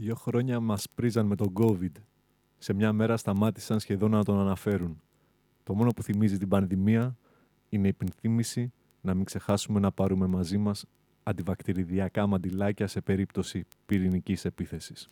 Δύο χρόνια μας πρίζαν με τον COVID. Σε μια μέρα σταμάτησαν σχεδόν να τον αναφέρουν. Το μόνο που θυμίζει την πανδημία είναι η πενθύμηση να μην ξεχάσουμε να πάρουμε μαζί μας αντιβακτηριδιακά μαντιλάκια σε περίπτωση πυρηνικής επίθεσης.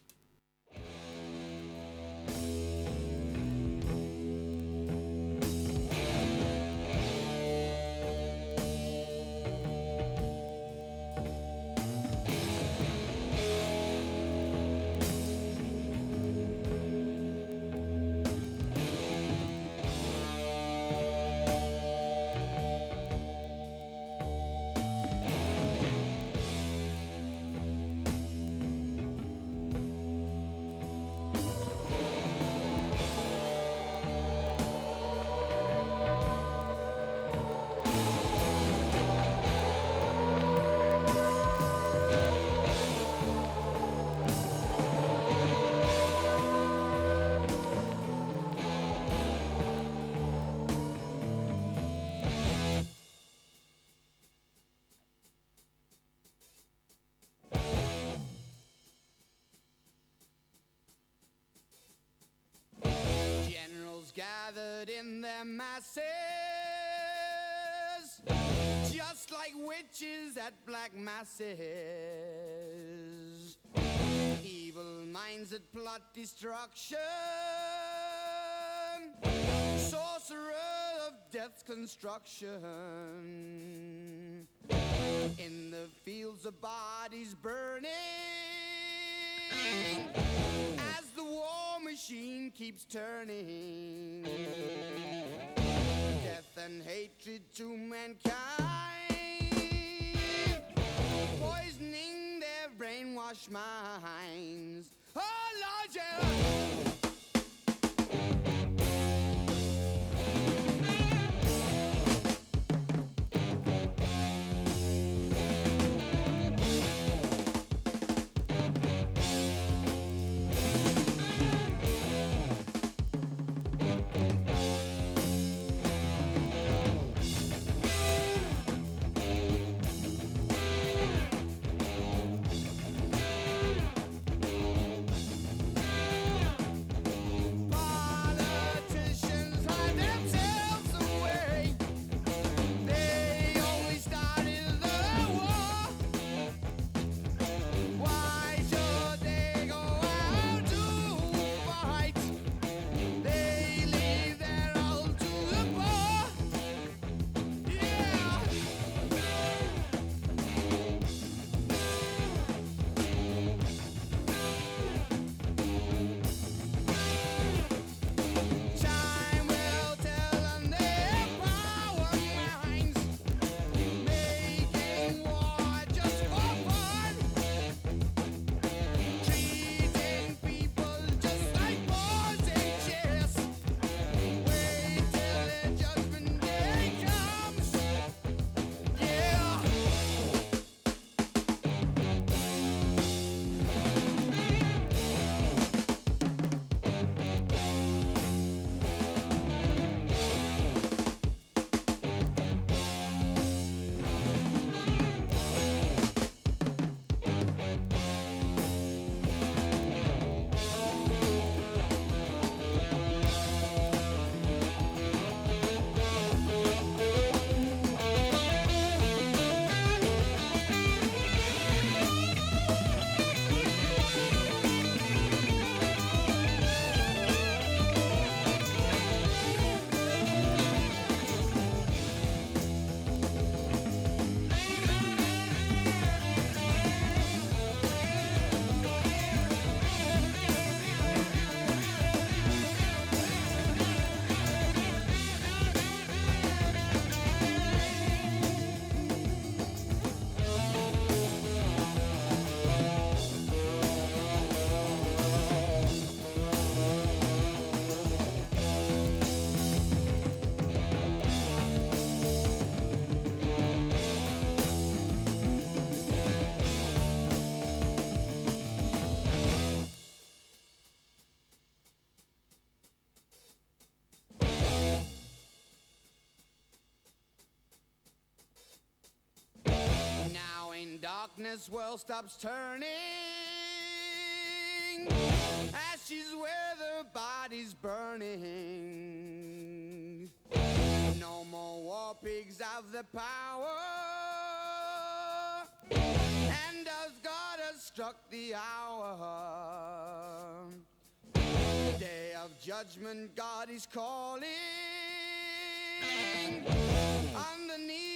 Destruction. Sorcerer of death's construction. In the fields of bodies burning. As the war machine keeps turning. Death and hatred to mankind. Poisoning their brainwash minds. Oh, Lord, yeah. darkness world stops turning. Ashes where the body's burning. No more war pigs have the power. And as God has struck the hour, the day of judgment God is calling. Underneath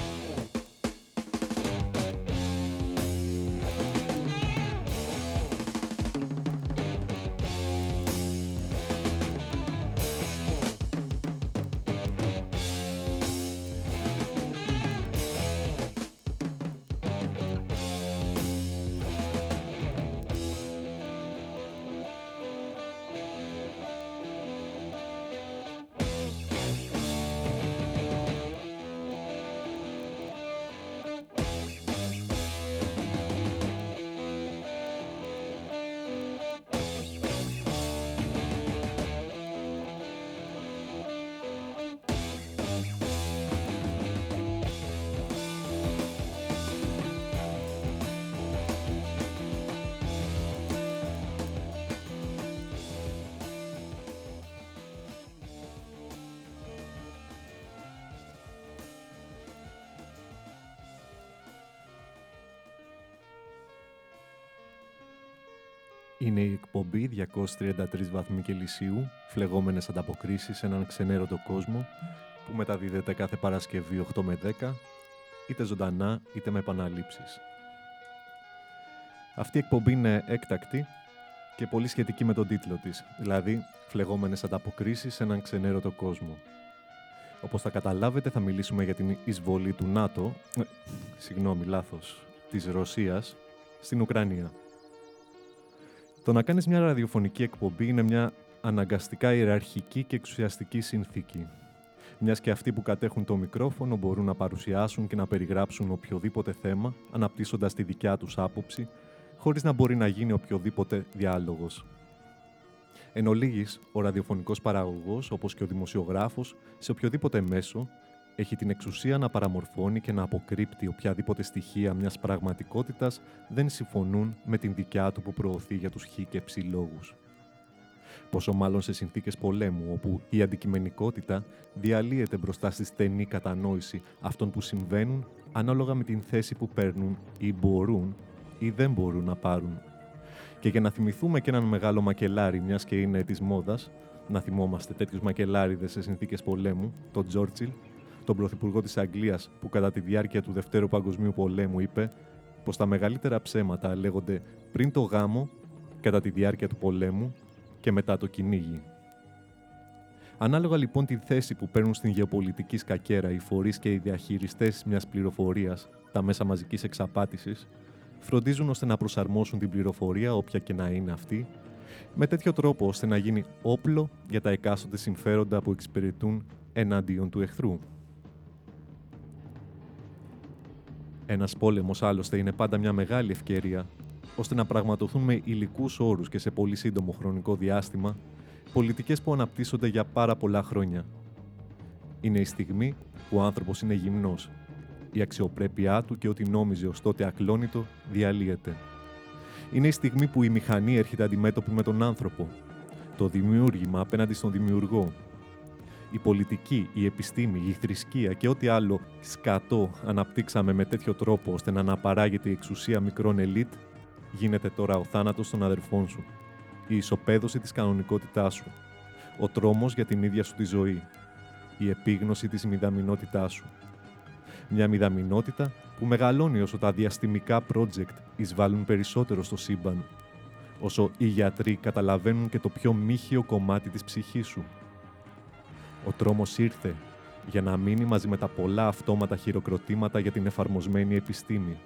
Είναι η εκπομπή 233 βαθμοί Κελσίου, φλεγόμενες ανταποκρίσεις σε έναν ξενέρωτο κόσμο, που μεταδίδεται κάθε Παρασκευή 8 με 10, είτε ζωντανά είτε με επαναλήψεις. Αυτή η εκπομπή είναι έκτακτη και πολύ σχετική με τον τίτλο της, δηλαδή «Φλεγόμενες ανταποκρίσεις σε έναν ξενέρωτο κόσμο». Όπως θα καταλάβετε θα μιλήσουμε για την εισβολή του ΝΑΤΟ, ε, συγγνώμη λάθος, της Ρωσίας, στην Ουκρανία. Το να κάνεις μια ραδιοφωνική εκπομπή είναι μια αναγκαστικά ιεραρχική και εξουσιαστική συνθήκη. Μιας και αυτοί που κατέχουν το μικρόφωνο μπορούν να παρουσιάσουν και να περιγράψουν οποιοδήποτε θέμα, αναπτύσσοντας τη δικιά τους άποψη, χωρίς να μπορεί να γίνει οποιοδήποτε διάλογος. Εν ολίγης, ο ραδιοφωνικός παραγωγός, όπως και ο δημοσιογράφος, σε οποιοδήποτε μέσο, έχει την εξουσία να παραμορφώνει και να αποκρύπτει οποιαδήποτε στοιχεία μιας πραγματικότητας δεν συμφωνούν με την δικιά του που προωθεί για τους χ και ψ λόγους. Πόσο μάλλον σε συνθήκες πολέμου, όπου η αντικειμενικότητα διαλύεται μπροστά στη στενή κατανόηση αυτών που συμβαίνουν ανάλογα με την θέση που παίρνουν ή μπορούν ή δεν μπορούν να πάρουν. Και για να θυμηθούμε και έναν μεγάλο μακελάρι, μιας και είναι της μόδας, να θυμόμαστε τέτοιους μακελάριδες σε συνθήκες πολέμου, τον Τζόρτσιλ, τον Πρωθυπουργό της Αγγλίας που κατά τη διάρκεια του Δευτέρου Παγκοσμίου Πολέμου είπε πως τα μεγαλύτερα ψέματα λέγονται πριν το γάμο, κατά τη διάρκεια του πολέμου και μετά το κυνήγι. Ανάλογα λοιπόν τη θέση που παίρνουν στην γεωπολιτική σκακέρα οι φορείς και οι διαχειριστές μιας πληροφορίας, τα μέσα μαζικής εξαπάτησης, φροντίζουν ώστε να προσαρμόσουν την πληροφορία, όποια και να είναι αυτή, με τέτοιο τρόπο ώστε να γίνει όπλο για τα εκάστοτε συμφέροντα που εξυπηρετούν εναντίον του εχθρού. Ένας πόλεμος άλλωστε είναι πάντα μια μεγάλη ευκαιρία ώστε να πραγματοθούν με υλικούς όρους και σε πολύ σύντομο χρονικό διάστημα πολιτικές που αναπτύσσονται για πάρα πολλά χρόνια. Είναι η στιγμή που ο άνθρωπος είναι γυμνός. Η αξιοπρέπειά του και ό,τι νόμιζε ως τότε ακλόνητο διαλύεται. Είναι η στιγμή που η μηχανή έρχεται αντιμέτωπη με τον άνθρωπο. Το δημιούργημα απέναντι στον δημιουργό η πολιτική, η επιστήμη, η θρησκεία και ό,τι άλλο σκατό αναπτύξαμε με τέτοιο τρόπο ώστε να αναπαράγεται η εξουσία μικρών ελίτ, γίνεται τώρα ο θάνατος των αδερφών σου, η ισοπαίδωση της κανονικότητάς σου, ο τρόμος για την ίδια σου τη ζωή, η επίγνωση της μηδαμινότητάς σου. Μια μηδαμινότητα που μεγαλώνει όσο τα διαστημικά project εισβάλλουν περισσότερο στο σύμπαν, όσο οι γιατροί καταλαβαίνουν και το πιο μύχιο κομμάτι της ψυχής σου, ο τρόμος ήρθε για να μείνει μαζί με τα πολλά αυτόματα χειροκροτήματα για την εφαρμοσμένη επιστήμη.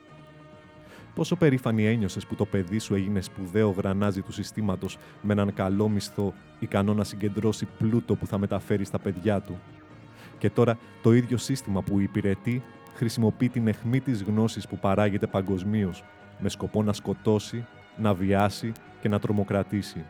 Πόσο περήφανη ένιωσες που το παιδί σου έγινε σπουδαίο γρανάζι του συστήματος με έναν καλό μισθό, ικανό να συγκεντρώσει πλούτο που θα μεταφέρει στα παιδιά του; Και τώρα το ίδιο σύστημα που υπηρετεί χρησιμοποιεί την αιχμή της γνώσης που παράγεται παγκοσμίως, με σκοπό να σκοτώσει, να βιάσει και να τρομοκρατήσει.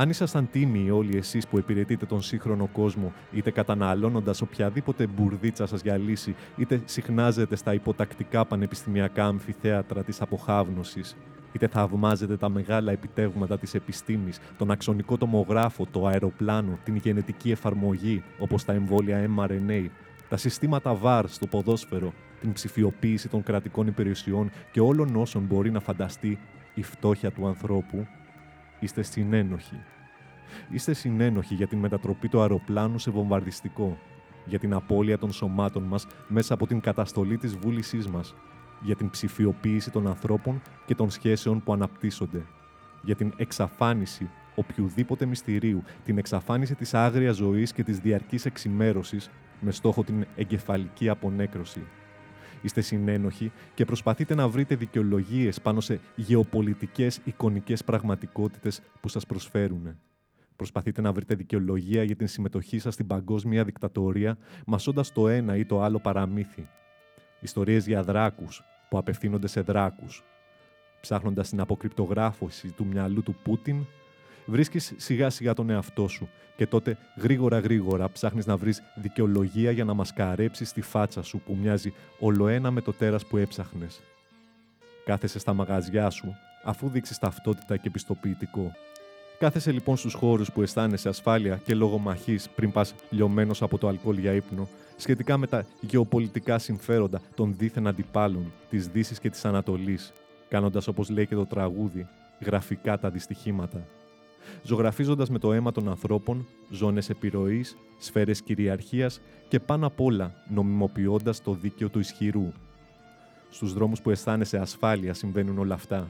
Αν ήσασταν τίμοι όλοι εσείς που υπηρετείτε τον σύγχρονο κόσμο, είτε καταναλώνοντας οποιαδήποτε μπουρδίτσα σας για λύση, είτε συχνάζετε στα υποτακτικά πανεπιστημιακά αμφιθέατρα της αποχάβνωσης, είτε θαυμάζετε τα μεγάλα επιτεύγματα της επιστήμης, τον αξονικό τομογράφο, το αεροπλάνο, την γενετική εφαρμογή, όπως τα εμβόλια mRNA, τα συστήματα VAR στο ποδόσφαιρο, την ψηφιοποίηση των κρατικών υπηρεσιών και όλων όσων μπορεί να φανταστεί η φτώχεια του ανθρώπου, είστε συνένοχοι. Είστε συνένοχοι για την μετατροπή του αεροπλάνου σε βομβαρδιστικό, για την απώλεια των σωμάτων μας μέσα από την καταστολή της βούλησής μας, για την ψηφιοποίηση των ανθρώπων και των σχέσεων που αναπτύσσονται, για την εξαφάνιση οποιοδήποτε μυστηρίου, την εξαφάνιση της άγριας ζωής και της διαρκής εξημέρωσης με στόχο την εγκεφαλική απονέκρωση. Είστε συνένοχοι και προσπαθείτε να βρείτε δικαιολογίες πάνω σε γεωπολιτικές εικονικές πραγματικότητες που σας προσφέρουν. Προσπαθείτε να βρείτε δικαιολογία για την συμμετοχή σας στην παγκόσμια δικτατορία, μασώντας το ένα ή το άλλο παραμύθι. Ιστορίες για δράκους που απευθύνονται σε δράκους. Ψάχνοντας την αποκρυπτογράφωση του μυαλού του Πούτιν, βρίσκεις σιγά σιγά τον εαυτό σου και τότε γρήγορα γρήγορα ψάχνεις να βρεις δικαιολογία για να μασκαρέψεις τη φάτσα σου που μοιάζει ολοένα με το τέρας που έψαχνες. Κάθεσαι στα μαγαζιά σου αφού δείξεις ταυτότητα και πιστοποιητικό. Κάθεσαι λοιπόν στους χώρους που αισθάνεσαι ασφάλεια και λόγω μαχής πριν πας λιωμένος από το αλκοόλ για ύπνο σχετικά με τα γεωπολιτικά συμφέροντα των δίθεν αντιπάλων της Δύσης και της Ανατολής, κάνοντας όπως λέει και το τραγούδι, γραφικά τα δυστυχήματα ζωγραφίζοντας με το αίμα των ανθρώπων ζώνες επιρροής, σφαίρες κυριαρχίας και πάνω απ' όλα νομιμοποιώντας το δίκαιο του ισχυρού. Στους δρόμους που αισθάνεσαι ασφάλεια συμβαίνουν όλα αυτά.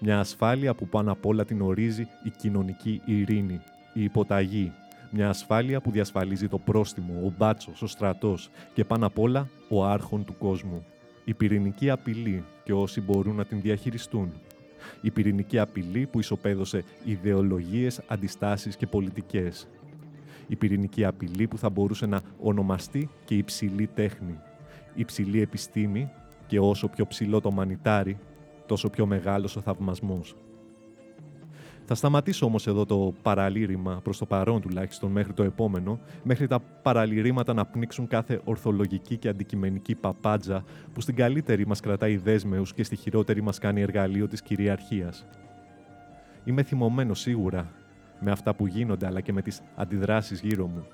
Μια ασφάλεια που πάνω απ' όλα την ορίζει η κοινωνική ειρήνη, η υποταγή. Μια ασφάλεια που διασφαλίζει το πρόστιμο, ο μπάτσος, ο στρατός και πάνω απ' όλα ο άρχον του κόσμου. Η πυρηνική απειλή και όσοι μπορούν να την διαχειριστούν η πυρηνική απειλή που ισοπαίδωσε ιδεολογίες, αντιστάσεις και πολιτικές. Η πυρηνική απειλή που θα μπορούσε να ονομαστεί και υψηλή τέχνη, υψηλή επιστήμη και όσο πιο ψηλό το μανιτάρι, τόσο πιο μεγάλος ο θαυμασμός. Θα σταματήσω όμως εδώ το παραλήρημα, προς το παρόν τουλάχιστον μέχρι το επόμενο, μέχρι τα παραλυρήματα να πνίξουν κάθε ορθολογική και αντικειμενική παπάντζα που στην καλύτερη μας κρατάει δέσμεους και στη χειρότερη μας κάνει εργαλείο της κυριαρχίας. Είμαι θυμωμένο σίγουρα με αυτά που γίνονται αλλά και με τις αντιδράσεις γύρω μου.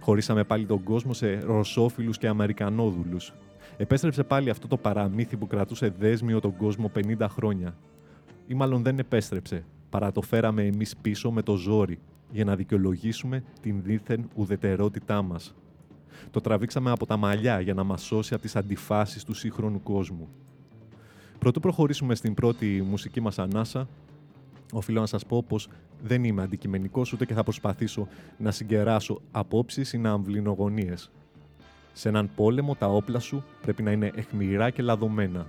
Χωρίσαμε πάλι τον κόσμο σε ρωσόφιλους και αμερικανόδουλους. Επέστρεψε πάλι αυτό το παραμύθι που κρατούσε δέσμιο τον κόσμο 50 χρόνια. Ή μάλλον δεν επέστρεψε, παρά το φέραμε εμείς πίσω με το ζόρι για να δικαιολογήσουμε την δίθεν ουδετερότητά μας. Το τραβήξαμε από τα μαλλιά για να μας σώσει από τις αντιφάσεις του σύγχρονου κόσμου. Πρωτού προχωρήσουμε στην πρώτη μουσική μας ανάσα, οφείλω να σας πω πως δεν είμαι αντικειμενικός ούτε και θα προσπαθήσω να συγκεράσω απόψεις ή να αμβλύνω Σε έναν πόλεμο τα όπλα σου πρέπει να είναι εχμηρά και λαδωμένα,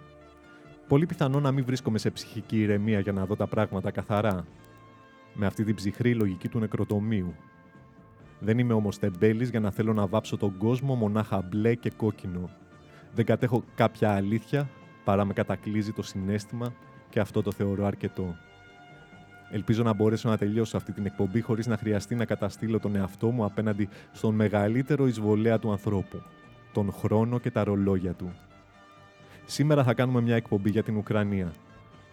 Πολύ πιθανό να μην βρίσκομαι σε ψυχική ηρεμία για να δω τα πράγματα καθαρά. Με αυτή την ψυχρή λογική του νεκροτομείου. Δεν είμαι όμως τεμπέλης για να θέλω να βάψω τον κόσμο μονάχα μπλε και κόκκινο. Δεν κατέχω κάποια αλήθεια παρά με κατακλείζει το συνέστημα και αυτό το θεωρώ αρκετό. Ελπίζω να μπορέσω να τελειώσω αυτή την εκπομπή χωρίς να χρειαστεί να καταστήλω τον εαυτό μου απέναντι στον μεγαλύτερο εισβολέα του ανθρώπου, τον χρόνο και τα ρολόγια του. Σήμερα θα κάνουμε μια εκπομπή για την Ουκρανία.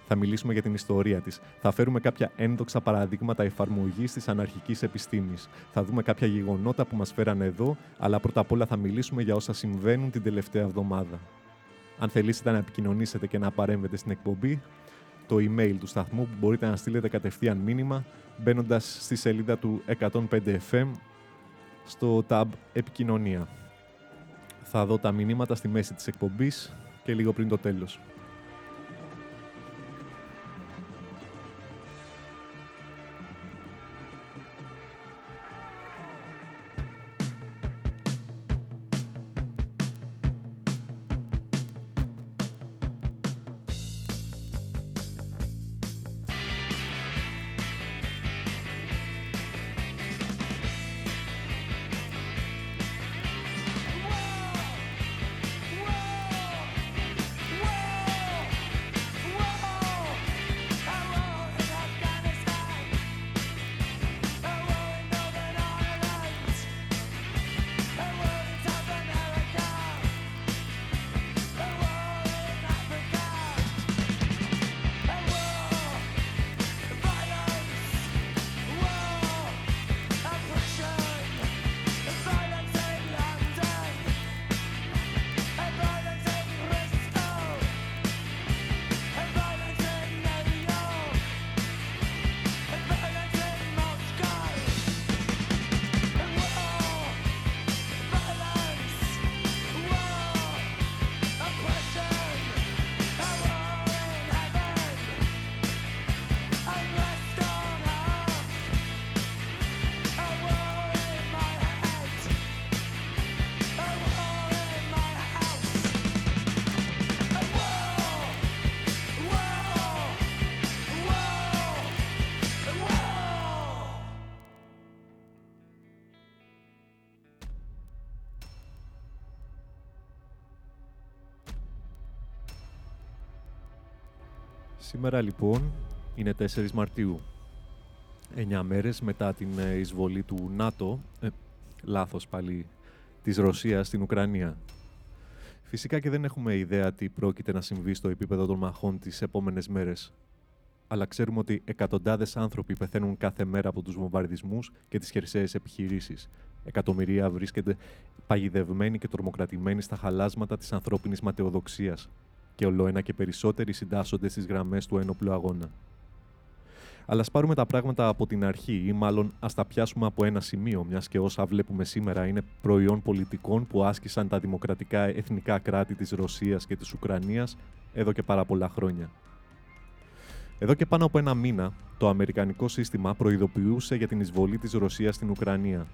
Θα μιλήσουμε για την ιστορία της. Θα φέρουμε κάποια ένδοξα παραδείγματα εφαρμογής της αναρχικής επιστήμης. Θα δούμε κάποια γεγονότα που μας φέραν εδώ, αλλά πρώτα απ' όλα θα μιλήσουμε για όσα συμβαίνουν την τελευταία εβδομάδα. Αν θελήσετε να επικοινωνήσετε και να παρέμβετε στην εκπομπή, το email του σταθμού που μπορείτε να στείλετε κατευθείαν μήνυμα μπαίνοντας στη σελίδα του 105FM στο tab Επικοινωνία. Θα δω τα μηνύματα στη μέση της εκπομπής και λίγο πριν το τέλος. Σήμερα λοιπόν είναι 4 Μαρτίου. 9 μέρες μετά την ε, εισβολή του ΝΑΤΟ, ε, λάθος πάλι, της Ρωσίας στην Ουκρανία. Φυσικά και δεν έχουμε ιδέα τι πρόκειται να συμβεί στο επίπεδο των μαχών τις επόμενες μέρες. Αλλά ξέρουμε ότι εκατοντάδες άνθρωποι πεθαίνουν κάθε μέρα από τους βομβαρδισμούς και τις χερσαίες επιχειρήσεις. Εκατομμυρία βρίσκονται παγιδευμένοι και τρομοκρατημένοι στα χαλάσματα της ανθρώπινης ματαιοδοξίας και ολοένα και περισσότεροι συντάσσονται στις γραμμές του ένοπλου αγώνα. Αλλά ας πάρουμε τα πράγματα από την αρχή, ή μάλλον ας τα πιάσουμε από ένα σημείο, μιας και όσα βλέπουμε σήμερα είναι προϊόν πολιτικών που άσκησαν τα δημοκρατικά εθνικά κράτη της Ρωσίας και της Ουκρανίας εδώ και πάρα πολλά χρόνια. Εδώ και πάνω από ένα μήνα, το Αμερικανικό σύστημα προειδοποιούσε για την εισβολή της Ρωσίας στην Ουκρανία.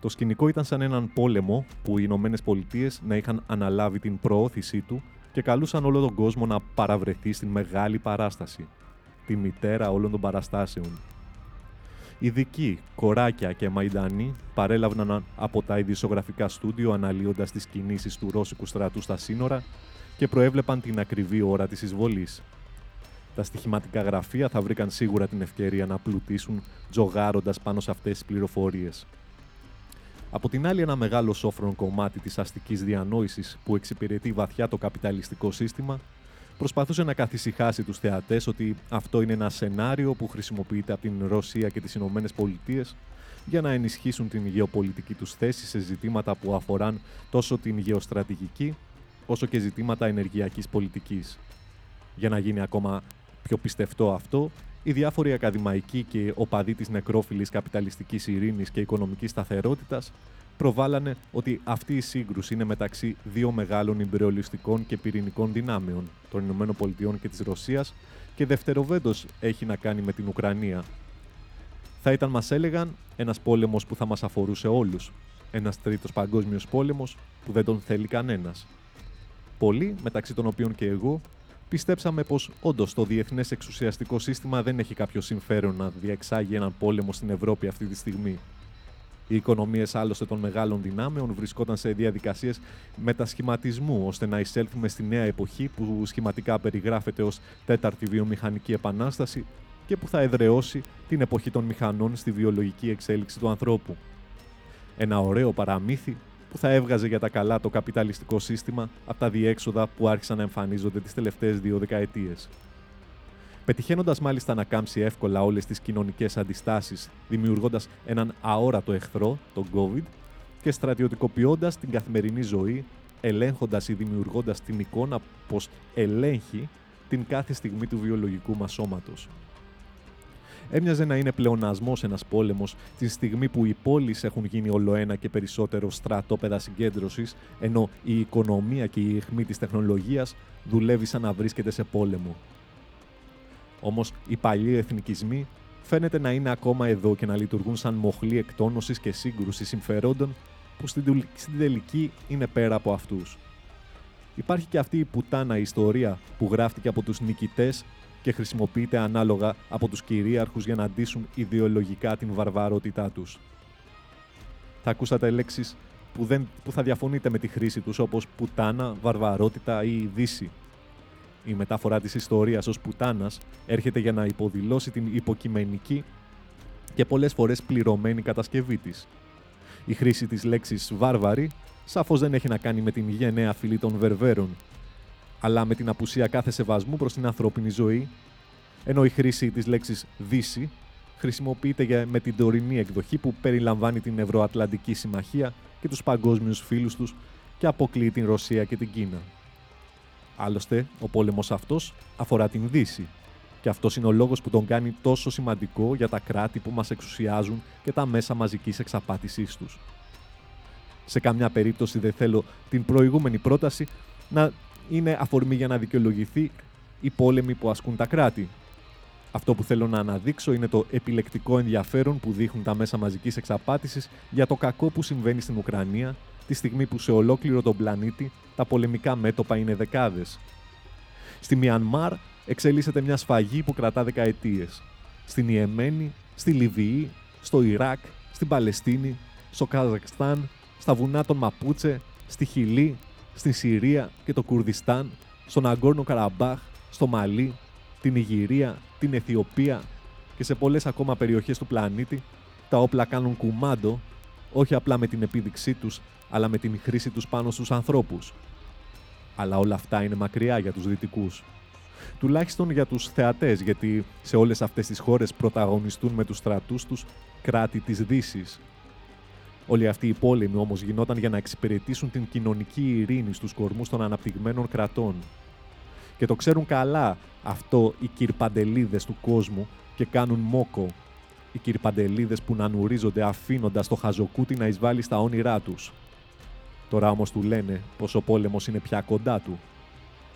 Το σκηνικό ήταν σαν έναν πόλεμο που οι Ηνωμένες Πολιτείες να είχαν αναλάβει την προώθησή του και καλούσαν όλο τον κόσμο να παραβρεθεί στην μεγάλη παράσταση, τη μητέρα όλων των παραστάσεων. Ειδικοί, κοράκια και μαϊντανοί παρέλαβαν από τα ειδησογραφικά στούντιο αναλύοντας τις κινήσεις του Ρώσικου στρατού στα σύνορα και προέβλεπαν την ακριβή ώρα της εισβολής. Τα στοιχηματικά γραφεία θα βρήκαν σίγουρα την ευκαιρία να πλουτίσουν τζογάροντας πάνω σε αυτές τις πληροφορίες. Από την άλλη, ένα μεγάλο σόφρον κομμάτι της αστικής διανόησης που εξυπηρετεί βαθιά το καπιταλιστικό σύστημα προσπαθούσε να καθησυχάσει τους θεατές ότι αυτό είναι ένα σενάριο που χρησιμοποιείται από την Ρωσία και τις Ηνωμένες Πολιτείες για να ενισχύσουν την γεωπολιτική τους θέση σε ζητήματα που αφοράν τόσο την γεωστρατηγική όσο και ζητήματα ενεργειακής πολιτικής. Για να γίνει ακόμα πιο πιστευτό αυτό, οι διάφοροι ακαδημαϊκοί και οπαδοί της νεκρόφιλης καπιταλιστικής ειρήνης και οικονομικής σταθερότητας προβάλλανε ότι αυτή η σύγκρουση είναι μεταξύ δύο μεγάλων υπερολιστικών και πυρηνικών δυνάμεων, των Ηνωμένων Πολιτειών και της Ρωσίας, και δευτεροβέντος έχει να κάνει με την Ουκρανία. Θα ήταν, μας έλεγαν, ένας πόλεμος που θα μας αφορούσε όλους. Ένας τρίτος παγκόσμιος πόλεμος που δεν τον θέλει κανένας. Πολλοί, μεταξύ των οποίων και εγώ, πιστέψαμε πως όντως το διεθνές εξουσιαστικό σύστημα δεν έχει κάποιο συμφέρον να διεξάγει έναν πόλεμο στην Ευρώπη αυτή τη στιγμή. Οι οικονομίες άλλωστε των μεγάλων δυνάμεων βρισκόταν σε διαδικασίες μετασχηματισμού ώστε να εισέλθουμε στη νέα εποχή που σχηματικά περιγράφεται ως τέταρτη βιομηχανική επανάσταση και που θα εδραιώσει την εποχή των μηχανών στη βιολογική εξέλιξη του ανθρώπου. Ένα ωραίο παραμύθι που θα έβγαζε για τα καλά το καπιταλιστικό σύστημα από τα διέξοδα που άρχισαν να εμφανίζονται τις τελευταίες δύο δεκαετίες. Πετυχαίνοντας μάλιστα να κάμψει εύκολα όλες τις κοινωνικές αντιστάσεις, δημιουργώντας έναν αόρατο εχθρό, τον COVID, και στρατιωτικοποιώντας την καθημερινή ζωή, ελέγχοντας ή δημιουργώντας την εικόνα πως ελέγχει την κάθε στιγμή του βιολογικού μας σώματος. Έμοιαζε να είναι πλεονασμός ένας πόλεμος τη στιγμή που οι πόλεις έχουν γίνει ολοένα και περισσότερο στρατόπεδα συγκέντρωση, ενώ η οικονομία και η αιχμή της τεχνολογίας δουλεύει σαν να βρίσκεται σε πόλεμο. Όμως οι παλιοί εθνικισμοί φαίνεται να είναι ακόμα εδώ και να λειτουργούν σαν μοχλή εκτόνωσης και σύγκρουσης συμφερόντων που στην τελική είναι πέρα από αυτούς. Υπάρχει και αυτή η πουτάνα ιστορία που γράφτηκε από τους νικητές και χρησιμοποιείται ανάλογα από τους κυρίαρχους για να αντίσουν ιδεολογικά την βαρβαρότητά τους. Θα ακούσατε λέξεις που, δεν, που θα διαφωνείτε με τη χρήση τους όπως πουτάνα, βαρβαρότητα ή δύση. Η μετάφορα της ιστορίας ως πουτάνας έρχεται για να υποδηλώσει την υποκειμενική και πολλές φορές πληρωμένη κατασκευή της. Η χρήση της λέξης «βάρβαρη» σαφώς δεν έχει να κάνει με την γενναία φυλή των Βερβέρων αλλά με την απουσία κάθε σεβασμού προς την ανθρώπινη ζωή, ενώ η χρήση της λέξης «δύση» χρησιμοποιείται για, με την τωρινή εκδοχή που περιλαμβάνει την Ευρωατλαντική Συμμαχία και τους παγκόσμιους φίλους τους και αποκλείει την Ρωσία και την Κίνα. Άλλωστε, ο πόλεμος αυτός αφορά την Δύση και αυτός είναι ο λόγος που τον κάνει τόσο σημαντικό για τα κράτη που μας εξουσιάζουν και τα μέσα μαζικής εξαπάτησής τους. Σε καμιά περίπτωση δεν θέλω την προηγούμενη πρόταση να είναι αφορμή για να δικαιολογηθεί η πόλεμη που ασκούν τα κράτη. Αυτό που θέλω να αναδείξω είναι το επιλεκτικό ενδιαφέρον που δείχνουν τα μέσα μαζικής εξαπάτησης για το κακό που συμβαίνει στην Ουκρανία, τη στιγμή που σε ολόκληρο τον πλανήτη τα πολεμικά μέτωπα είναι δεκάδες. Στη Μιανμάρ εξελίσσεται μια σφαγή που κρατά δεκαετίες. Στην Ιεμένη, στη Λιβύη, στο Ιράκ, στην Παλαιστίνη, στο Καζακστάν, στα βουνά των Μαπούτσε, στη Χιλή, στη Συρία και το Κουρδιστάν, στον Αγκόρνο Καραμπάχ, στο Μαλί, την Ιγυρία, την Αιθιοπία και σε πολλές ακόμα περιοχές του πλανήτη, τα όπλα κάνουν κουμάντο, όχι απλά με την επίδειξή τους, αλλά με την χρήση τους πάνω στους ανθρώπους. Αλλά όλα αυτά είναι μακριά για τους δυτικούς. Τουλάχιστον για τους θεατές, γιατί σε όλες αυτές τις χώρες πρωταγωνιστούν με τους στρατούς τους κράτη της δύσης. Όλοι αυτοί οι πόλεμοι όμως γινόταν για να εξυπηρετήσουν την κοινωνική ειρήνη στους κορμούς των αναπτυγμένων κρατών. Και το ξέρουν καλά αυτό οι κυρπαντελίδες του κόσμου και κάνουν μόκο. Οι κυρπαντελίδες που να νουρίζονται αφήνοντας το χαζοκούτι να εισβάλλει στα όνειρά τους. Τώρα όμως του λένε πως ο πόλεμος είναι πια κοντά του.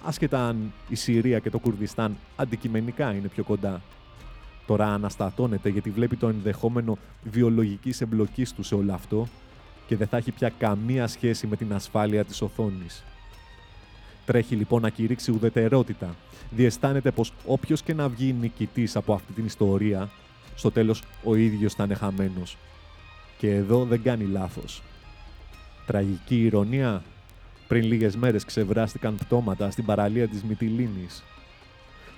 Άσχετα αν η Συρία και το Κουρδιστάν αντικειμενικά είναι πιο κοντά. Τώρα αναστατώνεται γιατί βλέπει το ενδεχόμενο βιολογικής εμπλοκής του σε όλο αυτό και δεν θα έχει πια καμία σχέση με την ασφάλεια της οθόνης. Τρέχει λοιπόν να κηρύξει ουδετερότητα. Διαισθάνεται πως όποιος και να βγει νικητής από αυτή την ιστορία, στο τέλος ο ίδιος θα είναι χαμένος. Και εδώ δεν κάνει λάθος. Τραγική ηρωνία. Πριν λίγες μέρες ξεβράστηκαν πτώματα στην παραλία της Μυτιλίνης.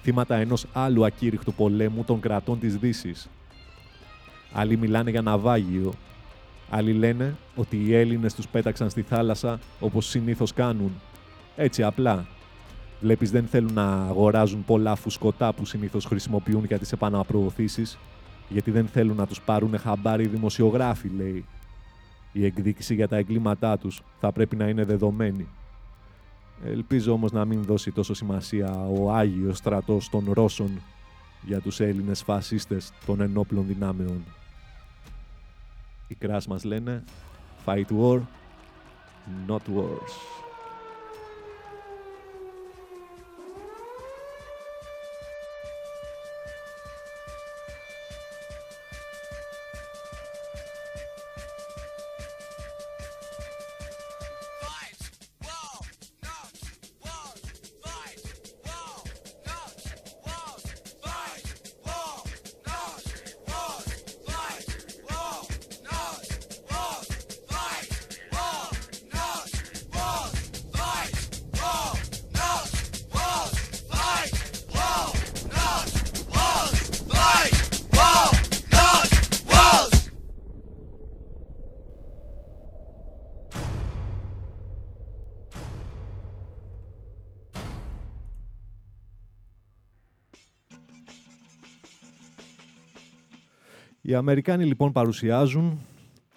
Θύματα ενός άλλου ακήρυχτου πολέμου των κρατών της δύσης. Άλλοι μιλάνε για ναυάγιο. Άλλοι λένε ότι οι Έλληνες τους πέταξαν στη θάλασσα όπως συνήθως κάνουν. Έτσι απλά. Βλέπεις δεν θέλουν να αγοράζουν πολλά φουσκωτά που συνήθως χρησιμοποιούν για τις επαναπροωθήσεις, γιατί δεν θέλουν να τους πάρουν χαμπάρι δημοσιογράφοι, λέει. Η εκδίκηση για τα εγκλήματά τους θα πρέπει να είναι δεδομένη. Ελπίζω όμως να μην δώσει τόσο σημασία ο Άγιος στρατός των Ρώσων για τους Έλληνες φασίστες των ενόπλων δυνάμεων. Οι κράς μας λένε «Fight war, not wars». Οι Αμερικάνοι λοιπόν παρουσιάζουν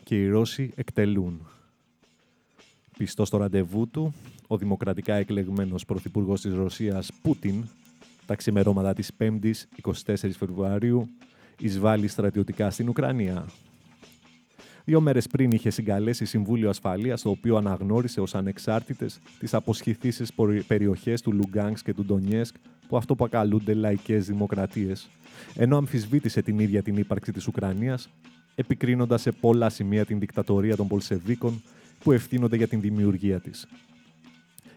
και οι Ρώσοι εκτελούν. Πιστός στο ραντεβού του, ο δημοκρατικά εκλεγμένος πρωθυπουργός της Ρωσίας Πούτιν, τα ξημερώματα της 5ης 24 Φεβρουαρίου, εισβάλλει στρατιωτικά στην Ουκρανία. Δύο μέρες πριν είχε συγκαλέσει Συμβούλιο Ασφαλείας, το οποίο αναγνώρισε ως ανεξάρτητες τις αποσχηθήσεις περιοχές του Λουγκάνξ και του Ντονιέσκ που αυτό που ακαλούνται λαϊκές δημοκρατίες, ενώ αμφισβήτησε την ίδια την ύπαρξη της Ουκρανίας, επικρίνοντας σε πολλά σημεία την δικτατορία των Πολσεβίκων που ευθύνονται για την δημιουργία της.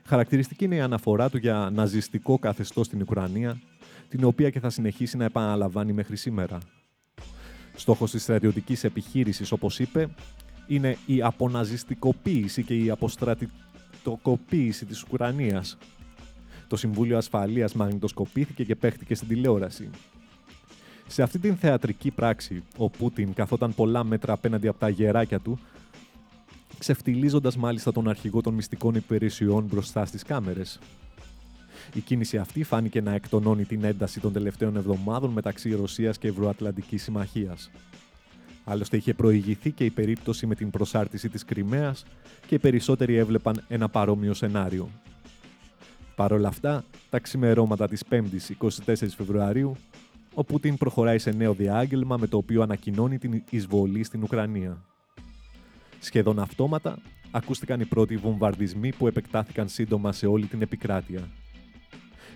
Χαρακτηριστική είναι η αναφορά του για ναζιστικό καθεστώς στην Ουκρανία, την οποία και θα συνεχίσει να επαναλαμβάνει μέχρι σήμερα. Στόχος της στρατιωτικής επιχείρησης, όπως είπε, είναι η αποναζιστικοποίηση και η αποστρατικοποίηση της Ουκρανίας. Το Συμβούλιο Ασφαλείας μαγνητοσκοπήθηκε και παίχτηκε στην τηλεόραση. Σε αυτή την θεατρική πράξη, ο Πούτιν καθόταν πολλά μέτρα απέναντι από τα γεράκια του, ξεφτιλίζοντα μάλιστα τον αρχηγό των μυστικών υπηρεσιών μπροστά στις κάμερες. Η κίνηση αυτή φάνηκε να εκτονώνει την ένταση των τελευταίων εβδομάδων μεταξύ Ρωσίας και Ευρωατλαντικής Συμμαχίας. Άλλωστε είχε προηγηθεί και η περίπτωση με την προσάρτηση της Κρυμαίας και οι περισσότεροι έβλεπαν ένα παρόμοιο σενάριο. Παρ' όλα αυτά, τα ξημερώματα της 5ης 24 Φεβρουαρίου ο Πούτιν προχωράει σε νέο διάγγελμα με το οποίο ανακοινώνει την εισβολή στην Ουκρανία. Σχεδόν αυτόματα ακούστηκαν οι πρώτοι βομβαρδισμοί που επεκτάθηκαν σύντομα σε όλη την επικράτεια.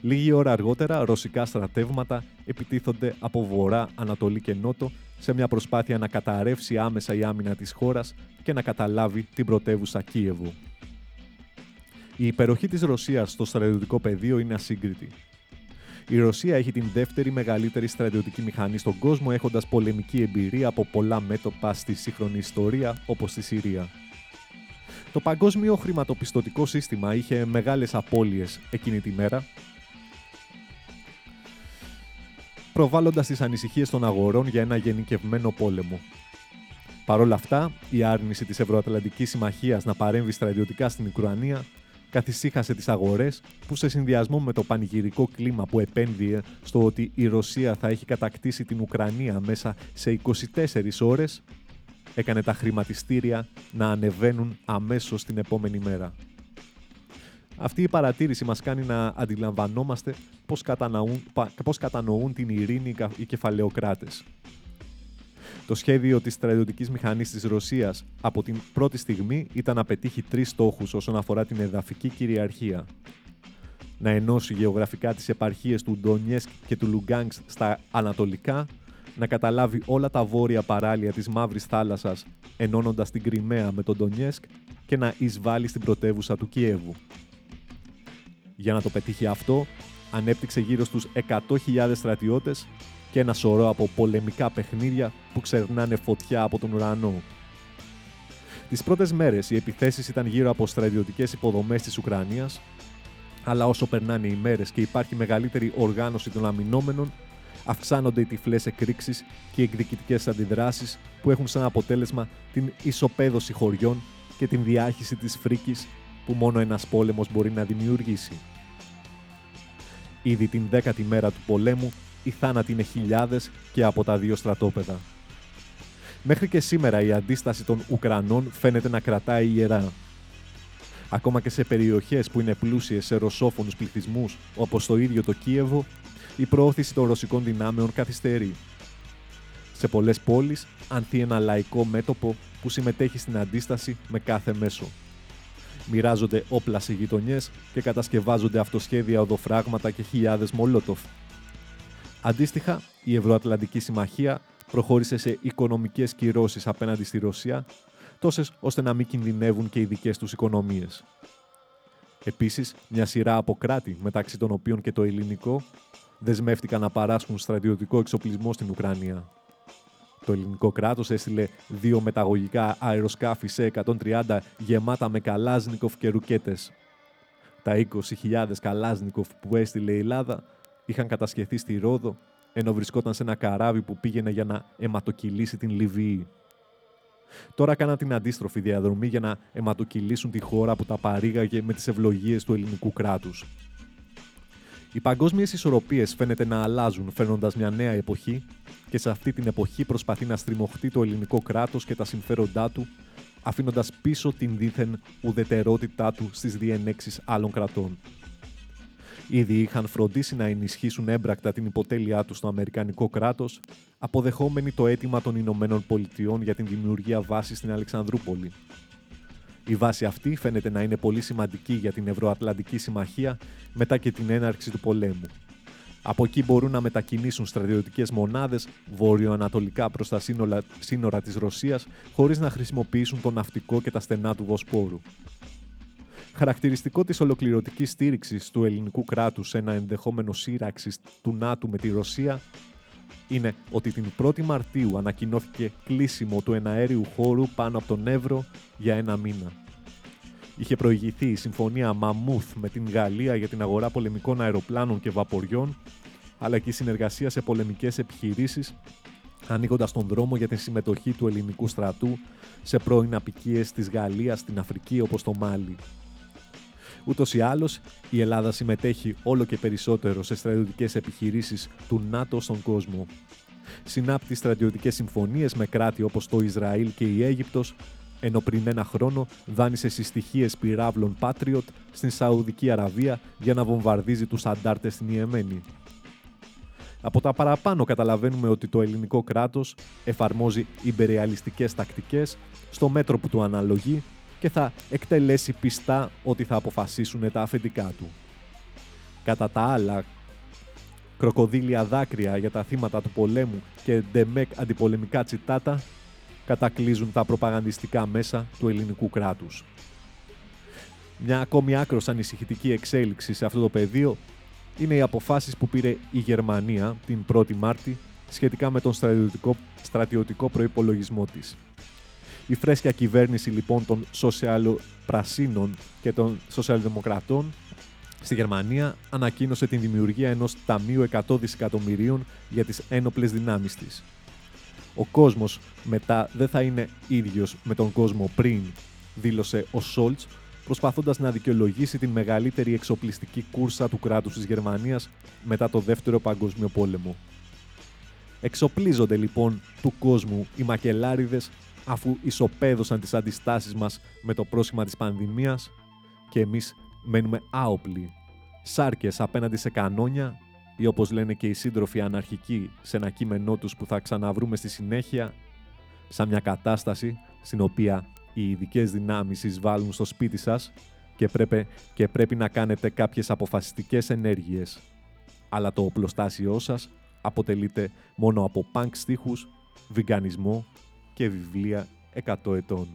Λίγη ώρα αργότερα, ρωσικά στρατεύματα επιτίθονται από βορρά, ανατολή και νότο σε μια προσπάθεια να καταρρεύσει άμεσα η άμυνα της χώρας και να καταλάβει την πρωτεύουσα Κίεβου. Η υπεροχή της Ρωσίας στο στρατιωτικό πεδίο είναι ασύγκριτη. Η Ρωσία έχει την δεύτερη μεγαλύτερη στρατιωτική μηχανή στον κόσμο, έχοντας πολεμική εμπειρία από πολλά μέτωπα στη σύγχρονη ιστορία, όπως στη Συρία. Το παγκόσμιο χρηματοπιστωτικό σύστημα είχε μεγάλες απώλειες εκείνη τη μέρα προβάλλοντας τις ανησυχίες των αγορών για ένα γενικευμένο πόλεμο. Παρ' όλα αυτά, η άρνηση της Ευρωατλαντικής Συμμαχίας να παρέμβει στρατιωτικά στην Ουκρανία καθησύχασε τις αγορές που σε συνδυασμό με το πανηγυρικό κλίμα που επένδυε στο ότι η Ρωσία θα έχει κατακτήσει την Ουκρανία μέσα σε 24 ώρες έκανε τα χρηματιστήρια να ανεβαίνουν αμέσως την επόμενη μέρα. Αυτή η παρατήρηση μας κάνει να αντιλαμβανόμαστε πώς κατανοούν, πώς κατανοούν την ειρήνη οι κεφαλαιοκράτες. Το σχέδιο της στρατιωτικής μηχανής της Ρωσίας από την πρώτη στιγμή ήταν να πετύχει τρεις στόχους όσον αφορά την εδαφική κυριαρχία. Να ενώσει γεωγραφικά τις επαρχίες του Ντονιέσκ και του Λουγκάνγκ στα ανατολικά, να καταλάβει όλα τα βόρεια παράλια της Μαύρης Θάλασσας ενώνοντας την Κρυμαία με τον Ντονιέσκ και να εισβάλλει στην πρωτεύουσα του Κιέβου. Για να το πετύχει αυτό, ανέπτυξε γύρω στους 100.000 στρατιώτες και ένα σωρό από πολεμικά παιχνίδια που ξερνάνε φωτιά από τον ουρανό. Τις πρώτες μέρες οι επιθέσεις ήταν γύρω από στρατιωτικές υποδομές της Ουκρανίας, αλλά όσο περνάνε οι μέρες και υπάρχει μεγαλύτερη οργάνωση των αμυνόμενων, αυξάνονται οι τυφλές εκρήξεις και οι εκδικητικές αντιδράσεις που έχουν σαν αποτέλεσμα την ισοπαίδωση χωριών και την διάχυση της φρίκης που μόνο ένας πόλεμος μπορεί να δημιουργήσει. Ήδη την δέκατη μέρα του πολέμου οι θάνατοι είναι χιλιάδες και από τα δύο στρατόπεδα. Μέχρι και σήμερα η αντίσταση των Ουκρανών φαίνεται να κρατάει ιερά. Ακόμα και σε περιοχές που είναι πλούσιες σε ρωσόφωνους πληθυσμούς, όπως το ίδιο το Κίεβο, η προώθηση των ρωσικών δυνάμεων καθυστερεί. Σε πολλές πόλεις ανθεί ένα λαϊκό μέτωπο που συμμετέχει στην αντίσταση με κάθε μέσο. Μοιράζονται όπλα σε γειτονιές και κατασκευάζονται αυτοσχέδια οδοφράγματα και χιλιάδες μολότοφ, Αντίστοιχα, η Ευρωατλαντική Συμμαχία προχώρησε σε οικονομικές κυρώσεις απέναντι στη Ρωσία, τόσες ώστε να μην κινδυνεύουν και οι δικές τους οικονομίες. Επίσης, μια σειρά από κράτη, μεταξύ των οποίων και το ελληνικό, δεσμεύτηκαν να παράσχουν στρατιωτικό εξοπλισμό στην Ουκρανία. Το ελληνικό κράτος έστειλε δύο μεταγωγικά αεροσκάφη σε 130 γεμάτα με καλάζνικοφ και ρουκέτες. Τα 20.000 καλάζνικοφ που έστειλε η Ελλάδα είχαν κατασχεθεί στη Ρόδο, ενώ βρισκόταν σε ένα καράβι που πήγαινε για να αιματοκυλήσει την Λιβύη. Τώρα κάναν την αντίστροφη διαδρομή για να αιματοκυλήσουν τη χώρα που τα παρήγαγε με τις ευλογίες του ελληνικού κράτους. Οι παγκόσμιες ισορροπίες φαίνεται να αλλάζουν, φέρνοντας μια νέα εποχή, και σε αυτή την εποχή προσπαθεί να στριμωχτεί το ελληνικό κράτος και τα συμφέροντά του, αφήνοντας πίσω την δίθεν ουδετερότητά του στις διενέξεις άλλων κρατών. Ήδη είχαν φροντίσει να ενισχύσουν έμπρακτα την υποτέλειά τους στο Αμερικανικό κράτος, αποδεχόμενοι το αίτημα των Ηνωμένων Πολιτειών για την δημιουργία βάσης στην Αλεξανδρούπολη. Η βάση αυτή φαίνεται να είναι πολύ σημαντική για την Ευρωατλαντική Συμμαχία μετά και την έναρξη του πολέμου. Από εκεί μπορούν να μετακινήσουν στρατιωτικές μονάδες βορειοανατολικά προς τα σύνορα, σύνορα της Ρωσίας χωρίς να χρησιμοποιήσουν το ναυτικό και τα στενά του Βοσπόρου. Χαρακτηριστικό της ολοκληρωτικής στήριξης του ελληνικού κράτους σε ένα ενδεχόμενο σύραξης του ΝΑΤΟ με τη Ρωσία είναι ότι την 1η Μαρτίου ανακοινώθηκε κλείσιμο του εναέριου χώρου πάνω από τον Εύρο για ένα μήνα. Είχε προηγηθεί η συμφωνία Μαμούθ με την Γαλλία για την αγορά πολεμικών αεροπλάνων και βαποριών, αλλά και η συνεργασία σε πολεμικές επιχειρήσεις, ανοίγοντας τον δρόμο για τη συμμετοχή του ελληνικού στρατού σε πρώην απικίες της Γαλλίας στην Αφρική όπως το Μάλι. Ούτως ή άλλως, η Ελλάδα συμμετέχει όλο και περισσότερο σε στρατιωτικές επιχειρήσεις του ΝΑΤΟ στον κόσμο. Συνάπτει στρατιωτικές συμφωνίες με κράτη όπως το Ισραήλ και η Αίγυπτος, ενώ πριν ένα χρόνο δάνεισε συστοιχίες πυράβλων Patriot στην Σαουδική Αραβία για να βομβαρδίζει τους αντάρτες στην Ιεμένη. Από τα παραπάνω καταλαβαίνουμε ότι το ελληνικό κράτος εφαρμόζει υπεριαλιστικές τακτικές στο μέτρο που του αναλογεί και θα εκτελέσει πιστά ότι θα αποφασίσουν τα αφεντικά του. Κατά τα άλλα, κροκοδίλια δάκρυα για τα θύματα του πολέμου και ντεμεκ αντιπολεμικά τσιτάτα κατακλείζουν τα προπαγανδιστικά μέσα του ελληνικού κράτους. Μια ακόμη άκρος ανησυχητική εξέλιξη σε αυτό το πεδίο είναι οι αποφάσεις που πήρε η Γερμανία την 1η Μάρτη σχετικά με τον στρατιωτικό, στρατιωτικό προϋπολογισμό της. Η φρέσκια κυβέρνηση λοιπόν των σοσιαλοπρασίνων και των σοσιαλδημοκρατών Στη Γερμανία ανακοίνωσε την δημιουργία ενός ταμείου 100 δισεκατομμυρίων για τις ένοπλες δυνάμεις της. Ο κόσμος μετά δεν θα είναι ίδιος με τον κόσμο πριν, δήλωσε ο Σόλτς, προσπαθώντας να δικαιολογήσει την μεγαλύτερη εξοπλιστική κούρσα του κράτους της Γερμανίας μετά το Δεύτερο Παγκόσμιο Πόλεμο. Εξοπλίζονται λοιπόν του κόσμου οι μακελάριδες αφού ισοπαίδωσαν τις αντιστάσεις μας με το πρόσημα της πανδημίας και εμείς μένουμε άοπλοι, σάρκες απέναντι σε κανόνια ή όπως λένε και οι σύντροφοι αναρχικοί σε ένα κείμενό τους που θα ξαναβρούμε στη συνέχεια, σαν μια κατάσταση στην οποία οι ειδικές δυνάμεις εισβάλλουν στο σπίτι σας και πρέπει, και πρέπει να κάνετε κάποιες αποφασιστικές ενέργειες. Αλλά το οπλοστάσιό σας αποτελείται μόνο από πανκ στίχους, βιγκανισμό και βιβλία 100 ετών.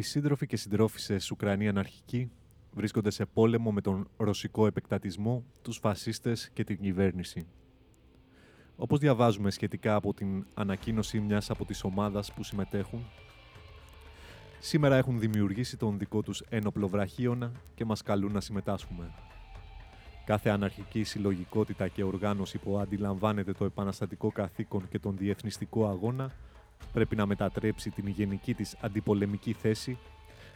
Οι σύντροφοι και συντρόφισσες Ουκρανοί αναρχικοί βρίσκονται σε πόλεμο με τον ρωσικό επεκτατισμό, τους φασίστες και την κυβέρνηση. Όπως διαβάζουμε σχετικά από την ανακοίνωση μιας από τις ομάδας που συμμετέχουν, σήμερα έχουν δημιουργήσει τον δικό τους ένοπλο βραχίωνα και μας καλούν να συμμετάσχουμε. Κάθε αναρχική συλλογικότητα και οργάνωση που αντιλαμβάνεται το επαναστατικό καθήκον και τον διεθνιστικό αγώνα πρέπει να μετατρέψει την γενική της αντιπολεμική θέση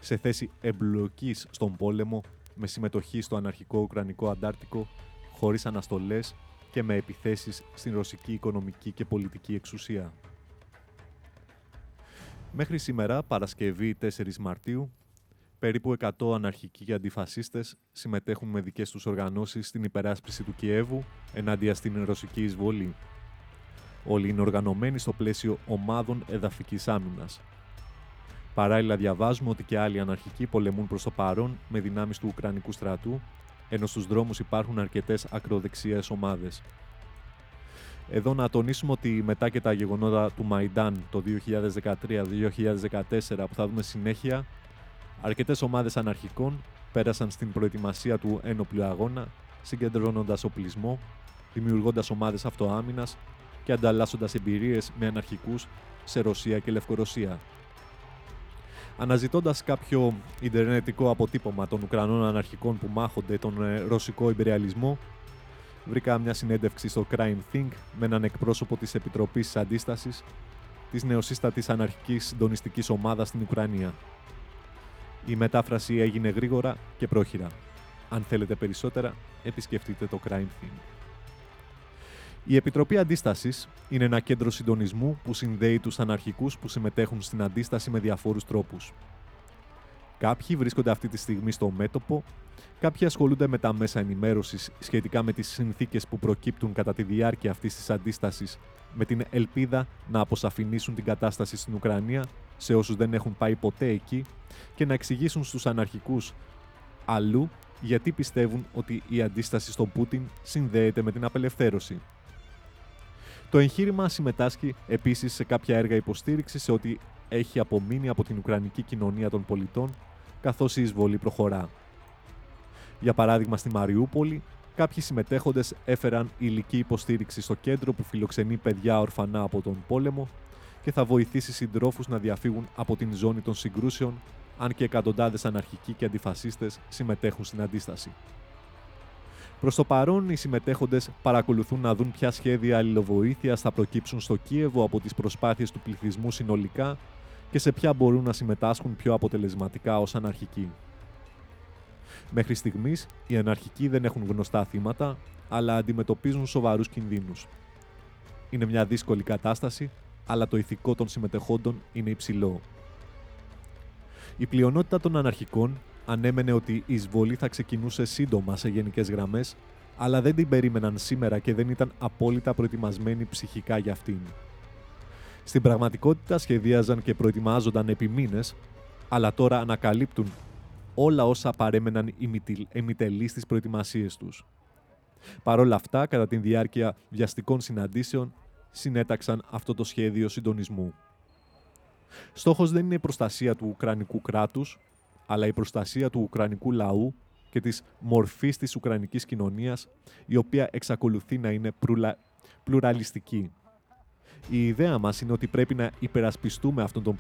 σε θέση εμπλοκής στον πόλεμο με συμμετοχή στο αναρχικό Ουκρανικό Αντάρτικο χωρίς αναστολές και με επιθέσεις στην ρωσική οικονομική και πολιτική εξουσία. Μέχρι σήμερα, Παρασκευή 4 Μαρτίου, περίπου 100 αναρχικοί και αντιφασίστες συμμετέχουν με δικές τους οργανώσεις στην υπεράσπιση του Κιέβου ενάντια στην ρωσική εισβολή. Όλοι είναι οργανωμένοι στο πλαίσιο ομάδων εδαφικής άμυνας. Παράλληλα διαβάζουμε ότι και άλλοι αναρχικοί πολεμούν προς το παρόν με δυνάμεις του Ουκρανικού στρατού, ενώ στους δρόμους υπάρχουν αρκετές ακροδεξιές ομάδες. Εδώ να τονίσουμε ότι μετά και τα γεγονότα του Μαϊντάν το 2013-2014 που θα δούμε συνέχεια, αρκετές ομάδες αναρχικών πέρασαν στην προετοιμασία του ένοπλου αγώνα, συγκεντρώνοντας οπλισμό, δημιουργώντας ομάδες αυτοάμυνας και ανταλλάσσοντας εμπειρίες με αναρχικούς σε Ρωσία και Λευκορωσία. Αναζητώντας κάποιο ιντερνετικό αποτύπωμα των Ουκρανών αναρχικών που μάχονται τον ε, ρωσικό υπεριαλισμό, βρήκα μια συνέντευξη στο Crime Think με έναν εκπρόσωπο της Επιτροπής της Αντίστασης της νεοσύστατης αναρχικής συντονιστικής ομάδας στην Ουκρανία. Η μετάφραση έγινε γρήγορα και πρόχειρα. Αν θέλετε περισσότερα, επισκεφτείτε το Crime Think. Η Επιτροπή Αντίστασης είναι ένα κέντρο συντονισμού που συνδέει τους αναρχικούς που συμμετέχουν στην αντίσταση με διαφόρους τρόπους. Κάποιοι βρίσκονται αυτή τη στιγμή στο μέτωπο, κάποιοι ασχολούνται με τα μέσα ενημέρωσης σχετικά με τις συνθήκες που προκύπτουν κατά τη διάρκεια αυτής της αντίστασης, με την ελπίδα να αποσαφηνίσουν την κατάσταση στην Ουκρανία σε όσους δεν έχουν πάει ποτέ εκεί και να εξηγήσουν στους αναρχικούς αλλού γιατί πιστεύουν ότι η αντίσταση στον Πούτιν συνδέεται με την απελευθέρωση. Το εγχείρημα συμμετάσχει επίσης σε κάποια έργα υποστήριξης σε ό,τι έχει απομείνει από την Ουκρανική κοινωνία των πολιτών, καθώς η εισβολή προχωρά. Για παράδειγμα, στη Μαριούπολη, κάποιοι συμμετέχοντες έφεραν υλική υποστήριξη στο κέντρο που φιλοξενεί παιδιά ορφανά από τον πόλεμο και θα βοηθήσει συντρόφους να διαφύγουν από την ζώνη των συγκρούσεων, αν και εκατοντάδες αναρχικοί και αντιφασίστες συμμετέχουν στην αντίσταση. Προς το παρόν, οι συμμετέχοντες παρακολουθούν να δουν ποια σχέδια αλληλοβοήθειας θα προκύψουν στο Κίεβο από τις προσπάθειες του πληθυσμού συνολικά και σε ποια μπορούν να συμμετάσχουν πιο αποτελεσματικά ως αναρχικοί. Μέχρι στιγμής, οι αναρχικοί δεν έχουν γνωστά θύματα, αλλά αντιμετωπίζουν σοβαρούς κινδύνους. Είναι μια δύσκολη κατάσταση, αλλά το ηθικό των συμμετεχόντων είναι υψηλό. Η πλειονότητα των αναρχικών ανέμενε ότι η εισβολή θα ξεκινούσε σύντομα σε γενικές γραμμές, αλλά δεν την περίμεναν σήμερα και δεν ήταν απόλυτα προετοιμασμένοι ψυχικά για αυτήν. Στην πραγματικότητα σχεδίαζαν και προετοιμάζονταν επί μήνες, αλλά τώρα ανακαλύπτουν όλα όσα παρέμεναν ημιτελεί στις προετοιμασίες τους. Παρ' όλα αυτά, κατά τη διάρκεια βιαστικών συναντήσεων, συνέταξαν αυτό το σχέδιο συντονισμού. Στόχος δεν είναι η προστασία του Ουκρανικού κράτους, αλλά η προστασία του Ουκρανικού λαού και της μορφής της Ουκρανικής κοινωνίας, η οποία εξακολουθεί να είναι πλουραλιστική. Η ιδέα μας είναι ότι πρέπει να υπερασπιστούμε αυτόν τον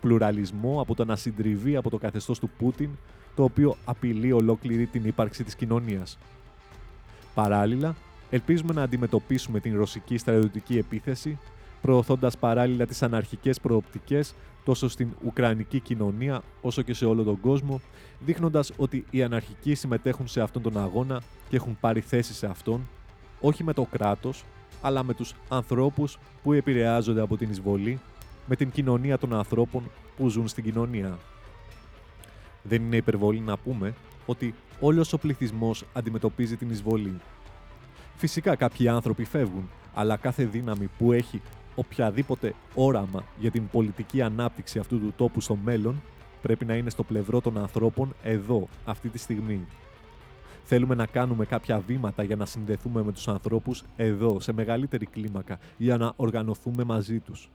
πλουραλισμό από το να συντριβεί από το καθεστώς του Πούτιν, το οποίο απειλεί ολόκληρη την ύπαρξη της κοινωνίας. Παράλληλα, ελπίζουμε να αντιμετωπίσουμε την ρωσική στρατιωτική επίθεση, προωθώντας παράλληλα τις αναρχικές προοπτικές τόσο στην Ουκρανική κοινωνία όσο και σε όλο τον κόσμο, δείχνοντας ότι οι αναρχικοί συμμετέχουν σε αυτόν τον αγώνα και έχουν πάρει θέση σε αυτόν, όχι με το κράτος, αλλά με τους ανθρώπους που επηρεάζονται από την εισβολή, με την κοινωνία των ανθρώπων που ζουν στην κοινωνία. Δεν είναι υπερβολή να πούμε ότι όλος ο πληθυσμός αντιμετωπίζει την εισβολή. Φυσικά κάποιοι άνθρωποι φεύγουν, αλλά κάθε δύναμη που έχει οποιαδήποτε όραμα για την πολιτική ανάπτυξη αυτού του τόπου στο μέλλον πρέπει να είναι στο πλευρό των ανθρώπων εδώ, αυτή τη στιγμή. Θέλουμε να κάνουμε κάποια βήματα για να συνδεθούμε με τους ανθρώπους εδώ, σε μεγαλύτερη κλίμακα, για να οργανωθούμε μαζί τους.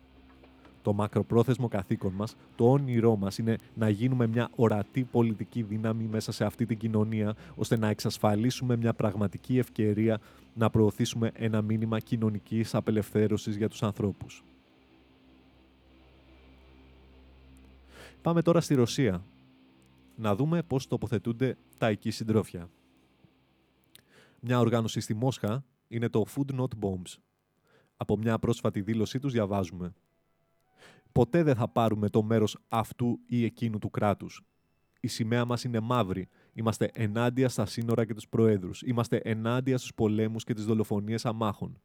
Το μακροπρόθεσμο καθήκον μας, το όνειρό μας είναι να γίνουμε μια ορατή πολιτική δύναμη μέσα σε αυτή την κοινωνία, ώστε να εξασφαλίσουμε μια πραγματική ευκαιρία να προωθήσουμε ένα μήνυμα κοινωνικής απελευθέρωσης για τους ανθρώπους. Πάμε τώρα στη Ρωσία. Να δούμε πώς τοποθετούνται τα εκεί συντρόφια. Μια οργάνωση στη Μόσχα είναι το Food Not Bombs. Από μια πρόσφατη δήλωσή τους διαβάζουμε ποτέ δεν θα πάρουμε το μέρος αυτού ή εκείνου του κράτους. Η σημαία μας είναι μαύρη. Είμαστε ενάντια στα σύνορα και τους προέδρους. Είμαστε ενάντια στους πολέμους και τις δολοφονίες αμάχων.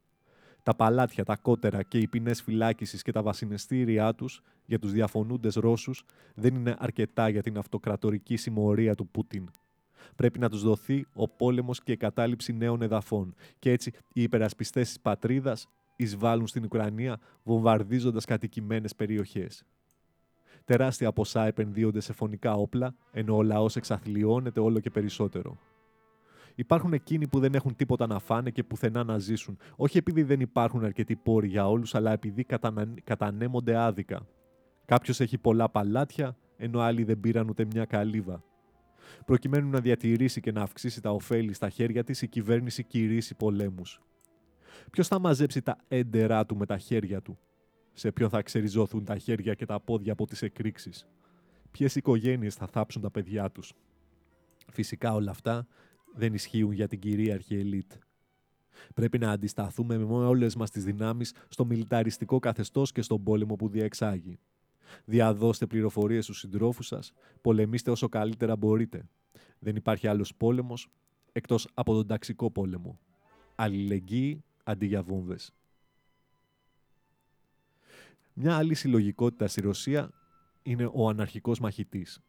Τα παλάτια, τα κότερα και οι ποινές φυλάκισης και τα βασινεστήριά τους για τους διαφωνούντες Ρώσους δεν είναι αρκετά για την αυτοκρατορική συμμορία του Πούτιν. Πρέπει να τους δοθεί ο πόλεμος και η κατάληψη νέων εδαφών και έτσι οι υπερασπιστές της πατρίδας εισβάλλουν στην Ουκρανία βομβαρδίζοντας κατοικημένες περιοχές. Τεράστια ποσά επενδύονται σε φωνικά όπλα, ενώ ο λαός εξαθλιώνεται όλο και περισσότερο. Υπάρχουν εκείνοι που δεν έχουν τίποτα να φάνε και πουθενά να ζήσουν, όχι επειδή δεν υπάρχουν αρκετοί πόροι για όλους, αλλά επειδή κατανα... κατανέμονται άδικα. Κάποιος έχει πολλά παλάτια, ενώ άλλοι δεν πήραν ούτε μια καλύβα. Προκειμένου να διατηρήσει και να αυξήσει τα ωφέλη στα χέρια της, η κυβέρνηση κηρύσσει πολέμους. Ποιος θα μαζέψει τα έντερά του με τα χέρια του, σε ποιον θα ξεριζώθουν τα χέρια και τα πόδια από τις εκρήξεις, ποιες οικογένειες θα θάψουν τα παιδιά τους; Φυσικά όλα αυτά δεν ισχύουν για την κυρίαρχη ελίτ. Πρέπει να αντισταθούμε με όλες μας τις δυνάμεις στο μιλιταριστικό καθεστώς και στον πόλεμο που διεξάγει. Διαδώστε πληροφορίες στους συντρόφους σας, πολεμήστε όσο καλύτερα μπορείτε. Δεν υπάρχει άλλος πόλεμος εκτός από τον ταξικό πόλεμο. Αλληλεγγύη αντί για βόμβες. Μια άλλη συλλογικότητα στη Ρωσία είναι ο αναρχικός μαχητής.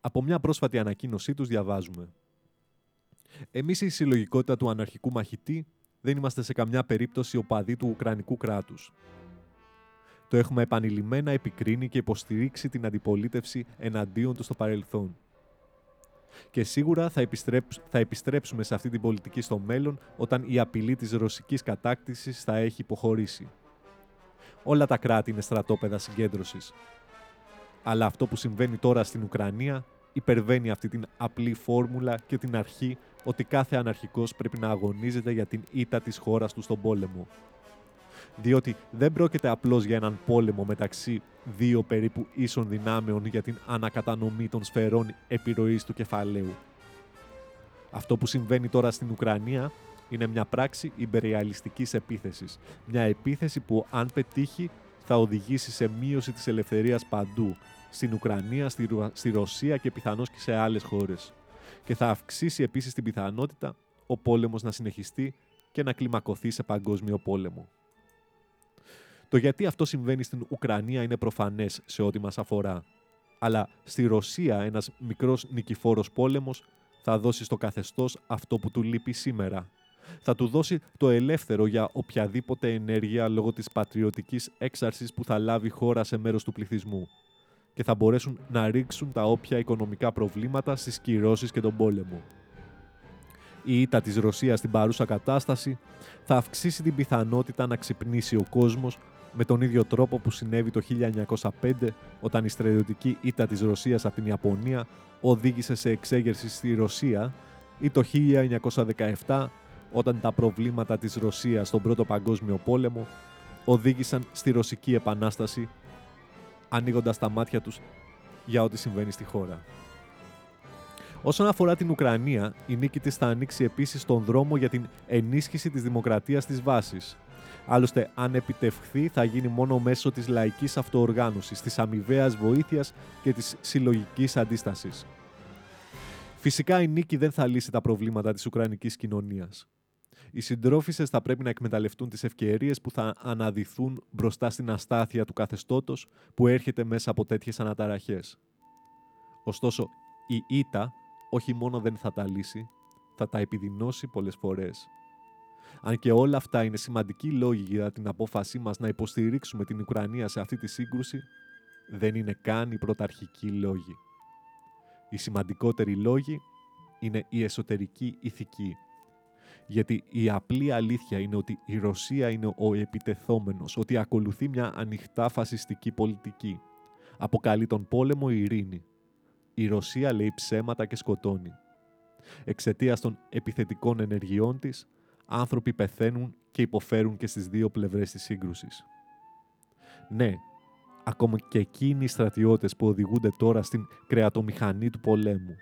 Από μια πρόσφατη ανακοίνωσή τους διαβάζουμε Εμείς η συλλογικότητα του αναρχικού μαχητή δεν είμαστε σε καμιά περίπτωση οπαδοί του Ουκρανικού κράτους. Το έχουμε επανειλημμένα επικρίνει και υποστηρίξει την αντιπολίτευση εναντίον του στο παρελθόν. Και σίγουρα θα, θα επιστρέψουμε σε αυτή την πολιτική στο μέλλον όταν η απειλή της ρωσικής κατάκτησης θα έχει υποχωρήσει. Όλα τα κράτη είναι στρατόπεδα συγκέντρωσης. Αλλά αυτό που συμβαίνει τώρα στην Ουκρανία υπερβαίνει αυτή την απλή φόρμουλα και την αρχή ότι κάθε αναρχικός πρέπει να αγωνίζεται για την ήττα της χώρας του στον πόλεμο. Διότι δεν πρόκειται απλώς για έναν πόλεμο μεταξύ δύο περίπου ίσων δυνάμεων για την ανακατανομή των σφαιρών επιρροής του κεφαλαίου. Αυτό που συμβαίνει τώρα στην Ουκρανία είναι μια πράξη υπεριαλιστικής επίθεσης. Μια επίθεση που αν πετύχει θα οδηγήσει σε μείωση της ελευθερίας παντού, στην Ουκρανία, στη, στη Ρωσία και πιθανώς και σε άλλες χώρες. Και θα αυξήσει επίσης την πιθανότητα ο πόλεμος να συνεχιστεί και να κλιμακωθεί σε παγκόσμιο πόλεμο. Το γιατί αυτό συμβαίνει στην Ουκρανία είναι προφανές σε ό,τι μας αφορά. Αλλά στη Ρωσία ένας μικρός νικηφόρος πόλεμος θα δώσει στο καθεστώς αυτό που του λείπει σήμερα. Θα του δώσει το ελεύθερο για οποιαδήποτε ενέργεια λόγω της πατριωτικής έξαρσης που θα λάβει χώρα σε μέρος του πληθυσμού και θα μπορέσουν να ρίξουν τα όποια οικονομικά προβλήματα στις κυρώσεις και τον πόλεμο. Η ήττα της Ρωσίας στην παρούσα κατάσταση θα αυξήσει την πιθανότητα να ξυπνήσει ο κόσμος με τον ίδιο τρόπο που συνέβη το 1905 όταν η στρατιωτική ήττα της Ρωσίας από την Ιαπωνία οδήγησε σε εξέγερση στη Ρωσία ή το 1917 όταν τα προβλήματα της Ρωσίας στον Πρώτο Παγκόσμιο Πόλεμο οδήγησαν στη Ρωσική Επανάσταση ανοίγοντας τα μάτια τους για ό,τι συμβαίνει στη χώρα. Όσον αφορά την Ουκρανία, η νίκη της θα ανοίξει επίσης τον δρόμο για την ενίσχυση της δημοκρατίας της βάσης. Άλλωστε, αν επιτευχθεί, θα γίνει μόνο μέσω της λαϊκής αυτοοργάνωσης, της αμοιβαίας βοήθειας και της συλλογικής αντίστασης. Φυσικά η νίκη δεν θα λύσει τα προβλήματα της Ουκρανικής κοινωνίας. Οι συντρόφισε θα πρέπει να εκμεταλλευτούν τις ευκαιρίες που θα αναδυθούν μπροστά στην αστάθεια του καθεστώτος που έρχεται μέσα από τέτοιες αναταραχές. Ωστόσο, η ήττα όχι μόνο δεν θα τα λύσει, θα τα επιδεινώσει πολλές φορές. Αν και όλα αυτά είναι σημαντικοί λόγοι για την απόφασή μας να υποστηρίξουμε την Ουκρανία σε αυτή τη σύγκρουση, δεν είναι καν οι πρωταρχικοί λόγοι. Οι σημαντικότεροι λόγοι είναι η εσωτερική ηθική γιατί η απλή αλήθεια είναι ότι η Ρωσία είναι ο επιτεθόμενος, ότι ακολουθεί μια ανοιχτά φασιστική πολιτική. Αποκαλεί τον πόλεμο η ειρήνη. Η Ρωσία λέει ψέματα και σκοτώνει. Εξαιτίας των επιθετικών ενεργειών της, άνθρωποι πεθαίνουν και υποφέρουν και στις δύο πλευρές της σύγκρουσης. Ναι, ακόμα και εκείνοι οι στρατιώτες που οδηγούνται τώρα στην κρεατομηχανή του πολέμου.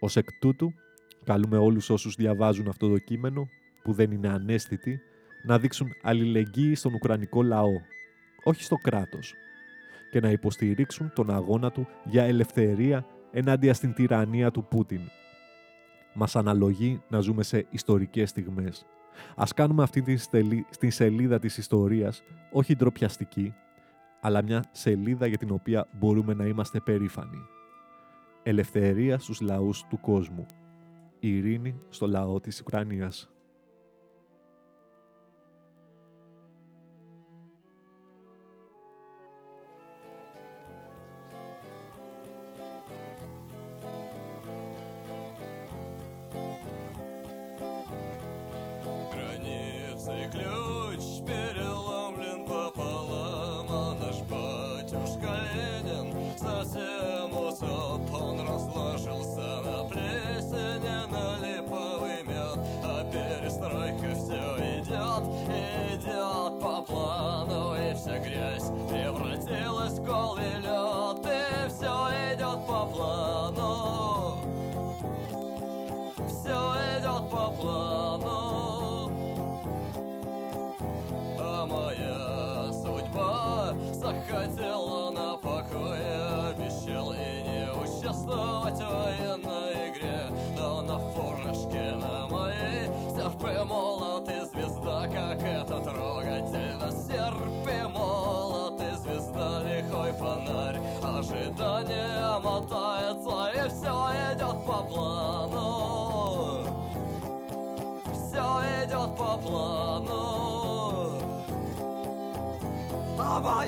Ως εκ τούτου, Καλούμε όλους όσους διαβάζουν αυτό το κείμενο, που δεν είναι ανέστητοι, να δείξουν αλληλεγγύη στον Ουκρανικό λαό, όχι στο κράτος, και να υποστηρίξουν τον αγώνα του για ελευθερία ενάντια στην τυραννία του Πούτιν. Μας αναλογεί να ζούμε σε ιστορικές στιγμές. Ας κάνουμε αυτή τη, στελή, στη σελίδα της ιστορίας όχι ντροπιαστική, αλλά μια σελίδα για την οποία μπορούμε να είμαστε περήφανοι. Ελευθερία στους λαούς του κόσμου. Ειρήνη στο λαό της Ουκρανίας.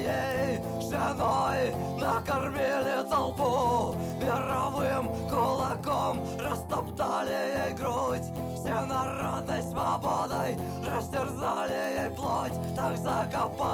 Моей женой накормили толпу Мировым кулаком растоптали ей грудь Все народной свободой растерзали ей плоть Так закопайте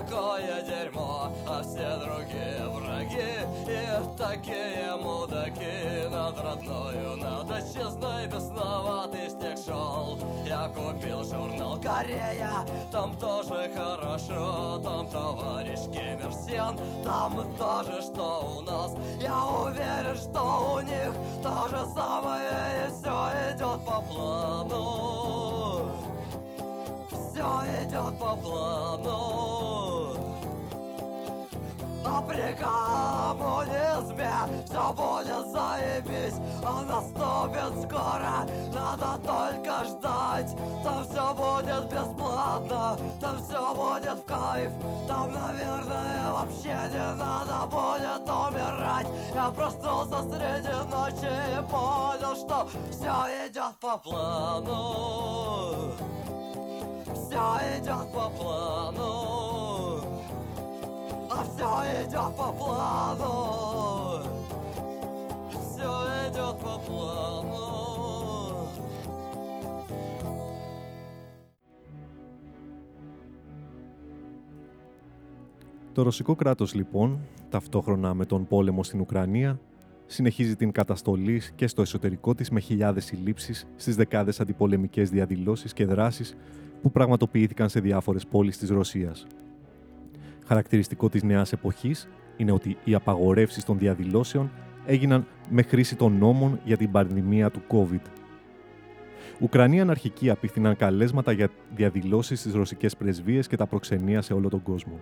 Такое дерьмо, а все другие враги И такие мудаки. Над родною Над отчизной бесноватый снег шел. Я купил журнал Корея Там тоже хорошо Там товарищ Киммерсен Там тоже что у нас. Я уверен, что у них то же самое И все идет по плану Все идет по плану а при коммунизме все будет заебись Он наступит скоро, надо только ждать Там все будет бесплатно, там все будет в кайф. Там, наверное, вообще не надо будет умирать Я проснулся среди ночи и понял, что все идет по плану Все идет по плану а все идет по плану Все идет по плану Το ρωσικό κράτος λοιπόν, ταυτόχρονα με τον πόλεμο στην Ουκρανία, συνεχίζει την καταστολή και στο εσωτερικό της με χιλιάδες συλλήψεις στις δεκάδες αντιπολεμικές διαδηλώσεις και δράσεις που πραγματοποιήθηκαν σε διάφορες πόλεις της Ρωσίας. Χαρακτηριστικό της νέας εποχής είναι ότι οι απαγορεύσεις των διαδηλώσεων έγιναν με χρήση των νόμων για την πανδημία του COVID. Ουκρανοί αναρχικοί απίθυναν καλέσματα για διαδηλώσεις στις ρωσικές πρεσβείες και τα προξενία σε όλο τον κόσμο.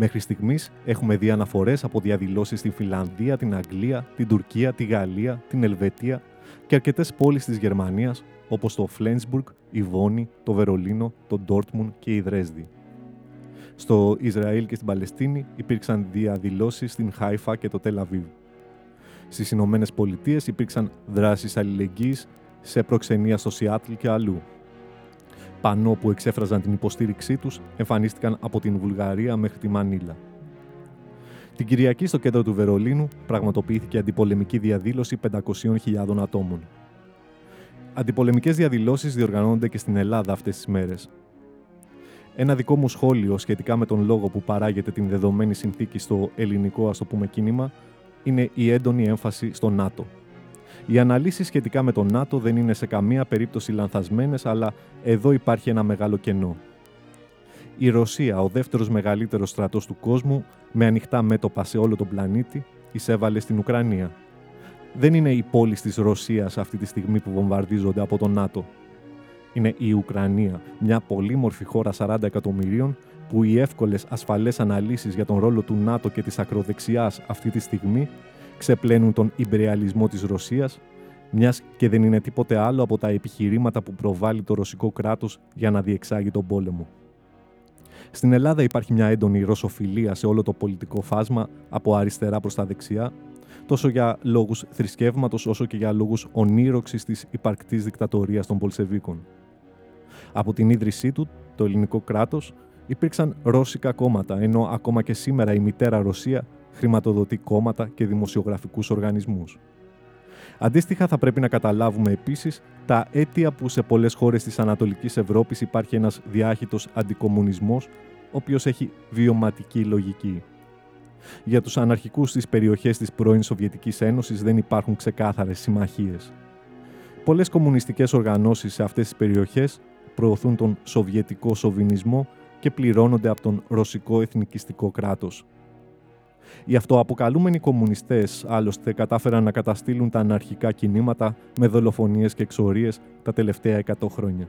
Μέχρι στιγμής έχουμε δει αναφορές από διαδηλώσεις στην Φιλανδία, την Αγγλία, την Τουρκία, τη Γαλλία, την Ελβετία και αρκετές πόλεις της Γερμανίας όπως το Φλένσμπουργκ, η Βόνη, το Βερολίνο, το Ντόρτμουν και η Δρέσδη. Στο Ισραήλ και στην Παλαιστίνη υπήρξαν διαδηλώσεις στην Χάιφα και το Τελαβίβ. Στις Ηνωμένες Πολιτείες υπήρξαν δράσεις αλληλεγγύης σε προξενία στο Σιάτλ και αλλού. Πανό που εξέφραζαν την υποστήριξή τους εμφανίστηκαν από την Βουλγαρία μέχρι τη Μανίλα. Την Κυριακή στο κέντρο του Βερολίνου πραγματοποιήθηκε αντιπολεμική διαδήλωση 500.000 ατόμων. Αντιπολεμικές διαδηλώσεις διοργανώνονται και στην Ελλάδα αυτές τις μέρες. Ένα δικό μου σχόλιο σχετικά με τον λόγο που παράγεται την δεδομένη συνθήκη στο ελληνικό ας το πούμε κίνημα είναι η έντονη έμφαση στο ΝΑΤΟ. Οι αναλύσεις σχετικά με τον ΝΑΤΟ δεν είναι σε καμία περίπτωση λανθασμένες, αλλά εδώ υπάρχει ένα μεγάλο κενό. Η Ρωσία, ο δεύτερος μεγαλύτερος στρατός του κόσμου, με ανοιχτά μέτωπα σε όλο τον πλανήτη, εισέβαλε στην Ουκρανία. δεν είναι οι πόλεις της Ρωσίας αυτή τη στιγμή που βομβαρδίζονται από τον ΝΑΤΟ. Είναι η Ουκρανία, μια πολύμορφη χώρα 40 εκατομμυρίων που οι εύκολες ασφαλές αναλύσεις για τον ρόλο του ΝΑΤΟ και της ακροδεξιάς αυτή τη στιγμή ξεπλένουν τον υπεριαλισμό της Ρωσίας, μιας και δεν είναι τίποτε άλλο από τα επιχειρήματα που προβάλλει το ρωσικό κράτος για να διεξάγει τον πόλεμο. Στην Ελλάδα υπάρχει μια έντονη ρωσοφιλία σε όλο το πολιτικό φάσμα από αριστερά προς τα δεξιά, τόσο για λόγους θρησκεύματος όσο και για λόγους ονείροξης της υπαρκτής δικτατορίας των Πολσεβίκων. Από την ίδρυσή του, το ελληνικό κράτος, υπήρξαν ρώσικα κόμματα, ενώ ακόμα και σήμερα η μητέρα Ρωσία χρηματοδοτεί κόμματα και δημοσιογραφικούς οργανισμούς. Αντίστοιχα, θα πρέπει να καταλάβουμε επίσης τα αίτια που σε πολλές χώρες της Ανατολικής Ευρώπης υπάρχει ένας διάχυτος αντικομουνισμός, ο οποίος έχει βιωματική λογική. Για τους αναρχικούς στις περιοχές της πρώην Σοβιετικής Ένωσης δεν υπάρχουν ξεκάθαρες συμμαχίες. Πολλές κομμουνιστικές οργανώσεις σε αυτές τις περιοχές προωθούν τον σοβιετικό σοβινισμό και πληρώνονται από τον ρωσικό εθνικιστικό κράτος. Οι αυτοαποκαλούμενοι κομμουνιστές, άλλωστε, κατάφεραν να καταστήλουν τα αναρχικά κινήματα με δολοφονίες και εξορίες τα τελευταία 100 χρόνια.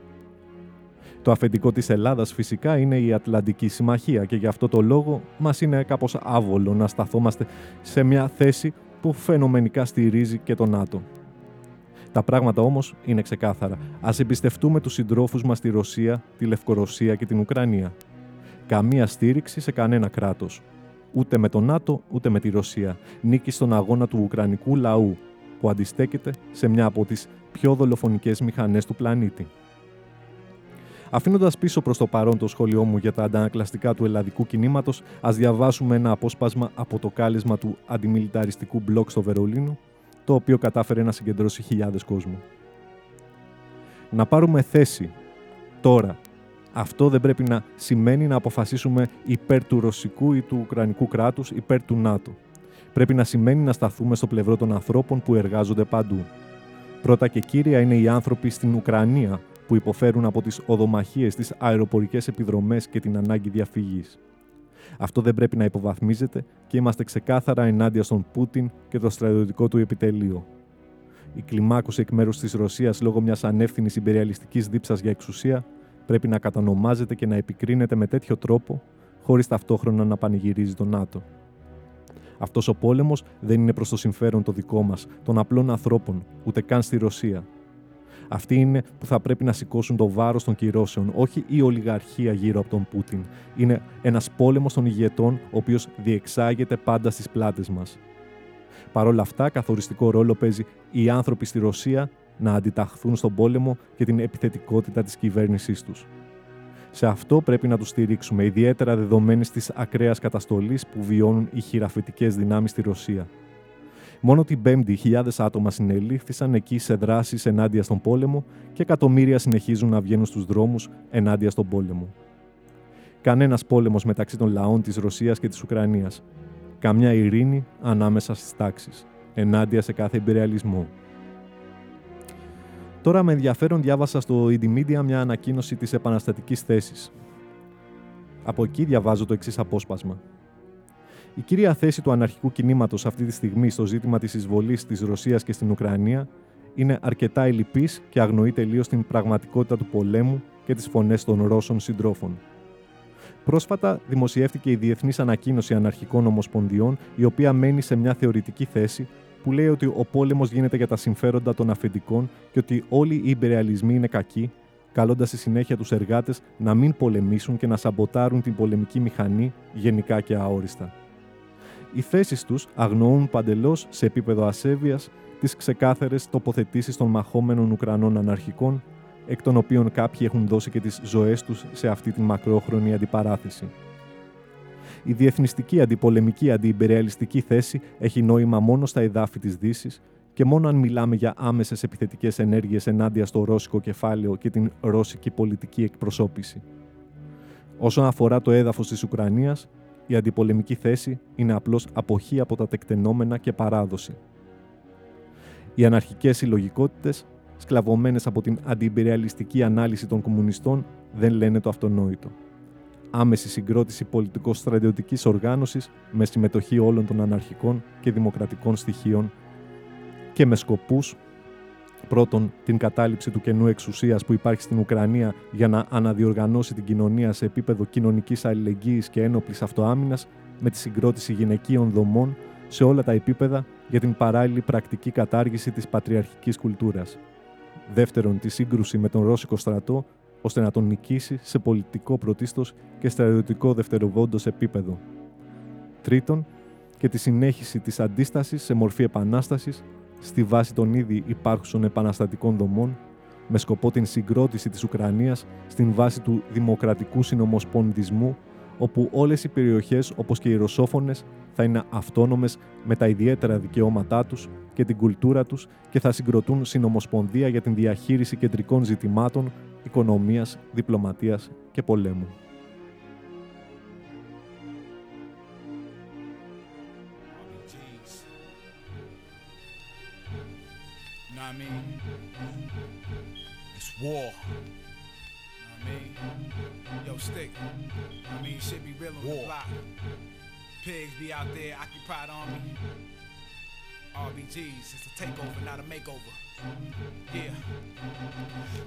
Το αφεντικό της Ελλάδας φυσικά είναι η Ατλαντική Συμμαχία και γι' αυτό το λόγο μας είναι κάπως άβολο να σταθόμαστε σε μια θέση που φαινομενικά στηρίζει και το ΝΑΤΟ. Τα πράγματα όμως είναι ξεκάθαρα. Ας εμπιστευτούμε τους συντρόφους μας στη Ρωσία, τη Λευκορωσία και την Ουκρανία. Καμία στήριξη σε κανένα κράτος. Ούτε με το ΝΑΤΟ, ούτε με τη Ρωσία. Νίκη στον αγώνα του Ουκρανικού λαού, που αντιστέκεται σε μια από τις πιο δολοφονικές μηχανές του πλανήτη. Αφήνοντας πίσω προς το παρόν το σχόλιο μου για τα αντανακλαστικά του ελλαδικού κινήματος, ας διαβάσουμε ένα απόσπασμα από το κάλεσμα του αντιμιλιταριστικού μπλοκ στο Βερολίνο, το οποίο κατάφερε να συγκεντρώσει χιλιάδες κόσμου. Να πάρουμε θέση τώρα. Αυτό δεν πρέπει να σημαίνει να αποφασίσουμε υπέρ του ρωσικού ή του ουκρανικού κράτους, υπέρ του ΝΑΤΟ. Πρέπει να σημαίνει να σταθούμε στο πλευρό των ανθρώπων που εργάζονται παντού. Πρώτα και κύρια είναι οι άνθρωποι στην Ουκρανία που υποφέρουν από τις οδομαχίες, τις αεροπορικές επιδρομές και την ανάγκη διαφυγής. Αυτό δεν πρέπει να υποβαθμίζεται και είμαστε ξεκάθαρα ενάντια στον Πούτιν και το στρατιωτικό του επιτελείο. Η κλιμάκωση εκ μέρους της Ρωσίας λόγω μιας ανεύθυνης υπεριαλιστικής δίψας για εξουσία πρέπει να κατανομάζεται και να επικρίνεται με τέτοιο τρόπο, χωρίς ταυτόχρονα να πανηγυρίζει τον ΝΑΤΟ. Αυτός ο πόλεμος δεν είναι προς το συμφέρον το δικό μας, των απλών ανθρώπων, ούτε καν στη Ρωσία, αυτοί είναι που θα πρέπει να σηκώσουν το βάρος των κυρώσεων, όχι η ολιγαρχία γύρω από τον Πούτιν. Είναι ένας πόλεμος των ηγετών, ο οποίος διεξάγεται πάντα στις πλάτες μας. Παρ' όλα αυτά, καθοριστικό ρόλο παίζει οι άνθρωποι στη Ρωσία να αντιταχθούν στον πόλεμο και την επιθετικότητα της κυβέρνησής τους. Σε αυτό πρέπει να τους στηρίξουμε, ιδιαίτερα δεδομένης της ακραίας καταστολής που βιώνουν οι χειραφετικές δυνάμεις στη Ρωσία. Μόνο την Πέμπτη, χιλιάδες άτομα συνελήφθησαν εκεί σε δράσεις ενάντια στον πόλεμο και εκατομμύρια συνεχίζουν να βγαίνουν στους δρόμους ενάντια στον πόλεμο. Κανένας πόλεμος μεταξύ των λαών της Ρωσίας και της Ουκρανίας. Καμιά ειρήνη ανάμεσα στις τάξεις. Ενάντια σε κάθε υπεριαλισμό. Τώρα με ενδιαφέρον διάβασα στο Media μια ανακοίνωση της επαναστατικής θέσης. Από εκεί διαβάζω το εξής απόσπασμα. Η κύρια θέση του αναρχικού κινήματος αυτή τη στιγμή στο ζήτημα της εισβολής της Ρωσίας και στην Ουκρανία είναι αρκετά ελλειπής και αγνοεί τελείως την πραγματικότητα του πολέμου και τις φωνές των Ρώσων συντρόφων. Πρόσφατα δημοσιεύτηκε η Διεθνής Ανακοίνωση Αναρχικών Ομοσπονδιών, η οποία μένει σε μια θεωρητική θέση που λέει ότι ο πόλεμος γίνεται για τα συμφέροντα των αφεντικών και ότι όλοι οι υπερεαλισμοί είναι κακοί, καλώντας στη συνέχεια τους εργάτες να μην πολεμήσουν και να σαμποτάρουν την πολεμική μηχανή γενικά και αόριστα οι θέσεις τους αγνοούν παντελώς σε επίπεδο ασέβειας τις ξεκάθαρες τοποθετήσεις των μαχόμενων Ουκρανών αναρχικών, εκ των οποίων κάποιοι έχουν δώσει και τις ζωές τους σε αυτή την μακρόχρονη αντιπαράθεση. Η διεθνιστική αντιπολεμική αντιυμπεριαλιστική θέση έχει νόημα μόνο στα εδάφη της Δύσης και μόνο αν μιλάμε για άμεσες επιθετικές ενέργειες ενάντια στο ρώσικο κεφάλαιο και την ρώσικη πολιτική εκπροσώπηση. Όσον αφορά το έδαφος της Ουκρανίας, η αντιπολεμική θέση είναι απλώς αποχή από τα τεκτενόμενα και παράδοση. Οι αναρχικές συλλογικότητες, σκλαβωμένες από την αντιυμπεριαλιστική ανάλυση των κομμουνιστών, δεν λένε το αυτονόητο. Άμεση συγκρότηση πολιτικο-στρατιωτικής οργάνωσης με συμμετοχή όλων των αναρχικών και δημοκρατικών στοιχείων και με σκοπούς πρώτον την κατάληψη του κενού εξουσίας που υπάρχει στην Ουκρανία για να αναδιοργανώσει την κοινωνία σε επίπεδο κοινωνικής αλληλεγγύης και ένοπλης αυτοάμυνας με τη συγκρότηση γυναικείων δομών σε όλα τα επίπεδα για την παράλληλη πρακτική κατάργηση της πατριαρχικής κουλτούρας. Δεύτερον, τη σύγκρουση με τον Ρώσικο στρατό ώστε να τον νικήσει σε πολιτικό πρωτίστως και στρατιωτικό δευτεροβόντος επίπεδο. Τρίτον, και τη συνέχιση της αντίστασης σε μορφή επανάστασης στη βάση των ήδη υπάρχουσων επαναστατικών δομών με σκοπό την συγκρότηση της Ουκρανίας στην βάση του δημοκρατικού συνομοσπονδισμού όπου όλες οι περιοχές όπως και οι ρωσόφωνες θα είναι αυτόνομες με τα ιδιαίτερα δικαιώματά τους και την κουλτούρα τους και θα συγκροτούν συνομοσπονδία για την διαχείριση κεντρικών ζητημάτων, οικονομίας, διπλωματίας και πολέμου. RBGs. Know what I mean? It's war. Know what I mean? Yo, stick. I mean, shit be real on the block. Pigs be out there, occupied army. RBGs, it's a takeover, not a makeover. Yeah.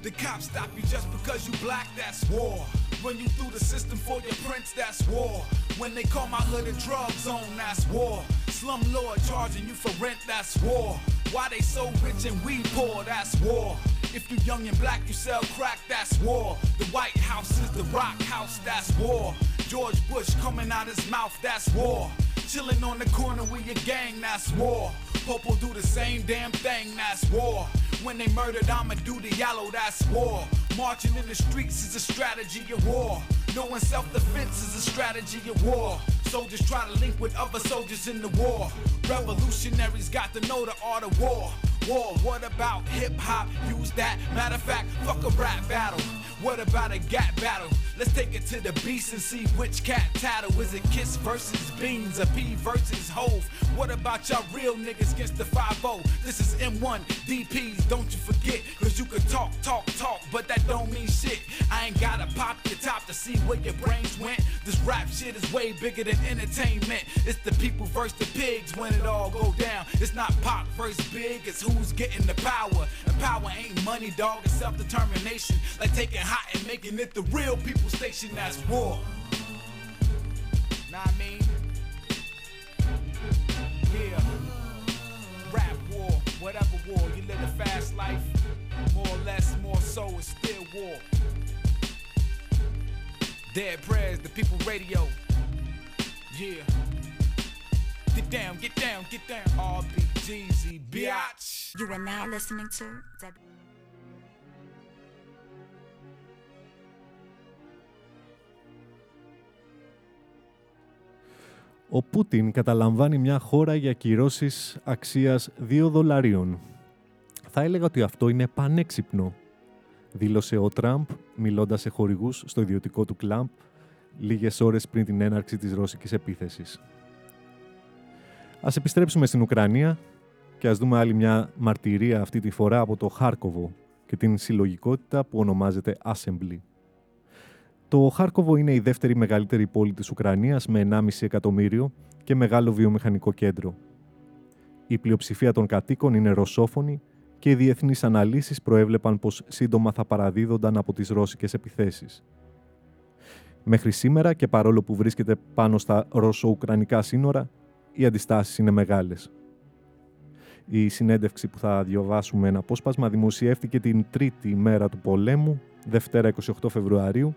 The cops stop you just because you black, that's war. Run you through the system for your prince, that's war. When they call my hood a drug zone, that's war. Slum lord charging you for rent, that's war. Why they so rich and we poor, that's war. If you young and black, you sell crack, that's war. The White House is the rock house, that's war. George Bush coming out his mouth, that's war. Chilling on the corner with your gang, that's war. Popo do the same damn thing, that's war. When they murdered I'ma do the yellow, that's war. Marching in the streets is a strategy of war. Knowing self-defense is a strategy of war. Soldiers try to link with other soldiers in the war. Revolutionaries got to know the art of war. War, what about hip hop? Use that. Matter of fact, fuck a rap battle. What about a gat battle? Let's take it to the beast and see which cat tattle. Is it Kiss versus Beans or P versus Hove? What about y'all real niggas against the 5 This is M1 DPs, don't you forget. Cause you can talk, talk, talk, but that don't mean shit. I ain't gotta pop your top to see where your brains went. This rap shit is way bigger than entertainment. It's the people versus the pigs when it all go down. It's not pop versus big, it's who's getting the power. And power ain't money, dog, it's self-determination. Like taking hot and making it the real people station, that's war. Nah, I mean, yeah, rap war, whatever war. You live a fast life, more or less, more so, it's still war. Dead prayers, the people radio, yeah. Get down, get down, get down. RBGZ, biatch. You are now listening to W. Ο Πούτιν καταλαμβάνει μια χώρα για κυρώσεις αξίας 2 δολαρίων. Θα έλεγα ότι αυτό είναι πανέξυπνο, δήλωσε ο Τραμπ μιλώντας σε χορηγούς στο ιδιωτικό του κλαμπ λίγες ώρες πριν την έναρξη της ρώσικης επίθεσης. Ας επιστρέψουμε στην Ουκρανία και ας δούμε άλλη μια μαρτυρία αυτή τη φορά από το Χάρκοβο και την συλλογικότητα που ονομάζεται Assembly. Το Χάρκοβο είναι η δεύτερη μεγαλύτερη πόλη της Ουκρανίας με 1,5 εκατομμύριο και μεγάλο βιομηχανικό κέντρο. Η πλειοψηφία των κατοίκων είναι ρωσόφωνοι και οι διεθνείς αναλύσεις προέβλεπαν πως σύντομα θα παραδίδονταν από τις ρώσικες επιθέσεις. Μέχρι σήμερα και παρόλο που βρίσκεται πάνω στα ρωσο-ουκρανικά σύνορα, οι αντιστάσεις είναι μεγάλες. Η συνέντευξη που θα διαβάσουμε ένα απόσπασμα δημοσιεύτηκε την τρίτη μέρα του πολέμου, Δευτέρα 28 Φεβρουαρίου,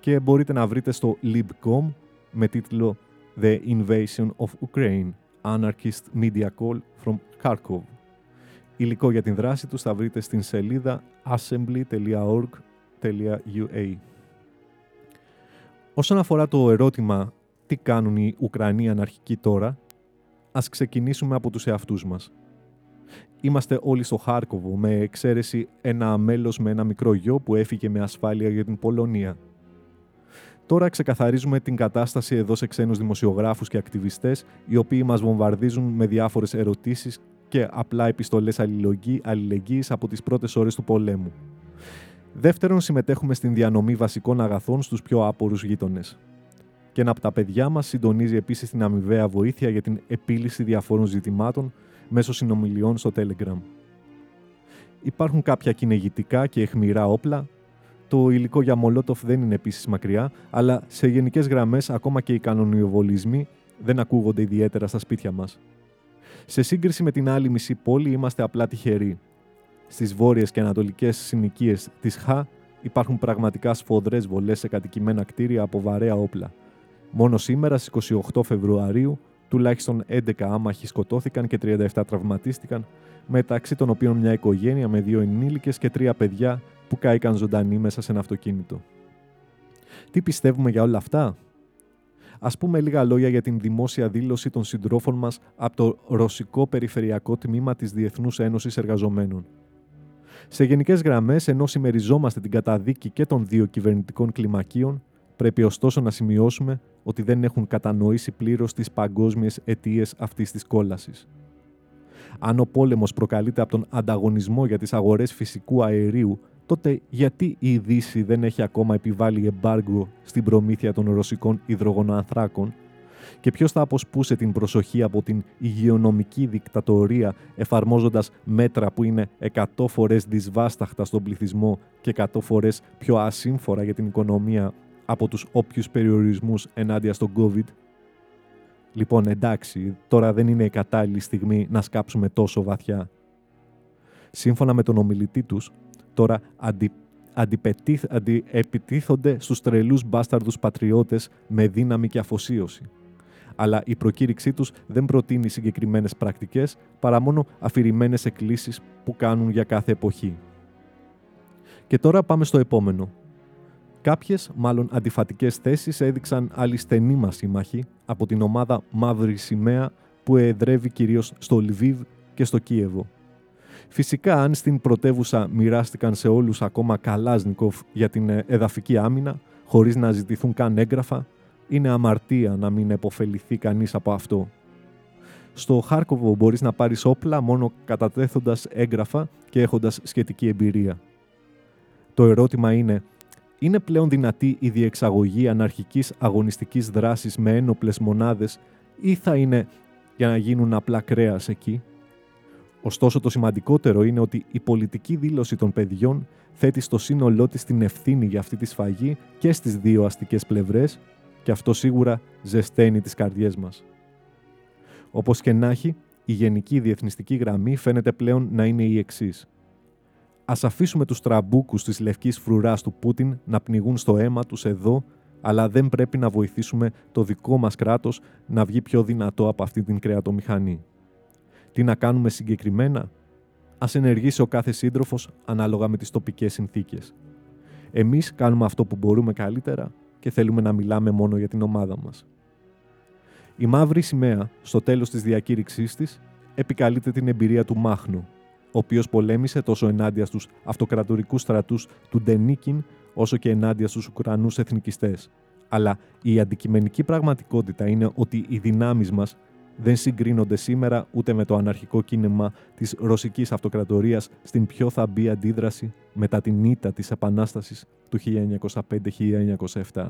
και μπορείτε να βρείτε στο Libcom με τίτλο The Invasion of Ukraine, Anarchist Media Call from Kharkov. Υλικό για την δράση τους θα βρείτε στην σελίδα assembly.org.ua. Όσον αφορά το ερώτημα τι κάνουν οι Ουκρανοί αναρχικοί τώρα, ας ξεκινήσουμε από τους εαυτούς μας. Είμαστε όλοι στο Χάρκοβο, με εξαίρεση ένα μέλος με ένα μικρό γιο που έφυγε με ασφάλεια για την Πολωνία. Τώρα ξεκαθαρίζουμε την κατάσταση εδώ σε ξένους δημοσιογράφους και ακτιβιστές, οι οποίοι μας βομβαρδίζουν με διάφορες ερωτήσεις και απλά επιστολές αλληλογγύη, αλληλεγγύης από τις πρώτες ώρες του πολέμου. Δεύτερον, συμμετέχουμε στην διανομή βασικών αγαθών στους πιο άπορους γείτονες. Και ένα από τα παιδιά μας συντονίζει επίσης την αμοιβαία βοήθεια για την επίλυση διαφόρων ζητημάτων μέσω συνομιλιών στο Telegram. Υπάρχουν κάποια κυνηγητικά και αιχμηρά όπλα. Το υλικό για Μολότοφ δεν είναι επίσης μακριά, αλλά σε γενικές γραμμές ακόμα και οι κανονιοβολισμοί δεν ακούγονται ιδιαίτερα στα σπίτια μας. Σε σύγκριση με την άλλη μισή πόλη είμαστε απλά τυχεροί. Στις βόρειες και ανατολικές συνοικίες της ΧΑ υπάρχουν πραγματικά σφοδρές βολές σε κατοικημένα κτίρια από βαρέα όπλα. Μόνο σήμερα, στις 28 Φεβρουαρίου, τουλάχιστον 11 άμαχοι σκοτώθηκαν και 37 τραυματίστηκαν, μεταξύ των οποίων μια οικογένεια με δύο ενήλικες και τρία παιδιά που κάηκαν ζωντανοί μέσα σε ένα αυτοκίνητο. Τι πιστεύουμε για όλα αυτά; Ας πούμε λίγα λόγια για την δημόσια δήλωση των συντρόφων μας από το Ρωσικό Περιφερειακό Τμήμα της Διεθνούς Ένωσης Εργαζομένων. Σε γενικές γραμμές, ενώ συμμεριζόμαστε την καταδίκη και των δύο κυβερνητικών κλιμακίων, πρέπει ωστόσο να σημειώσουμε ότι δεν έχουν κατανοήσει πλήρως τις παγκόσμιες αιτίες αυτής της κόλασης. Αν ο πόλεμος προκαλείται από τον ανταγωνισμό για τις αγορές φυσικού αερίου, τότε γιατί η Δύση δεν έχει ακόμα επιβάλει εμπάργκο στην προμήθεια των ρωσικών υδρογονοανθράκων και ποιος θα αποσπούσε την προσοχή από την υγειονομική δικτατορία εφαρμόζοντας μέτρα που είναι 100 φορές δυσβάσταχτα στον πληθυσμό και 100 φορές πιο ασύμφορα για την οικονομία από τους όποιους περιορισμούς ενάντια στον COVID; Λοιπόν, εντάξει, τώρα δεν είναι η κατάλληλη στιγμή να σκάψουμε τόσο βαθιά. Σύμφωνα με τον ομιλητή τους, τώρα αντι, αντιπετήθ, αντιεπιτίθονται στους τρελούς μπάσταρδους πατριώτες με δύναμη και αφοσίωση. Αλλά η προκήρυξή τους δεν προτείνει συγκεκριμένες πρακτικές, παρά μόνο αφηρημένες εκκλήσεις που κάνουν για κάθε εποχή. Και τώρα πάμε στο επόμενο. Κάποιες, μάλλον αντιφατικές θέσεις έδειξαν άλλοι στενοί μας σύμμαχοι από την ομάδα Μαύρη Σημαία που εδρεύει κυρίως στο Λιβύβ και στο Κίεβο. Φυσικά, αν στην πρωτεύουσα μοιράστηκαν σε όλους ακόμα Καλάζνικοφ για την ε, εδαφική άμυνα, χωρίς να ζητηθούν καν έγγραφα, είναι αμαρτία να μην επωφεληθεί κανείς από αυτό. Στο Χάρκοβο μπορείς να πάρεις όπλα μόνο κατατέθοντας έγγραφα και έχοντας σχετική εμπειρία. Το ερώτημα είναι, είναι πλέον δυνατή η διεξαγωγή αναρχικής αγωνιστικής δράσης με ένοπλες μονάδες ή θα είναι για να γίνουν απλά κρέας εκεί; Ωστόσο το σημαντικότερο είναι ότι η πολιτική δήλωση των παιδιών θέτει στο σύνολό της την ευθύνη για αυτή τη σφαγή και στις δύο αστικές πλευρές και αυτό σίγουρα ζεσταίνει τις καρδιές μας. Όπως και να έχει, η γενική διεθνιστική γραμμή φαίνεται πλέον να είναι η εξής – Ας αφήσουμε τους τραμπούκους της λευκής φρουράς του Πούτιν να πνιγούν στο αίμα τους εδώ, αλλά δεν πρέπει να βοηθήσουμε το δικό μας κράτος να βγει πιο δυνατό από αυτή την κρεατομηχανή. Τι να κάνουμε συγκεκριμένα, ας ενεργήσει ο κάθε σύντροφος ανάλογα με τις τοπικές συνθήκες. Εμείς κάνουμε αυτό που μπορούμε καλύτερα και θέλουμε να μιλάμε μόνο για την ομάδα μας. Η μαύρη σημαία, στο τέλος της διακήρυξής της, επικαλείται την εμπειρία του Μάχνου, ο οποίος πολέμησε τόσο ενάντια στους αυτοκρατορικούς στρατούς του Ντενίκιν, όσο και ενάντια στους Ουκρανούς εθνικιστές. Αλλά η αντικειμενική πραγματικότητα είναι ότι οι δυνάμεις μας δεν συγκρίνονται σήμερα ούτε με το αναρχικό κίνημα της ρωσικής αυτοκρατορίας στην πιο θαμπή αντίδραση μετά την ήττα της Επανάστασης του 1905-1907.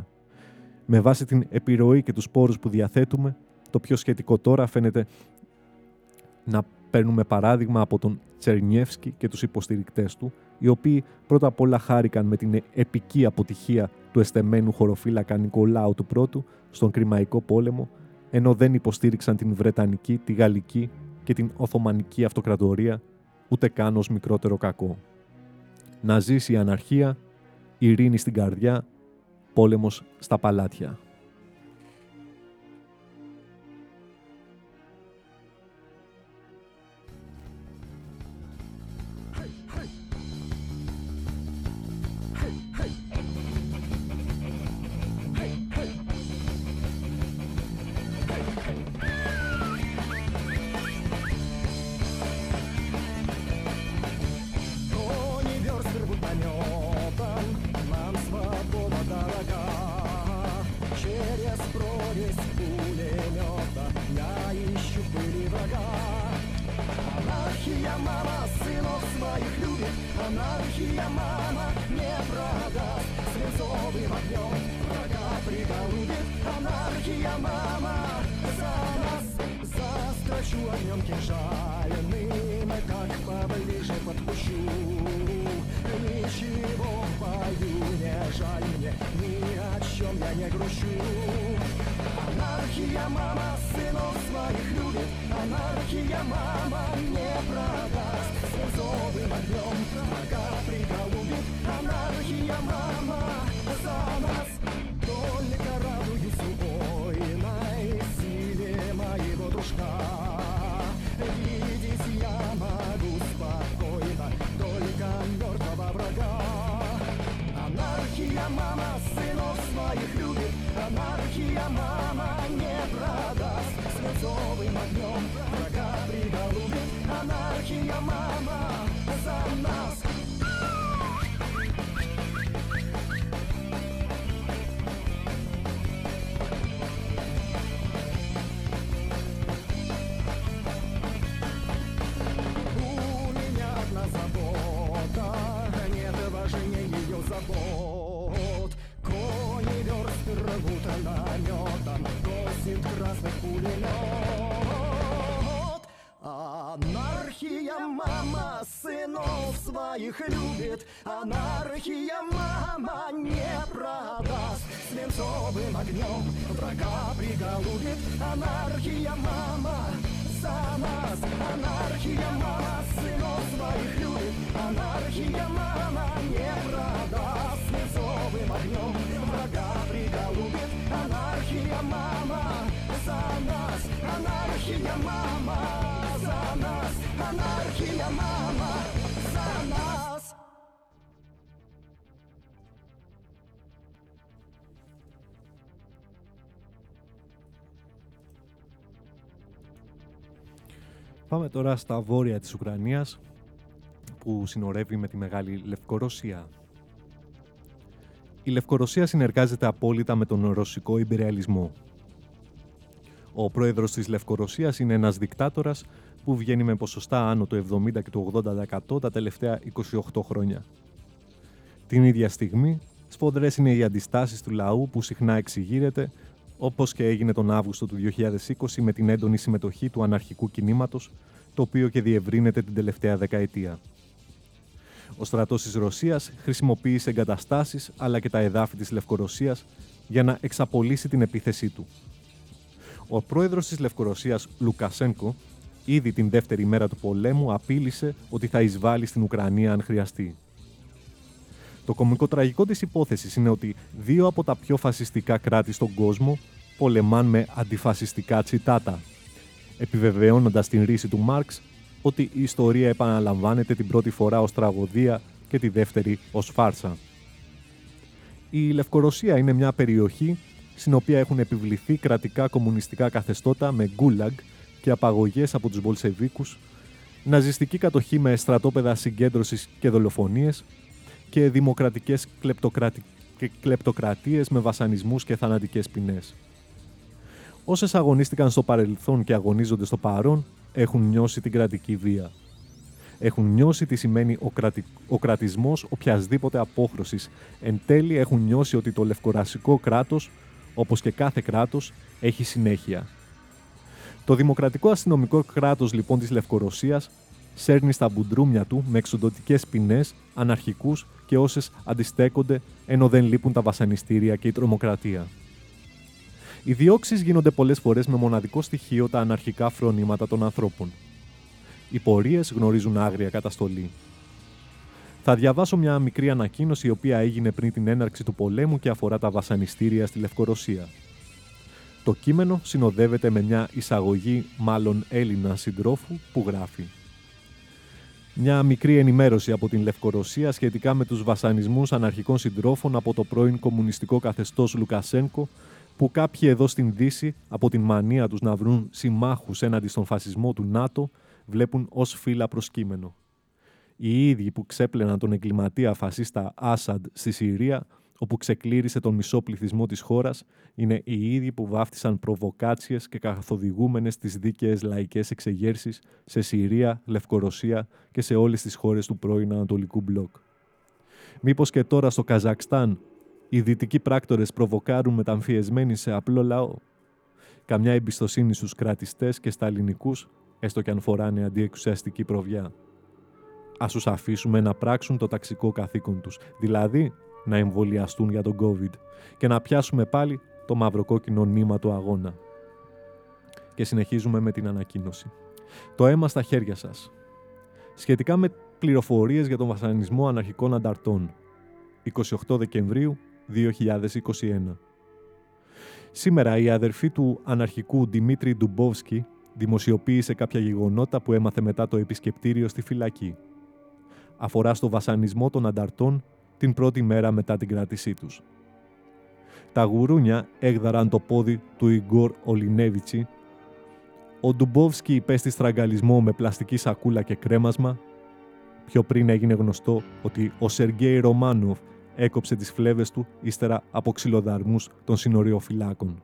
Με βάση την επιρροή και τους πόρους που διαθέτουμε, το πιο σχετικό τώρα φαίνεται να παίρνουμε παράδειγμα από τον Τσερνιεύσκι και τους υποστηρικτές του, οι οποίοι πρώτα απ' όλα χάρηκαν με την επική αποτυχία του εστεμένου χωροφύλακα Νικολάου του Πρώτου στον Κρημαϊκό πόλεμο, ενώ δεν υποστήριξαν την Βρετανική, τη Γαλλική και την Οθωμανική αυτοκρατορία, ούτε καν ως μικρότερο κακό. Να ζήσει η αναρχία, ειρήνη στην καρδιά, πόλεμος στα παλάτια. Πάμε τώρα στα βόρεια της Ουκρανίας που συνορεύει με τη Μεγάλη Λευκορωσία. Η Λευκορωσία συνεργάζεται απόλυτα με τον ρωσικό ιμπεριαλισμό. Ο πρόεδρος της Λευκορωσίας είναι ένας δικτάτορας που βγαίνει με ποσοστά άνω του 70 και του 80% τα τελευταία 28 χρόνια. Την ίδια στιγμή, σφοδρές είναι οι αντιστάσεις του λαού που συχνά εξηγείρεται, όπως και έγινε τον Αύγουστο του 2020 με την έντονη συμμετοχή του αναρχικού κινήματος, το οποίο και διευρύνεται την τελευταία δεκαετία. Ο στρατός της Ρωσίας χρησιμοποίησε εγκαταστάσεις αλλά και τα εδάφη της Λευκορωσίας για να εξαπολύσει την επίθεσή του. Ο πρόεδρος της Λευκορωσίας, Λουκασένκο, ήδη την δεύτερη μέρα του πολέμου απείλησε ότι θα εισβάλλει στην Ουκρανία αν χρειαστεί. Το κομικό τραγικό της υπόθεσης είναι ότι δύο από τα πιο φασιστικά κράτη στον κόσμο πολεμάν με αντιφασιστικά τσιτάτα, επιβεβαιώνοντας την ρίση του Μάρξ ότι η ιστορία επαναλαμβάνεται την πρώτη φορά ως τραγωδία και τη δεύτερη ως φάρσα. Η Λευκορωσία είναι μια περιοχή στην οποία έχουν επιβληθεί κρατικά κομμουνιστικά καθεστώτα με γκούλαγκ και απαγωγές από τους Βολσεβίκους, ναζιστική κατοχή με στρατόπεδα συγκέντρωσης και δολοφονίες και δημοκρατικές κλεπτοκρατι... και κλεπτοκρατίες με βασανισμούς και θανατικές ποινές. Όσες αγωνίστηκαν στο παρελθόν και αγωνίζονται στο παρόν, έχουν νιώσει την κρατική βία. Έχουν νιώσει τι σημαίνει ο, κρατι... ο κρατισμός οποιασδήποτε απόχρωσης. Εν τέλει έχουν νιώσει ότι το λευκορασικό κράτος, όπως και κάθε κράτος, έχει συνέχεια. Το δημοκρατικό αστυνομικό κράτος λοιπόν της Λευκορωσίας σέρνει στα μπουντρούμια του με εξοντοτικές ποινές, αναρχικούς και όσες αντιστέκονται ενώ δεν λείπουν τα βασανιστήρια και η τρομοκρατία. Οι διώξεις γίνονται πολλές φορές με μοναδικό στοιχείο τα αναρχικά φρονήματα των ανθρώπων. Οι πορείες γνωρίζουν άγρια καταστολή. Θα διαβάσω μια μικρή ανακοίνωση η οποία έγινε πριν την έναρξη του πολέμου και αφορά τα βασανιστήρια στη Λευκορωσία. Το κείμενο συνοδεύεται με μια εισαγωγή μάλλον Έλληνα συντρόφου που γράφει μια μικρή ενημέρωση από την Λευκορωσία σχετικά με τους βασανισμούς αναρχικών συντρόφων από το πρώην κομμουνιστικό καθεστώς Λουκασένκο που κάποιοι εδώ στην Δύση, από την μανία τους να βρουν συμμάχους έναντι στον φασισμό του ΝΑΤΟ, βλέπουν ως φύλλα προσκύμενο. Οι ίδιοι που ξέπλαιναν τον εγκληματία φασίστα Άσαντ στη Συρία, όπου ξεκλήρισε τον μισό πληθυσμό της χώρας, είναι οι ίδιοι που βάφτισαν προβοκάτσιες και καθοδηγούμενες τις δίκαιες λαϊκές εξεγέρσεις σε Συρία, Λευκορωσία και σε όλες τις χώρες του πρώην Ανατολικού Μπλοκ. Μήπως και τώρα στο Καζακστάν οι δυτικοί πράκτορες προβοκάρουν μεταμφιεσμένοι σε απλό λαό. Καμιά εμπιστοσύνη στους κρατιστές και στα ελληνικούς έστω και αν φοράνε αντιεξουσιαστική προβιά. Ας τους αφήσουμε να πράξουν το ταξικό καθήκον τους, δηλαδή να εμβολιαστούν για τον COVID και να πιάσουμε πάλι το μαυροκόκκινο νήμα του αγώνα. Και συνεχίζουμε με την ανακοίνωση. Το αίμα στα χέρια σας. Σχετικά με πληροφορίες για τον βασανισμό αναρχικών ανταρτών. 28 Δεκεμβρίου 2021. Σήμερα η αδερφή του αναρχικού Δημήτρη Ντουμπόβσκι δημοσιοποίησε κάποια γεγονότα που έμαθε μετά το επισκεπτήριο στη φυλακή. Αφορά στο βασανισμό των ανταρτών την πρώτη μέρα μετά την κράτησή τους. Τα γουρούνια έγδαραν το πόδι του Ιγκόρ Ολινέβιτσι. Ο Ντουμπόβσκι υπέστη στραγγαλισμό με πλαστική σακούλα και κρέμασμα. Πιο πριν έγινε γνωστό ότι ο Σεργέη Ρωμάνοφ έκοψε τις φλέβες του ύστερα από ξυλοδαρμούς των συνοριοφυλάκων.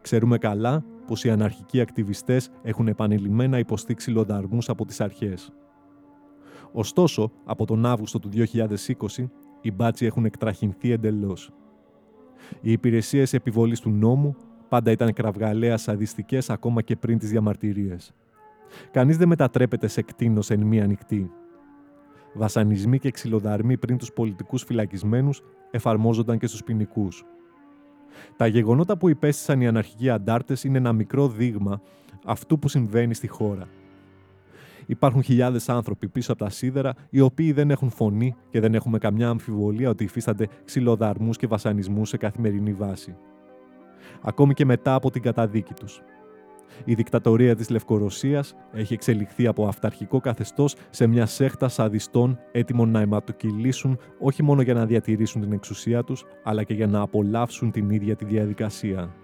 Ξέρουμε καλά πως οι αναρχικοί ακτιβιστές έχουν επανειλημμένα υποστεί ξυλοδαρμούς από τις αρχές. Ωστόσο, από τον Αύγουστο του 2020, οι μπάτσοι έχουν εκτραχυνθεί εντελώς. Οι υπηρεσίες επιβολής του νόμου πάντα ήταν κραυγαλαίας σαδιστικές ακόμα και πριν τις διαμαρτυρίες. Κανείς δεν μετατρέπεται σε κτίνος εν μία νυχτή. Βασανισμοί και ξυλοδαρμοί πριν τους πολιτικούς φυλακισμένους εφαρμόζονταν και στους ποινικούς. Τα γεγονότα που υπέστησαν οι αναρχικοί αντάρτες είναι ένα μικρό δείγμα αυτού που συμβαίνει στη χώρα. Υπάρχουν χιλιάδες άνθρωποι πίσω από τα σίδερα οι οποίοι δεν έχουν φωνή και δεν έχουμε καμιά αμφιβολία ότι υφίστανται ξυλοδαρμούς και βασανισμούς σε καθημερινή βάση. Ακόμη και μετά από την καταδίκη τους. Η δικτατορία της Λευκορωσίας έχει εξελιχθεί από αυταρχικό καθεστώς σε μια σέχτα σαδιστών έτοιμων να αιματοκυλήσουν όχι μόνο για να διατηρήσουν την εξουσία τους, αλλά και για να απολαύσουν την ίδια τη διαδικασία.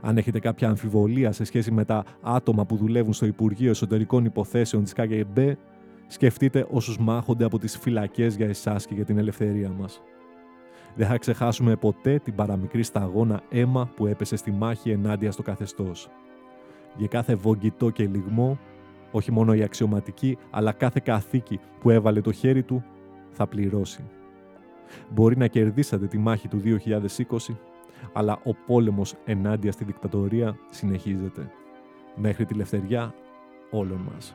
Αν έχετε κάποια αμφιβολία σε σχέση με τα άτομα που δουλεύουν στο Υπουργείο Εσωτερικών Υποθέσεων της ΚΑΓΕΜΠΕ, σκεφτείτε όσους μάχονται από τις φυλακές για εσάς και για την ελευθερία μας. Δεν θα ξεχάσουμε ποτέ την παραμικρή σταγόνα αίμα που έπεσε στη μάχη ενάντια στο καθεστώς. Για κάθε βογγητό και λιγμό, όχι μόνο η αξιωματική, αλλά κάθε καθήκη που έβαλε το χέρι του, θα πληρώσει. Μπορεί να κερδίσατε τη μάχη του 2020, αλλά ο πόλεμος ενάντια στη δικτατορία συνεχίζεται. Μέχρι τη λευτεριά όλων μας.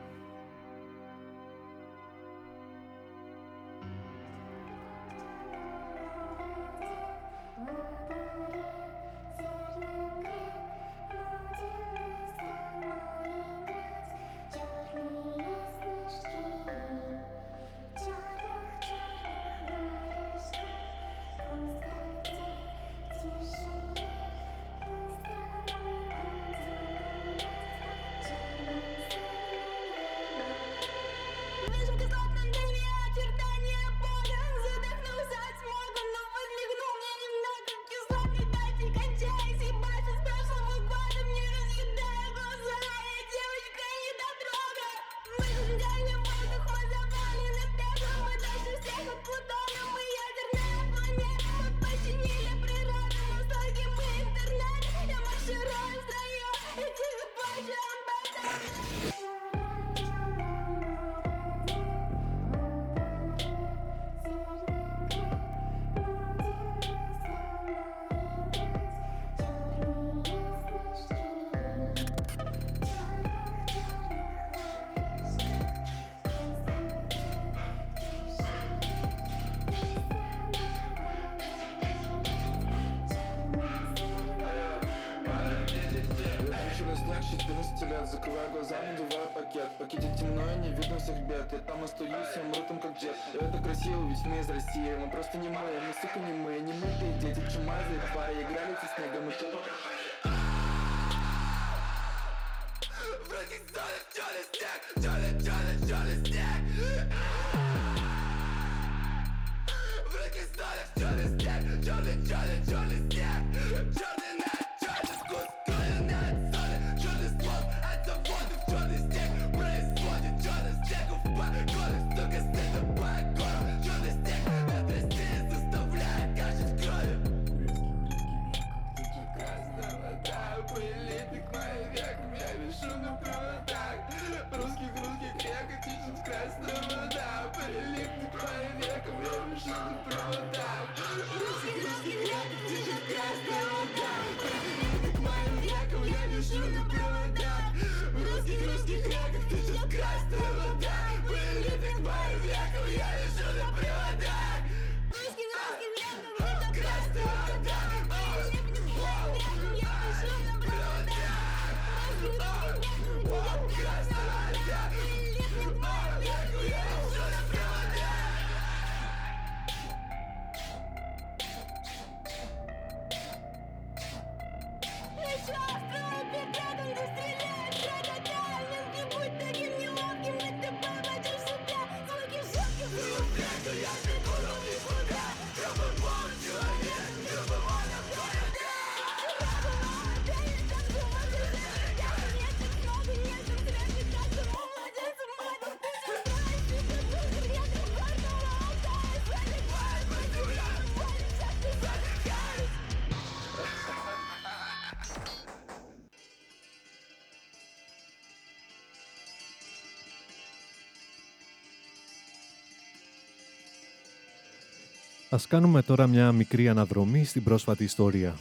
Ας κάνουμε τώρα μια μικρή αναδρομή στην πρόσφατη ιστορία.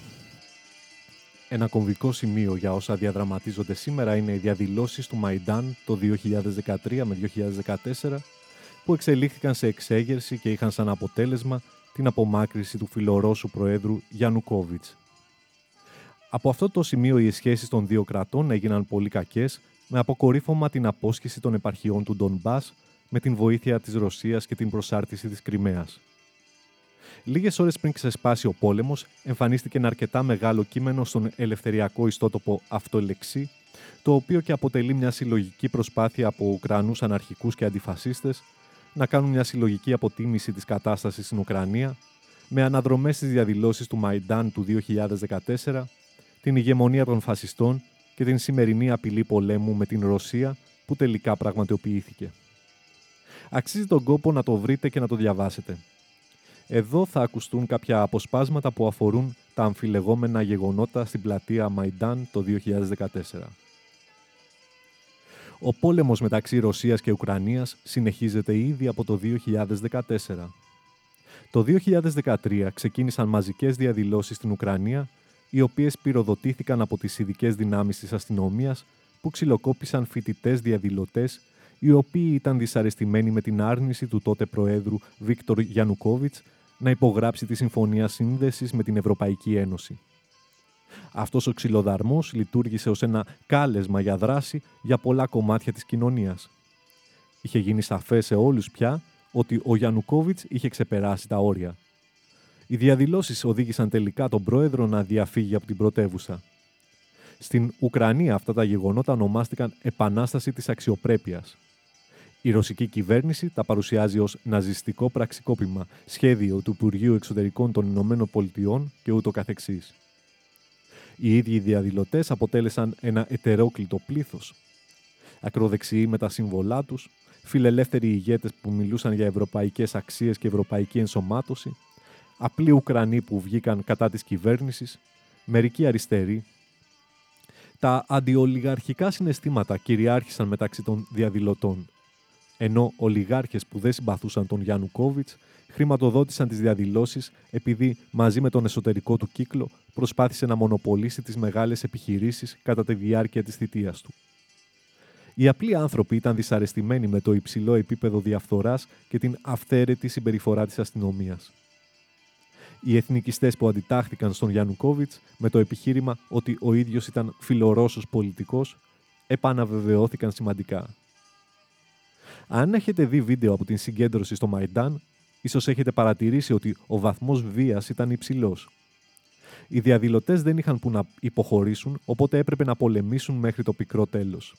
Ένα κομβικό σημείο για όσα διαδραματίζονται σήμερα είναι οι διαδηλώσεις του Μαϊντάν το 2013 με 2014 που εξελίχθηκαν σε εξέγερση και είχαν σαν αποτέλεσμα την απομάκρυση του φιλορώσου Προέδρου Γιαννουκόβιτς. Από αυτό το σημείο οι σχέσεις των δύο κρατών έγιναν πολύ κακές με αποκορύφωμα την απόσχηση των επαρχιών του Ντονμπάς με την βοήθεια της Ρωσίας και την προσάρτηση της Κρυμαίας. Λίγες ώρες πριν ξεσπάσει ο πόλεμος, εμφανίστηκε ένα αρκετά μεγάλο κείμενο στον ελευθεριακό ιστότοπο Αυτολεξή, το οποίο και αποτελεί μια συλλογική προσπάθεια από Ουκρανούς αναρχικούς και αντιφασίστες να κάνουν μια συλλογική αποτίμηση της κατάστασης στην Ουκρανία, με αναδρομές στις διαδηλώσεις του Μαϊντάν του 2014, την ηγεμονία των φασιστών και την σημερινή απειλή πολέμου με την Ρωσία που τελικά πραγματοποιήθηκε. Αξίζει τον κόπο να το βρείτε και να το διαβάσετε. Εδώ θα ακουστούν κάποια αποσπάσματα που αφορούν τα αμφιλεγόμενα γεγονότα στην πλατεία Μαϊντάν το 2014. Ο πόλεμος μεταξύ Ρωσίας και Ουκρανίας συνεχίζεται ήδη από το 2014. Το 2013 ξεκίνησαν μαζικές διαδηλώσεις στην Ουκρανία, οι οποίες πυροδοτήθηκαν από τις ειδικές δυνάμεις της αστυνομίας που ξυλοκόπησαν φοιτητές διαδηλωτές οι οποίοι ήταν δυσαρεστημένοι με την άρνηση του τότε Προέδρου Βίκτορ Γιαννουκόβιτς να υπογράψει τη Συμφωνία Σύνδεσης με την Ευρωπαϊκή Ένωση. Αυτός ο ξυλοδαρμός λειτουργήσε ως ένα κάλεσμα για δράση για πολλά κομμάτια της κοινωνίας. Είχε γίνει σαφές σε όλους πια ότι ο Γιαννουκόβιτς είχε ξεπεράσει τα όρια. Οι διαδηλώσεις οδήγησαν τελικά τον πρόεδρο να διαφύγει από την πρωτεύουσα. Στην Ουκρανία αυτά τα γεγονότα ονομάστηκαν «Επανάσταση της αξιοπρέπειας». Η ρωσική κυβέρνηση τα παρουσιάζει ως ναζιστικό πραξικόπημα, σχέδιο του Υπουργείου Εξωτερικών των Ηνωμένων Πολιτειών και ούτω καθεξής. Οι ίδιοι οι διαδηλωτές αποτέλεσαν ένα ετερόκλητο πλήθος. Ακροδεξιοί με τα σύμβολά τους, φιλελεύθεροι ηγέτες που μιλούσαν για ευρωπαϊκές αξίες και ευρωπαϊκή ενσωμάτωση, απλοί Ουκρανοί που βγήκαν κατά της κυβέρνησης, μερικοί αριστεροί. Τα αντιολιγαρχικά συναισθήματα κυριάρχησαν μεταξύ των διαδηλωτών ενώ ολιγάρχες που δεν συμπαθούσαν τον Γιάννου Κόβιτ χρηματοδότησαν τις διαδηλώσεις επειδή μαζί με τον εσωτερικό του κύκλο προσπάθησε να μονοπολίσει τις μεγάλες επιχειρήσεις κατά τη διάρκεια της θητείας του. Οι απλοί άνθρωποι ήταν δυσαρεστημένοι με το υψηλό επίπεδο διαφθοράς και την αυθαίρετη συμπεριφορά της αστυνομίας. Οι εθνικιστές που αντιτάχθηκαν στον Γιάννου Κόβιτ με το επιχείρημα ότι ο ίδιος ήταν φιλορώσος πολιτικός επαναβεβαιώθηκαν σημαντικά. Αν έχετε δει βίντεο από την συγκέντρωση στο Μαϊντάν, ίσως έχετε παρατηρήσει ότι ο βαθμός βίας ήταν υψηλός. Οι διαδηλωτές δεν είχαν που να υποχωρήσουν, οπότε έπρεπε να πολεμήσουν μέχρι το πικρό τέλος.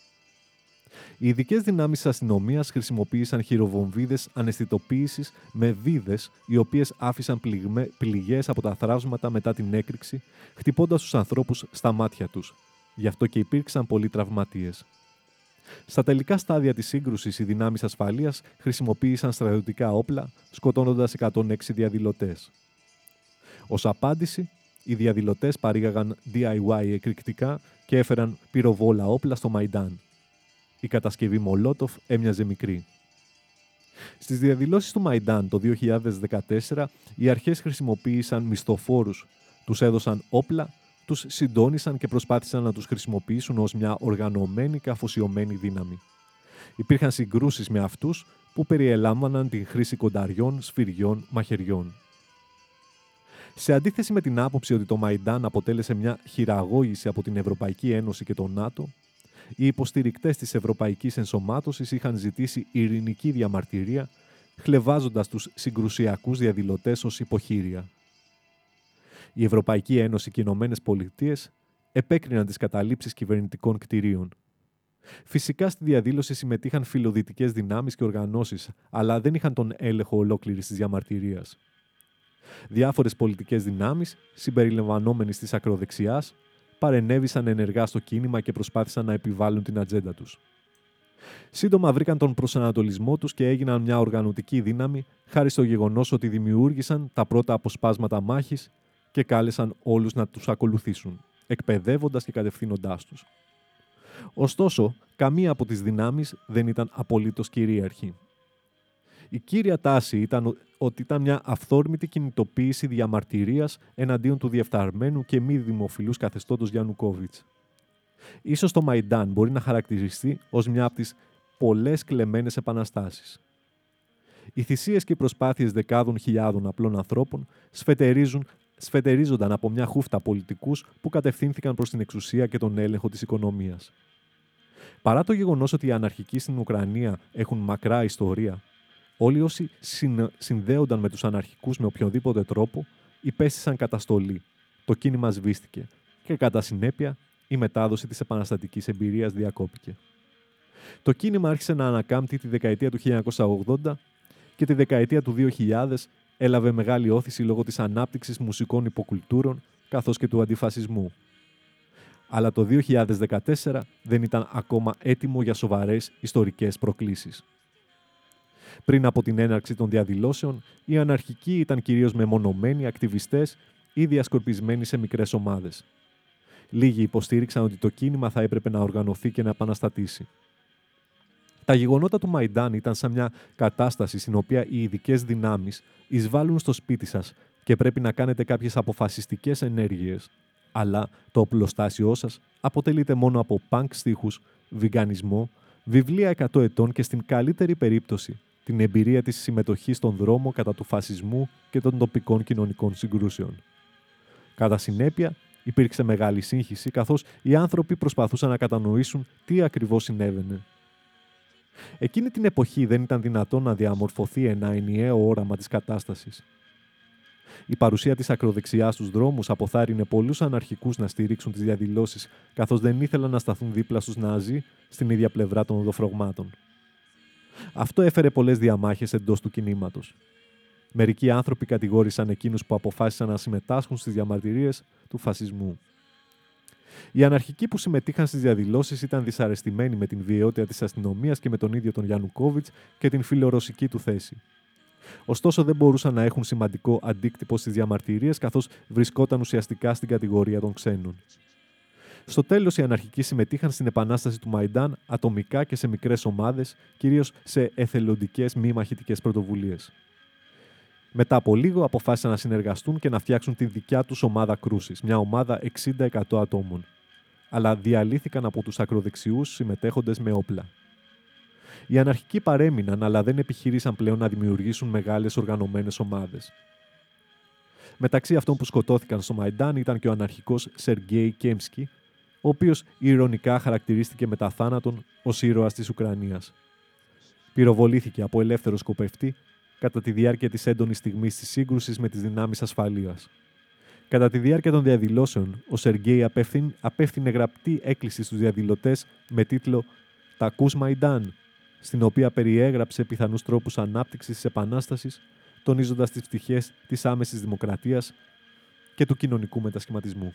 Οι ειδικές δυνάμεις της αστυνομίας χρησιμοποίησαν χειροβομβίδες αναισθητοποίησης με βίδες, οι οποίες άφησαν πληγές από τα θράψματα μετά την έκρηξη, χτυπώντας τους ανθρώπους στα μάτια τους. Γι' αυτό και υπήρξαν πολλοί τραυματίες. Στα τελικά στάδια της σύγκρουσης, οι δυνάμεις ασφαλείας χρησιμοποίησαν στρατιωτικά όπλα, σκοτώνοντας 106 διαδηλωτές. Ω απάντηση, οι διαδηλωτές παρήγαγαν DIY εκρηκτικά και έφεραν πυροβόλα όπλα στο Μαϊντάν. Η κατασκευή Μολότοφ έμοιαζε μικρή. Στις διαδηλώσεις του Μαϊντάν το 2014, οι αρχές χρησιμοποίησαν μισθοφόρους, τους έδωσαν όπλα τους συντόνισαν και προσπάθησαν να τους χρησιμοποιήσουν ως μια οργανωμένη και αφοσιωμένη δύναμη. Υπήρχαν συγκρούσεις με αυτούς που περιελάμβαναν την χρήση κονταριών, σφυριών, μαχαιριών. Σε αντίθεση με την άποψη ότι το Μαϊντάν αποτέλεσε μια χειραγώγηση από την Ευρωπαϊκή Ένωση και το ΝΑΤΟ, οι υποστηρικτές της Ευρωπαϊκής Ενσωμάτωσης είχαν ζητήσει ειρηνική διαμαρτυρία, χλεβάζοντας τους συγκρουσιακούς διαδηλωτές ως υποχείρια η Ευρωπαϊκή Ένωση και οι Ηνωμένες Πολιτείες επέκριναν τις καταλήψεις κυβερνητικών κτηρίων. Φυσικά στη διαδήλωση συμμετείχαν φιλοδυτικές δυνάμεις και οργανώσεις, αλλά δεν είχαν τον έλεγχο ολόκληρης της διαμαρτυρίας. Διάφορες πολιτικές δυνάμεις, συμπεριλαμβανόμενοι της ακροδεξιάς, παρενέβησαν ενεργά στο κίνημα και προσπάθησαν να επιβάλλουν την ατζέντα τους. Σύντομα βρήκαν τον προσανατολισμό τους και έγιναν μια οργανωτική δύναμη χάρη στο γεγονός ότι δημιούργησαν τα πρώτα αποσπάσματα μάχης και κάλεσαν όλους να τους ακολουθήσουν, εκπαιδεύοντας και κατευθύνοντάς τους. Ωστόσο, καμία από τις δυνάμεις δεν ήταν απολύτως κυρίαρχη. Η κύρια τάση ήταν ο- ότι ήταν μια αυθόρμητη κινητοποίηση διαμαρτυρίας εναντίον του διεφθαρμένου και μη δημοφιλούς καθεστώτος Γιαννουκόβιτς. Ίσως το Μαϊντάν μπορεί να χαρακτηριστεί ως μια από τις πολλές κλεμμένες επαναστάσεις. Οι θυσίες και οι προσπάθειες δεκάδων χιλιάδων απλών ανθρώπων σφετερίζουν, σφετερίζονταν από μια χούφτα πολιτικούς που κατευθύνθηκαν προς την εξουσία και τον έλεγχο της οικονομίας. Παρά το γεγονός ότι οι αναρχικοί στην Ουκρανία έχουν μακρά ιστορία, όλοι όσοι συν- συνδέονταν με τους αναρχικούς με οποιοδήποτε τρόπο υπέστησαν καταστολή. Το κίνημα σβήστηκε και κατά συνέπεια η μετάδοση της επαναστατικής εμπειρίας διακόπηκε. Το κίνημα άρχισε να ανακάμπτει τη δεκαετία του 1980 και τη δεκαετία του 2000 έλαβε μεγάλη όθηση λόγω της ανάπτυξης μουσικών υποκουλτούρων καθώς και του αντιφασισμού. Αλλά το 2014 δεν ήταν ακόμα έτοιμο για σοβαρές ιστορικές προκλήσεις. Πριν από την έναρξη των διαδηλώσεων, οι αναρχικοί ήταν κυρίως μεμονωμένοι ακτιβιστές ή διασκορπισμένοι σε μικρές ομάδες. Λίγοι υποστήριξαν ότι το κίνημα θα έπρεπε να οργανωθεί και να επαναστατήσει. Τα γεγονότα του Μαϊντάν ήταν σαν μια κατάσταση στην οποία οι ειδικές δυνάμεις εισβάλλουν στο σπίτι σας και πρέπει να κάνετε κάποιες αποφασιστικές ενέργειες. Αλλά το οπλοστάσιό σας αποτελείται μόνο από πανκ στίχους, βιγκανισμό, βιβλία 100 ετών και στην καλύτερη περίπτωση την εμπειρία της συμμετοχής στον δρόμο κατά του φασισμού και των τοπικών κοινωνικών συγκρούσεων. Κατά συνέπεια, υπήρξε μεγάλη σύγχυση καθώς οι άνθρωποι προσπαθούσαν να κατανοήσουν τι ακριβώς συνέβαινε. Εκείνη την εποχή δεν ήταν δυνατόν να διαμορφωθεί ένα ενιαίο όραμα της κατάστασης. Η παρουσία της ακροδεξιάς στους δρόμους αποθάρρυνε πολλούς αναρχικούς να στηρίξουν τις διαδηλώσεις, καθώς δεν ήθελαν να σταθούν δίπλα στους Ναζί στην ίδια πλευρά των οδοφρογμάτων. Αυτό έφερε πολλές διαμάχες εντός του κινήματος. Μερικοί άνθρωποι κατηγόρησαν εκείνους που αποφάσισαν να συμμετάσχουν στις διαμαρτυρίες του φασισμού. Οι αναρχικοί που συμμετείχαν στις διαδηλώσεις ήταν δυσαρεστημένοι με την βιαιότητα της αστυνομίας και με τον ίδιο τον Γιαννουκόβιτς και την φιλορωσική του θέση. Ωστόσο, δεν μπορούσαν να έχουν σημαντικό αντίκτυπο στις διαμαρτυρίες, καθώς βρισκόταν ουσιαστικά στην κατηγορία των ξένων. Στο τέλος, οι αναρχικοί συμμετείχαν στην επανάσταση του Μαϊντάν ατομικά και σε μικρές ομάδες, κυρίως σε εθελοντικές μη μαχητικές πρωτοβουλίες. Μετά από λίγο αποφάσισαν να συνεργαστούν και να φτιάξουν τη δικιά τους ομάδα κρούσης, μια ομάδα 60-100 ατόμων. Αλλά διαλύθηκαν από τους ακροδεξιούς συμμετέχοντες με όπλα. Οι αναρχικοί παρέμειναν, αλλά δεν επιχείρησαν πλέον να δημιουργήσουν μεγάλες οργανωμένες ομάδες. Μεταξύ αυτών που σκοτώθηκαν στο Μαϊντάν ήταν και ο αναρχικός Σεργέη Κέμσκι, ο οποίος ηρωνικά χαρακτηρίστηκε μετά θάνατον ως ήρωας της Ουκρανίας. Πυροβολήθηκε από ελεύθερο σκοπευτή κατά τη διάρκεια της έντονης στιγμής της σύγκρουσης με τις δυνάμεις ασφαλείας. Κατά τη διάρκεια των διαδηλώσεων, ο Σεργέη απέφθην- απέφθινε γραπτή έκκληση στους διαδηλωτές με τίτλο «Τα ακούς Μαϊντάν», στην οποία περιέγραψε πιθανούς τρόπους ανάπτυξης της Επανάστασης, τονίζοντας τις πτυχές της άμεσης δημοκρατίας και του κοινωνικού μετασχηματισμού.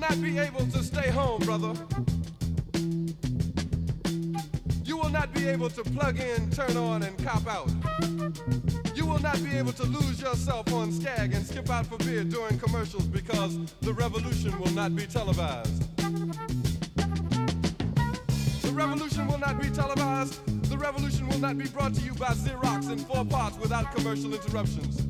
Not be able to stay home, brother. You will not be able to plug in, turn on, and cop out. You will not be able to lose yourself on Skag and skip out for beer during commercials because the revolution will not be televised. The revolution will not be televised. The revolution will not be brought to you by Xerox in four parts without commercial interruptions.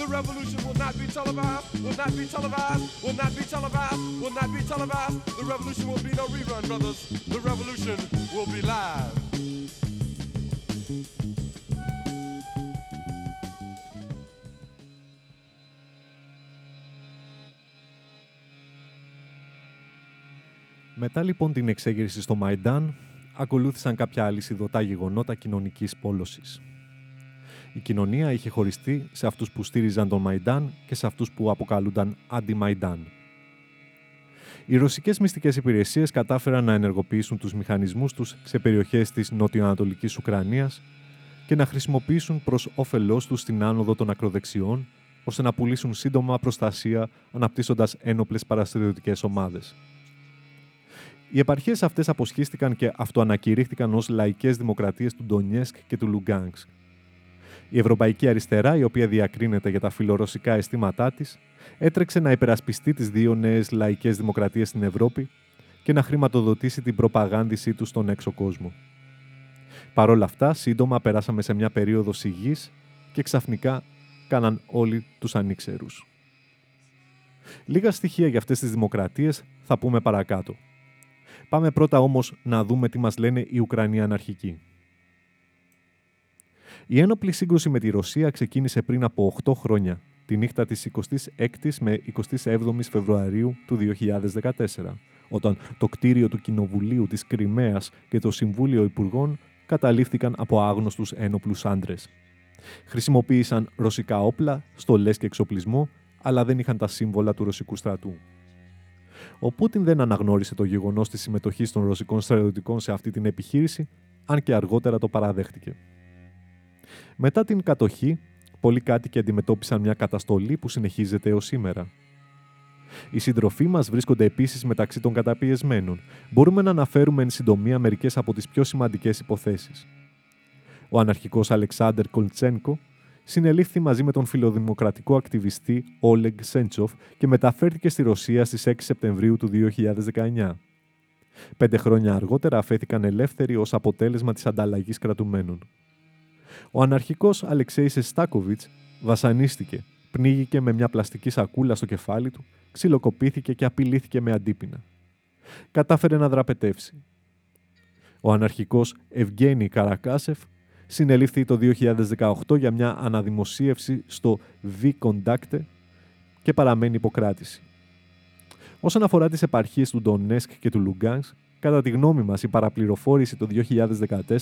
The revolution will not be televised, will not be televised, will not be televised, will not be televised. The revolution will be no rerun, brothers. The revolution will be live. Μετά λοιπόν την εξέγερση στο Μαϊντάν, ακολούθησαν κάποια αλυσιδωτά γεγονότα κοινωνικής πόλωσης. Η κοινωνία είχε χωριστεί σε αυτούς που στήριζαν τον Μαϊντάν και σε αυτούς που αποκαλούνταν αντι-Μαϊντάν. Οι ρωσικές μυστικές υπηρεσίες κατάφεραν να ενεργοποιήσουν τους μηχανισμούς τους σε περιοχές της νοτιοανατολικής Ουκρανίας και να χρησιμοποιήσουν προς όφελός τους την άνοδο των ακροδεξιών, ώστε να πουλήσουν σύντομα προστασία αναπτύσσοντας ένοπλες παραστηριωτικές ομάδες. Οι επαρχίες αυτές αποσχίστηκαν και αυτοανακηρύχθηκαν ως λαϊκές δημοκρατίες του Ντονιέσκ και του Λουγκάνσκ. Η Ευρωπαϊκή Αριστερά, η οποία διακρίνεται για τα φιλορωσικά αισθήματά της, έτρεξε να υπερασπιστεί τις δύο νέες λαϊκές δημοκρατίες στην Ευρώπη και να χρηματοδοτήσει την προπαγάνδησή τους στον έξω κόσμο. Παρ' όλα αυτά, σύντομα περάσαμε σε μια περίοδο σιγής και ξαφνικά κάναν όλοι τους ανήξερους. Λίγα στοιχεία για αυτές τις δημοκρατίες θα πούμε παρακάτω. Πάμε πρώτα όμως να δούμε τι μας λένε οι Ουκρανοί αναρχικοί. Η ένοπλη σύγκρουση με τη Ρωσία ξεκίνησε πριν από 8 χρόνια, τη νύχτα της 26ης με 27ης Φεβρουαρίου του 2014, όταν το κτίριο του Κοινοβουλίου της Κρυμαίας και το Συμβούλιο Υπουργών καταλήφθηκαν από άγνωστους ένοπλους άντρες. Χρησιμοποίησαν ρωσικά όπλα, στολές και εξοπλισμό, αλλά δεν είχαν τα σύμβολα του ρωσικού στρατού. Ο Πούτιν δεν αναγνώρισε το γεγονός της συμμετοχής των ρωσικών στρατιωτικών σε αυτή την επιχείρηση, αν και αργότερα το παραδέχτηκε. Μετά την κατοχή, πολλοί κάτοικοι αντιμετώπισαν μια καταστολή που συνεχίζεται έως σήμερα. Οι συντροφοί μας βρίσκονται επίσης μεταξύ των καταπιεσμένων. Μπορούμε να αναφέρουμε εν συντομία μερικές από τις πιο σημαντικές υποθέσεις. Ο αναρχικός Αλεξάνδρ Κολτσένκο συνελήφθη μαζί με τον φιλοδημοκρατικό ακτιβιστή Όλεγκ Σέντσοφ και μεταφέρθηκε στη Ρωσία στις 6 Σεπτεμβρίου του 2019. Πέντε χρόνια αργότερα αφέθηκαν ελεύθεροι ως αποτέλεσμα της ανταλλαγής κρατουμένων. Ο αναρχικός Αλεξέης Σεστάκοβιτς βασανίστηκε, πνίγηκε με μια πλαστική σακούλα στο κεφάλι του, ξυλοκοπήθηκε και απειλήθηκε με αντίπεινα. Κατάφερε να δραπετεύσει. Ο αναρχικός Ευγένι Καρακάσεφ συνελήφθη το 2018 για μια αναδημοσίευση στο VKontakte και παραμένει υπό κράτηση. Όσον αφορά τις επαρχίες του Ντονέτσκ και του Λουγκάνσκ, κατά τη γνώμη μας η παραπληροφόρηση το 2014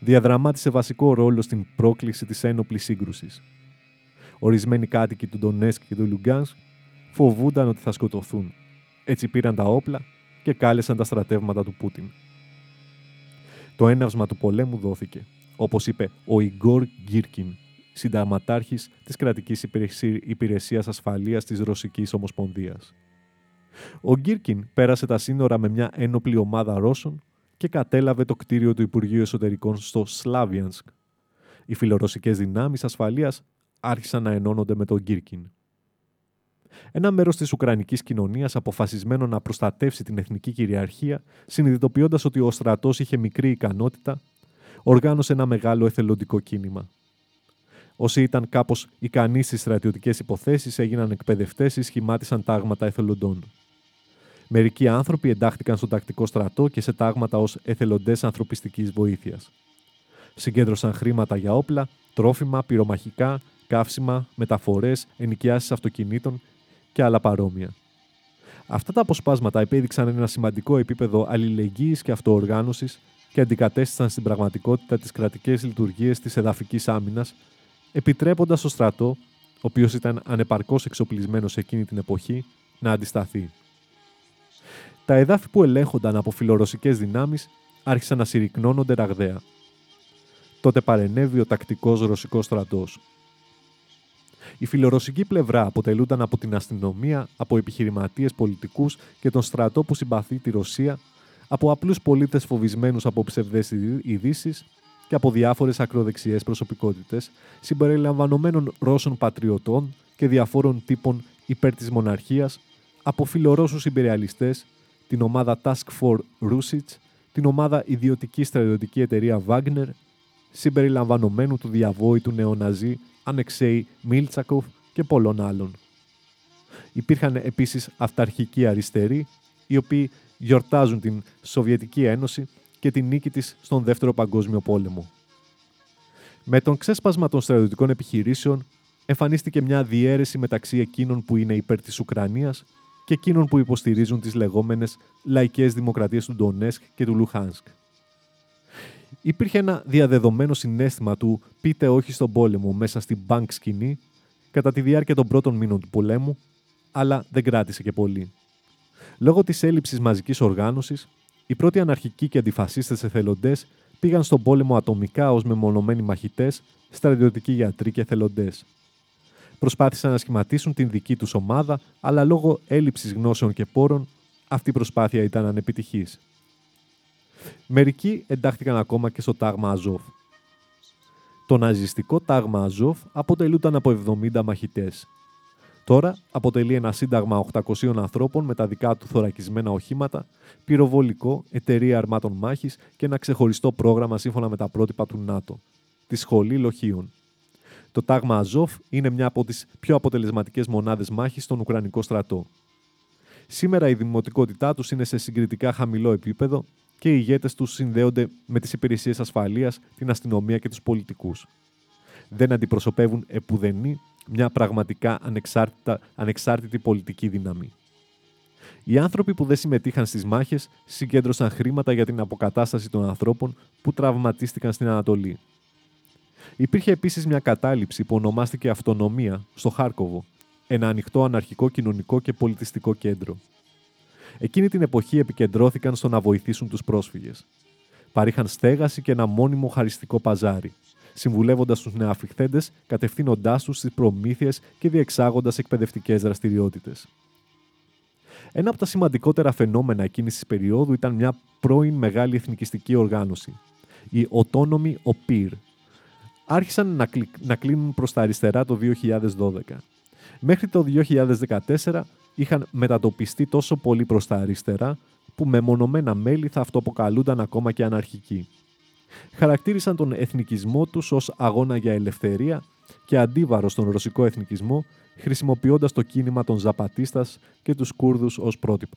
διαδραμάτισε βασικό ρόλο στην πρόκληση της ένοπλης σύγκρουσης. Ορισμένοι κάτοικοι του Ντονέτσκ και του Λουγκάνσκ φοβούνταν ότι θα σκοτωθούν. Έτσι πήραν τα όπλα και κάλεσαν τα στρατεύματα του Πούτιν. Το έναυσμα του πολέμου δόθηκε όπως είπε ο Ιγκόρ Γκίρκιν, συνταγματάρχης της κρατικής υπηρεσίας ασφαλείας της Ρωσικής Ομοσπονδίας. Ο Γκίρκιν πέρασε τα σύνορα με μια ένοπλη ομάδα Ρώσων και κατέλαβε το κτίριο του Υπουργείου Εσωτερικών στο Σλάβιανσκ. Οι φιλορωσικές δυνάμεις ασφαλείας άρχισαν να ενώνονται με τον Γκίρκιν. Ένα μέρος της Ουκρανικής κοινωνίας, αποφασισμένο να προστατεύσει την εθνική κυριαρχία, συνειδητοποιώντας ότι ο στρατός είχε μικρή ικανότητα, οργάνωσε ένα μεγάλο εθελοντικό κίνημα. Όσοι ήταν κάπως ικανοί στις στρατιωτικές υποθέσεις έγιναν εκπαιδευτές ή σχημάτισαν τάγματα εθελοντών. Μερικοί άνθρωποι εντάχθηκαν στο τακτικό στρατό και σε τάγματα ως εθελοντές ανθρωπιστικής βοήθειας. Συγκέντρωσαν χρήματα για όπλα, τρόφιμα, πυρομαχικά, καύσιμα, μεταφορές, ενοικιάσεις αυτοκινήτων και άλλα παρόμοια. Αυτά τα αποσπάσματα επέδειξαν ένα σημαντικό επίπεδο αλληλεγγύης και αυτοοργάνωσης και αντικατέστησαν στην πραγματικότητα τις κρατικές λειτουργίες της εδαφικής άμυνας, επιτρέποντας στο στρατό, ο οποίος ήταν ανεπαρκώς εξοπλισμένος εκείνη την εποχή, να αντισταθεί. Τα εδάφη που ελέγχονταν από φιλορωσικές δυνάμεις άρχισαν να συρρυκνώνονται ραγδαία. Τότε παρενέβη ο τακτικός ρωσικός στρατός. Η φιλορωσική πλευρά αποτελούνταν από την αστυνομία, από επιχειρηματίες πολιτικούς και τον στρατό που συμπαθεί τη Ρωσία, από απλούς πολίτες φοβισμένους από ψευδές ειδήσεις και από διάφορες ακροδεξιές προσωπικότητες, συμπεριλαμβανομένων Ρώσων πατριωτών και διαφόρων τύπων υπέρ της μοναρχίας, από φιλορώσους υπεριαλιστές, την ομάδα Task Force Rusich, την ομάδα ιδιωτική στρατιωτική εταιρεία Wagner, συμπεριλαμβανομένου του διαβόητου νεοναζί Ανεξέη Μίλτσακοφ και πολλών άλλων. Υπήρχαν επίσης αυταρχικοί αριστεροί, οι οποίοι γιορτάζουν την Σοβιετική Ένωση και την νίκη της στον Δεύτερο Παγκόσμιο Πόλεμο. Με τον ξέσπασμα των στρατιωτικών επιχειρήσεων εμφανίστηκε μια διαίρεση μεταξύ εκείνων που είναι υπέρ της Ουκρανίας και εκείνων που υποστηρίζουν τις λεγόμενες λαϊκές δημοκρατίες του Ντονέσκ και του Λουχάνσκ. Υπήρχε ένα διαδεδομένο συνέστημα του «πείτε όχι στον πόλεμο» μέσα στην bank σκηνή κατά τη διάρκεια των πρώτων μήνων του πολέμου, αλλά δεν κράτησε και πολύ. Λόγω της έλλειψης μαζικής οργάνωσης, οι πρώτοι αναρχικοί και αντιφασίστες εθελοντές πήγαν στον πόλεμο ατομικά ως μεμονωμένοι μαχητές, στρατιωτικοί γιατροί και εθελοντές. Προσπάθησαν να σχηματίσουν την δική τους ομάδα, αλλά λόγω έλλειψης γνώσεων και πόρων, αυτή η προσπάθεια ήταν ανεπιτυχής. Μερικοί εντάχθηκαν ακόμα και στο τάγμα Αζόφ. Το ναζιστικό τάγμα Αζόφ αποτελούταν από 70 μαχητές. Τώρα αποτελεί ένα σύνταγμα 800 ανθρώπων με τα δικά του θωρακισμένα οχήματα, πυροβολικό, εταιρεία αρμάτων μάχης και ένα ξεχωριστό πρόγραμμα σύμφωνα με τα πρότυπα του ΝΑΤΟ, τη Σχολή Λοχείων. Το τάγμα Αζόφ είναι μια από τις πιο αποτελεσματικές μονάδες μάχης στον Ουκρανικό στρατό. Σήμερα η δημοτικότητά τους είναι σε συγκριτικά χαμηλό επίπεδο και οι ηγέτες τους συνδέονται με τις υπηρεσίες ασφαλείας, την αστυνομία και τους πολιτικούς. Δεν αντιπροσωπεύουν επουδενή μια πραγματικά ανεξάρτητα, ανεξάρτητη πολιτική δύναμη. Οι άνθρωποι που δεν συμμετείχαν στις μάχες συγκέντρωσαν χρήματα για την αποκατάσταση των ανθρώπων που τραυματίστηκαν στην Ανατολή. Υπήρχε επίσης μια κατάληψη που ονομάστηκε Αυτονομία στο Χάρκοβο, ένα ανοιχτό αναρχικό κοινωνικό και πολιτιστικό κέντρο. Εκείνη την εποχή επικεντρώθηκαν στο να βοηθήσουν τους πρόσφυγες. Παρήχαν στέγαση και ένα μόνιμο χαριστικό παζάρι, συμβουλεύοντας τους νεοαφιχθέντε, κατευθύνοντάς τους στις προμήθειες και διεξάγοντας εκπαιδευτικές δραστηριότητες. Ένα από τα σημαντικότερα φαινόμενα εκείνης της περίοδου ήταν μια πρώην μεγάλη εθνικιστική οργάνωση, η Οτόνομη ΟΠΙΡ. Άρχισαν να, κλει... να κλείνουν προς τα αριστερά το 2012. Μέχρι το 2014 είχαν μετατοπιστεί τόσο πολύ προς τα αριστερά που με μονομένα μέλη θα αυτοαποκαλούνταν ακόμα και αναρχικοί. Χαρακτήρισαν τον εθνικισμό τους ως αγώνα για ελευθερία και αντίβαρο στον ρωσικό εθνικισμό, χρησιμοποιώντας το κίνημα των Ζαπατίστας και τους Κούρδους ως πρότυπα.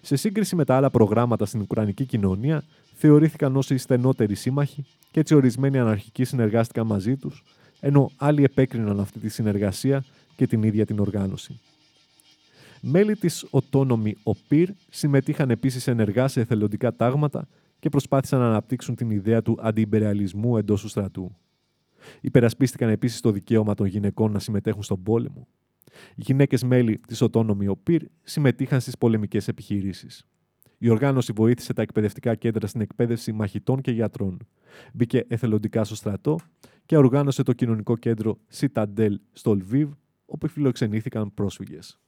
Σε σύγκριση με τα άλλα προγράμματα στην Ουκρανική κοινωνία, θεωρήθηκαν ως οι στενότεροι σύμμαχοι και έτσι ορισμένοι αναρχικοί συνεργάστηκαν μαζί τους, ενώ άλλοι επέκριναν αυτή τη συνεργασία και την ίδια την οργάνωση. Μέλη της Autonomy ΟΠΙΡ συμμετείχαν επίσης ενεργά σε εθελοντικά τάγματα και προσπάθησαν να αναπτύξουν την ιδέα του αντιυμπεριαλισμού εντός του στρατού. Υπερασπίστηκαν επίσης το δικαίωμα των γυναικών να συμμετέχουν στον πόλεμο. Οι γυναίκες μέλη της Autonomy ΟΠΙΡ συμμετείχαν στις πολεμικές επιχειρήσεις. Η οργάνωση βοήθησε τα εκπαιδευτικά κέντρα στην εκπαίδευση μαχητών και γιατρών. Μπήκε εθελοντικά στο στρατό και οργάνωσε το κοινωνικό κέντρο Citadel στο Λβίβ, όπου φιλοξενήθηκαν πρόσφυγες.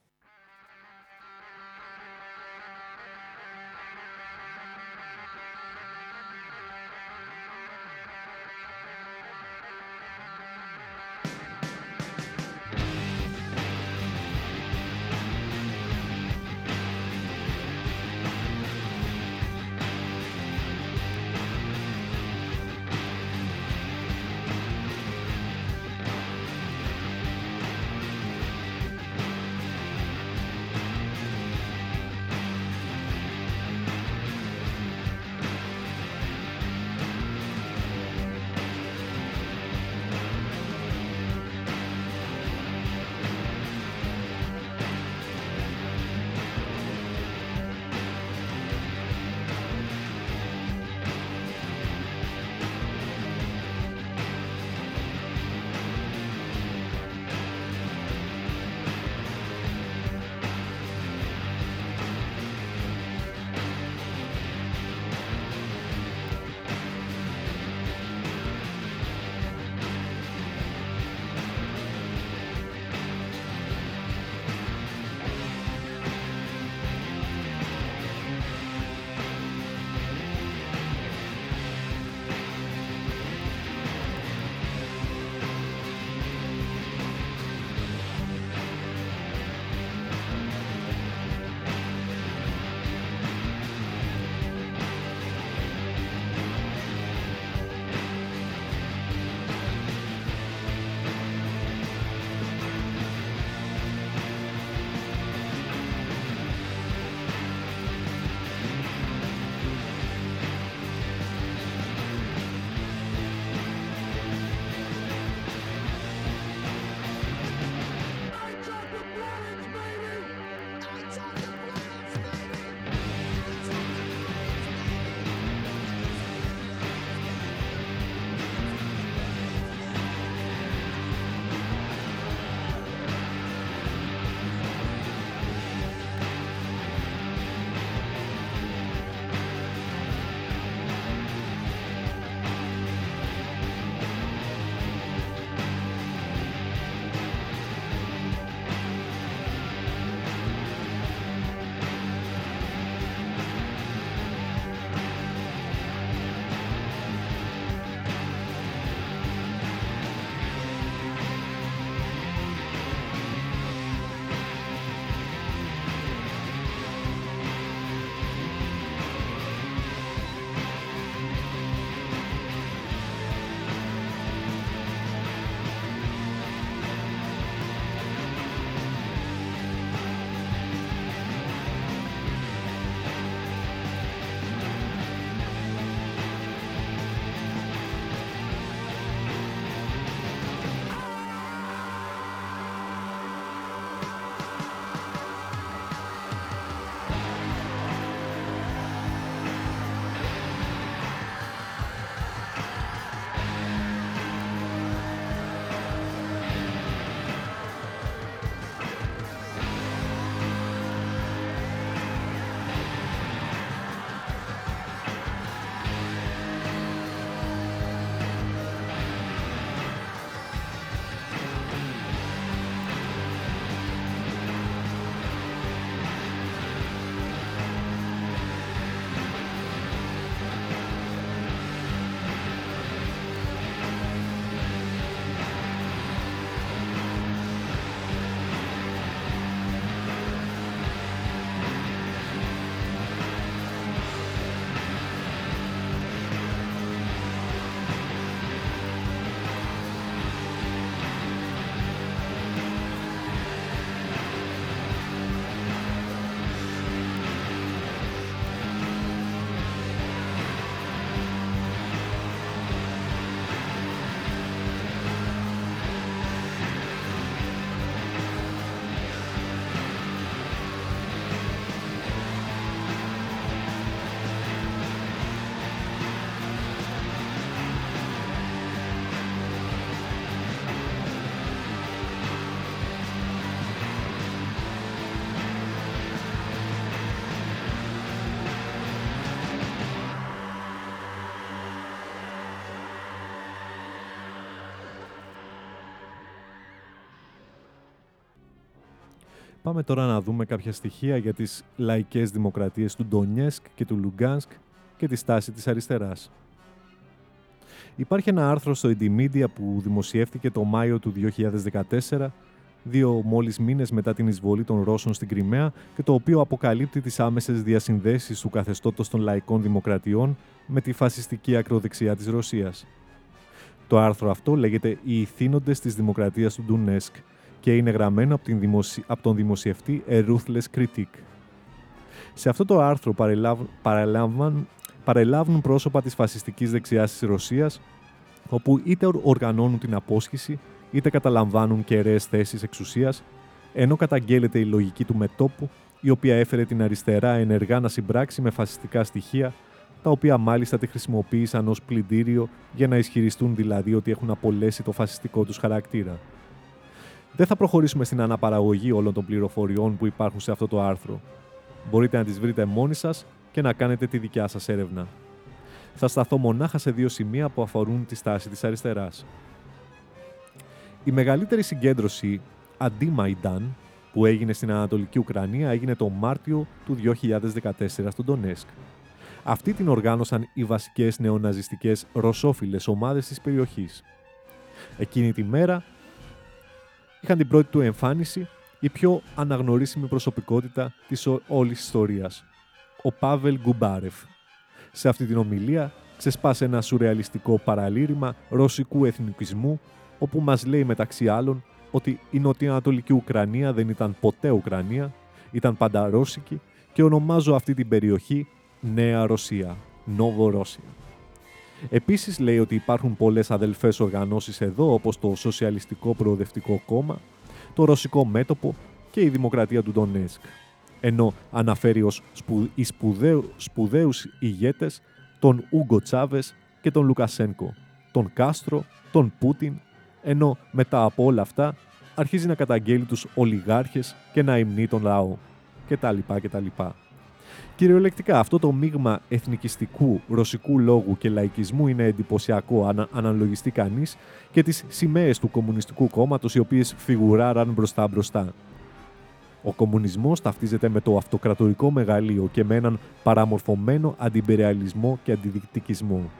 Πάμε τώρα να δούμε κάποια στοιχεία για τις λαϊκές δημοκρατίες του Ντονιέσκ και του Λουγκάνσκ και τη στάση της αριστεράς. Υπάρχει ένα άρθρο στο Indymedia που δημοσιεύτηκε το Μάιο του 2014, δύο μόλις μήνες μετά την εισβολή των Ρώσων στην Κρυμαία και το οποίο αποκαλύπτει τις άμεσες διασυνδέσεις του καθεστώτος των λαϊκών δημοκρατιών με τη φασιστική ακροδεξιά της Ρωσίας. Το άρθρο αυτό λέγεται «Οι ηθήνοντες της δημοκρατίας του Ντουνέσκ» και είναι γραμμένο από, την δημοσι... από τον δημοσιευτή A Ruthless Critique. Σε αυτό το άρθρο παρελάβ... παρελάβαν... παρελάβουν πρόσωπα της φασιστικής δεξιάς της Ρωσίας, όπου είτε οργανώνουν την απόσχηση, είτε καταλαμβάνουν κεραίες θέσεις εξουσίας, ενώ καταγγέλλεται η λογική του μετόπου, η οποία έφερε την αριστερά ενεργά να συμπράξει με φασιστικά στοιχεία, τα οποία μάλιστα τη χρησιμοποίησαν ως πλυντήριο για να ισχυριστούν δηλαδή ότι έχουν απολέσει το φασιστικό τους χαρακτήρα. Δεν θα προχωρήσουμε στην αναπαραγωγή όλων των πληροφοριών που υπάρχουν σε αυτό το άρθρο. Μπορείτε να τις βρείτε μόνοι σας και να κάνετε τη δικιά σας έρευνα. Θα σταθώ μονάχα σε δύο σημεία που αφορούν τη στάση της αριστεράς. Η μεγαλύτερη συγκέντρωση αντί-Μαϊντάν που έγινε στην Ανατολική Ουκρανία έγινε το Μάρτιο του 2014 στον Ντονέσκ. Αυτή την οργάνωσαν οι βασικές νεοναζιστικές ρωσόφιλες ομάδες της περιοχής. Εκείνη τη μέρα είχαν την πρώτη του εμφάνιση η πιο αναγνωρίσιμη προσωπικότητα της ό- όλης ιστορίας, ο Πάβελ Γκουμπάρεφ. Σε αυτή την ομιλία ξεσπάσε ένα σουρεαλιστικό παραλήρημα ρωσικού εθνικισμού, όπου μας λέει μεταξύ άλλων ότι η νοτιοανατολική Ουκρανία δεν ήταν ποτέ Ουκρανία, ήταν πάντα ρώσικη και ονομάζω αυτή την περιοχή Νέα Ρωσία, Νόβο Ρώσια. Επίσης λέει ότι υπάρχουν πολλές αδελφές οργανώσεις εδώ όπως το Σοσιαλιστικό Προοδευτικό Κόμμα, το Ρωσικό Μέτωπο και η Δημοκρατία του Ντονέσκ. Ενώ αναφέρει ως σπου, οι σπουδαίου, σπουδαίους ηγέτες τον Ούγκο Τσάβες και τον Λουκασένκο, τον Κάστρο, τον Πούτιν, ενώ μετά από όλα αυτά αρχίζει να καταγγέλει τους ολιγάρχες και να υμνεί τον λαό κτλ. κτλ. Κυριολεκτικά, αυτό το μείγμα εθνικιστικού, ρωσικού λόγου και λαϊκισμού είναι εντυπωσιακό αν αναλογιστεί κανείς και τις σημαίες του Κομμουνιστικού Κόμματος, οι οποίες φιγουράραν μπροστά-μπροστά. Ο κομμουνισμός ταυτίζεται με το αυτοκρατορικό μεγαλείο και με έναν παραμορφωμένο αντιπεριαλισμό και αντιδικτικισμό.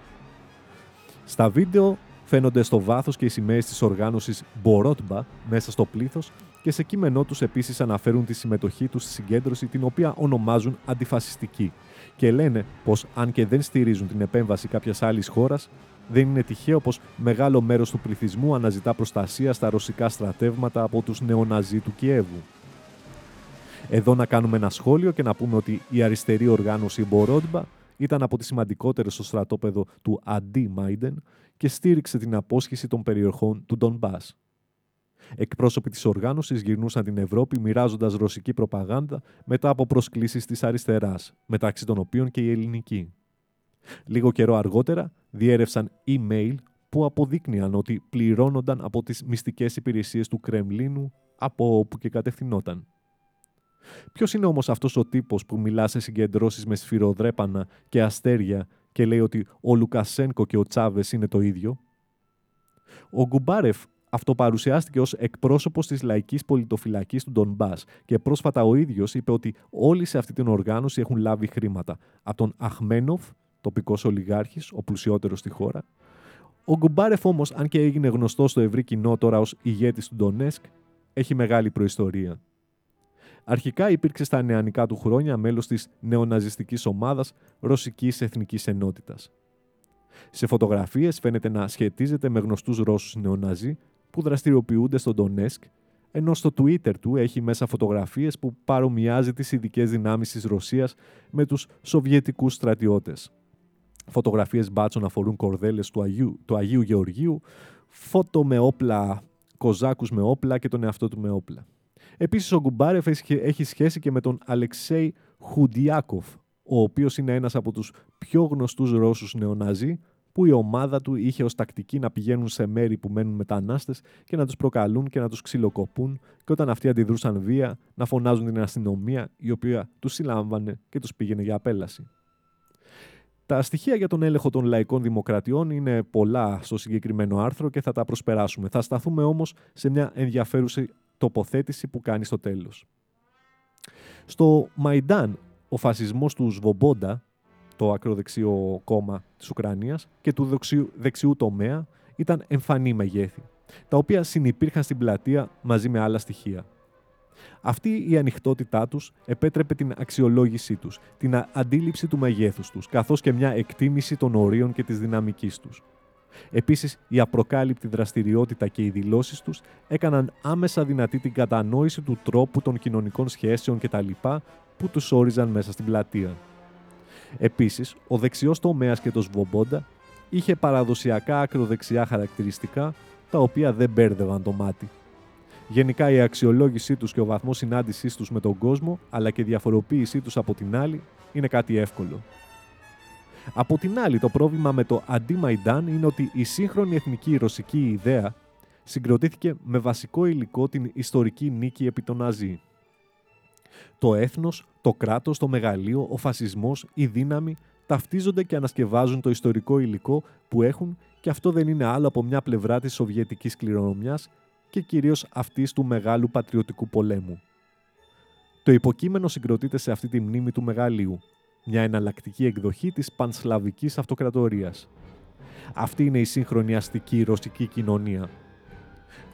Στα βίντεο φαίνονται στο βάθος και οι σημαίες της οργάνωσης Μπορότμπα μέσα στο πλήθος και σε κείμενό τους επίσης αναφέρουν τη συμμετοχή τους στη συγκέντρωση την οποία ονομάζουν αντιφασιστική και λένε πως αν και δεν στηρίζουν την επέμβαση κάποιας άλλης χώρας, δεν είναι τυχαίο πως μεγάλο μέρος του πληθυσμού αναζητά προστασία στα ρωσικά στρατεύματα από τους νεοναζί του Κιέβου. Εδώ να κάνουμε ένα σχόλιο και να πούμε ότι η αριστερή οργάνωση Μπορότμπα ήταν από τις σημαντικότερες στο στρατόπεδο του Αντί Μάιντεν και στήριξε την απόσχηση των περιοχών του Ντονμπάς. Εκπρόσωποι της οργάνωσης γυρνούσαν την Ευρώπη μοιράζοντας ρωσική προπαγάνδα μετά από προσκλήσεις της αριστεράς, μεταξύ των οποίων και η ελληνική. Λίγο καιρό αργότερα διέρευσαν email που αποδείκνυαν ότι πληρώνονταν από τις μυστικές υπηρεσίες του Κρεμλίνου από όπου και κατευθυνόταν. Ποιος είναι όμως αυτός ο τύπος που μιλά σε συγκεντρώσεις με σφυροδρέπανα και αστέρια και λέει ότι ο Λουκασένκο και ο Τσάβες είναι το ίδιο; Ο Γκουμπάρεφ αυτοπαρουσιάστηκε ως εκπρόσωπος της λαϊκής πολιτοφυλακής του Ντονμπάς και πρόσφατα ο ίδιος είπε ότι όλοι σε αυτή την οργάνωση έχουν λάβει χρήματα από τον Αχμένοφ, τοπικός ολιγάρχης, ο πλουσιότερος στη χώρα. Ο Γκουμπάρεφ όμως, αν και έγινε γνωστός στο ευρύ κοινό τώρα ως ηγέτης του Ντονέσκ, έχει μεγάλη προϊστορία. Αρχικά υπήρξε στα νεανικά του χρόνια μέλος της νεοναζιστικής ομάδας Ρωσικής Εθνικής Ενότητας. Σε φωτογραφίες φαίνεται να σχετίζεται με γνωστούς Ρώσους νεοναζί που δραστηριοποιούνται στο Ντονέσκ, ενώ στο Twitter του έχει μέσα φωτογραφίες που παρομοιάζει τις ειδικές δυνάμεις της Ρωσίας με τους Σοβιετικούς στρατιώτες. Φωτογραφίες μπάτσων αφορούν κορδέλες του Αγίου, του Αγίου Γεωργίου, φώτο με όπλα, κοζάκους με όπλα και τον εαυτό του με όπλα. Επίσης ο Γκουμπάρεφ έχει σχέση και με τον Αλεξέη Χουντιάκοφ, ο οποίος είναι ένας από τους πιο γνωστούς Ρώσους νεοναζί, που η ομάδα του είχε ως τακτική να πηγαίνουν σε μέρη που μένουν μετανάστες και να τους προκαλούν και να τους ξυλοκοπούν και όταν αυτοί αντιδρούσαν βία να φωνάζουν την αστυνομία η οποία τους συλλάμβανε και τους πήγαινε για απέλαση. Τα στοιχεία για τον έλεγχο των λαϊκών δημοκρατιών είναι πολλά στο συγκεκριμένο άρθρο και θα τα προσπεράσουμε. Θα σταθούμε όμως σε μια ενδιαφέρουσα τοποθέτηση που κάνει στο τέλος. Στο Μαϊντάν, ο φασισμός του Σβομπόντα, το ακροδεξιό κόμμα της Ουκρανίας, και του δεξιού, δεξιού τομέα ήταν εμφανή μεγέθη, τα οποία συνυπήρχαν στην πλατεία μαζί με άλλα στοιχεία. Αυτή η ανοιχτότητά τους επέτρεπε την αξιολόγησή τους, την α- αντίληψη του μεγέθους τους, καθώς και μια εκτίμηση των ορίων και της δυναμικής τους. Επίσης, η απροκάλυπτη δραστηριότητα και οι δηλώσεις τους έκαναν άμεσα δυνατή την κατανόηση του τρόπου των κοινωνικών σχέσεων κτλ. που τους όριζαν μέσα στην πλατεία. Επίσης, ο δεξιός τομέας και το Σβομπόντα είχε παραδοσιακά ακροδεξιά χαρακτηριστικά, τα οποία δεν μπέρδευαν το μάτι. Γενικά η αξιολόγησή τους και ο βαθμός συνάντησής τους με τον κόσμο, αλλά και η διαφοροποίησή τους από την άλλη, είναι κάτι εύκολο. Από την άλλη, το πρόβλημα με το αντί-Μαϊντάν είναι ότι η σύγχρονη εθνική ρωσική ιδέα συγκροτήθηκε με βασικό υλικό την ιστορική νίκη επί των Ναζί. Το έθνος, το κράτος, το μεγαλείο, ο φασισμός, η δύναμη ταυτίζονται και ανασκευάζουν το ιστορικό υλικό που έχουν και αυτό δεν είναι άλλο από μια πλευρά της σοβιετικής κληρονομιάς και κυρίως αυτής του μεγάλου πατριωτικού πολέμου. Το υποκείμενο συγκροτείται σε αυτή τη μνήμη του μεγαλείου, μια εναλλακτική εκδοχή της πανσλαβικής αυτοκρατορίας. Αυτή είναι η σύγχρονη αστική ρωσική κοινωνία.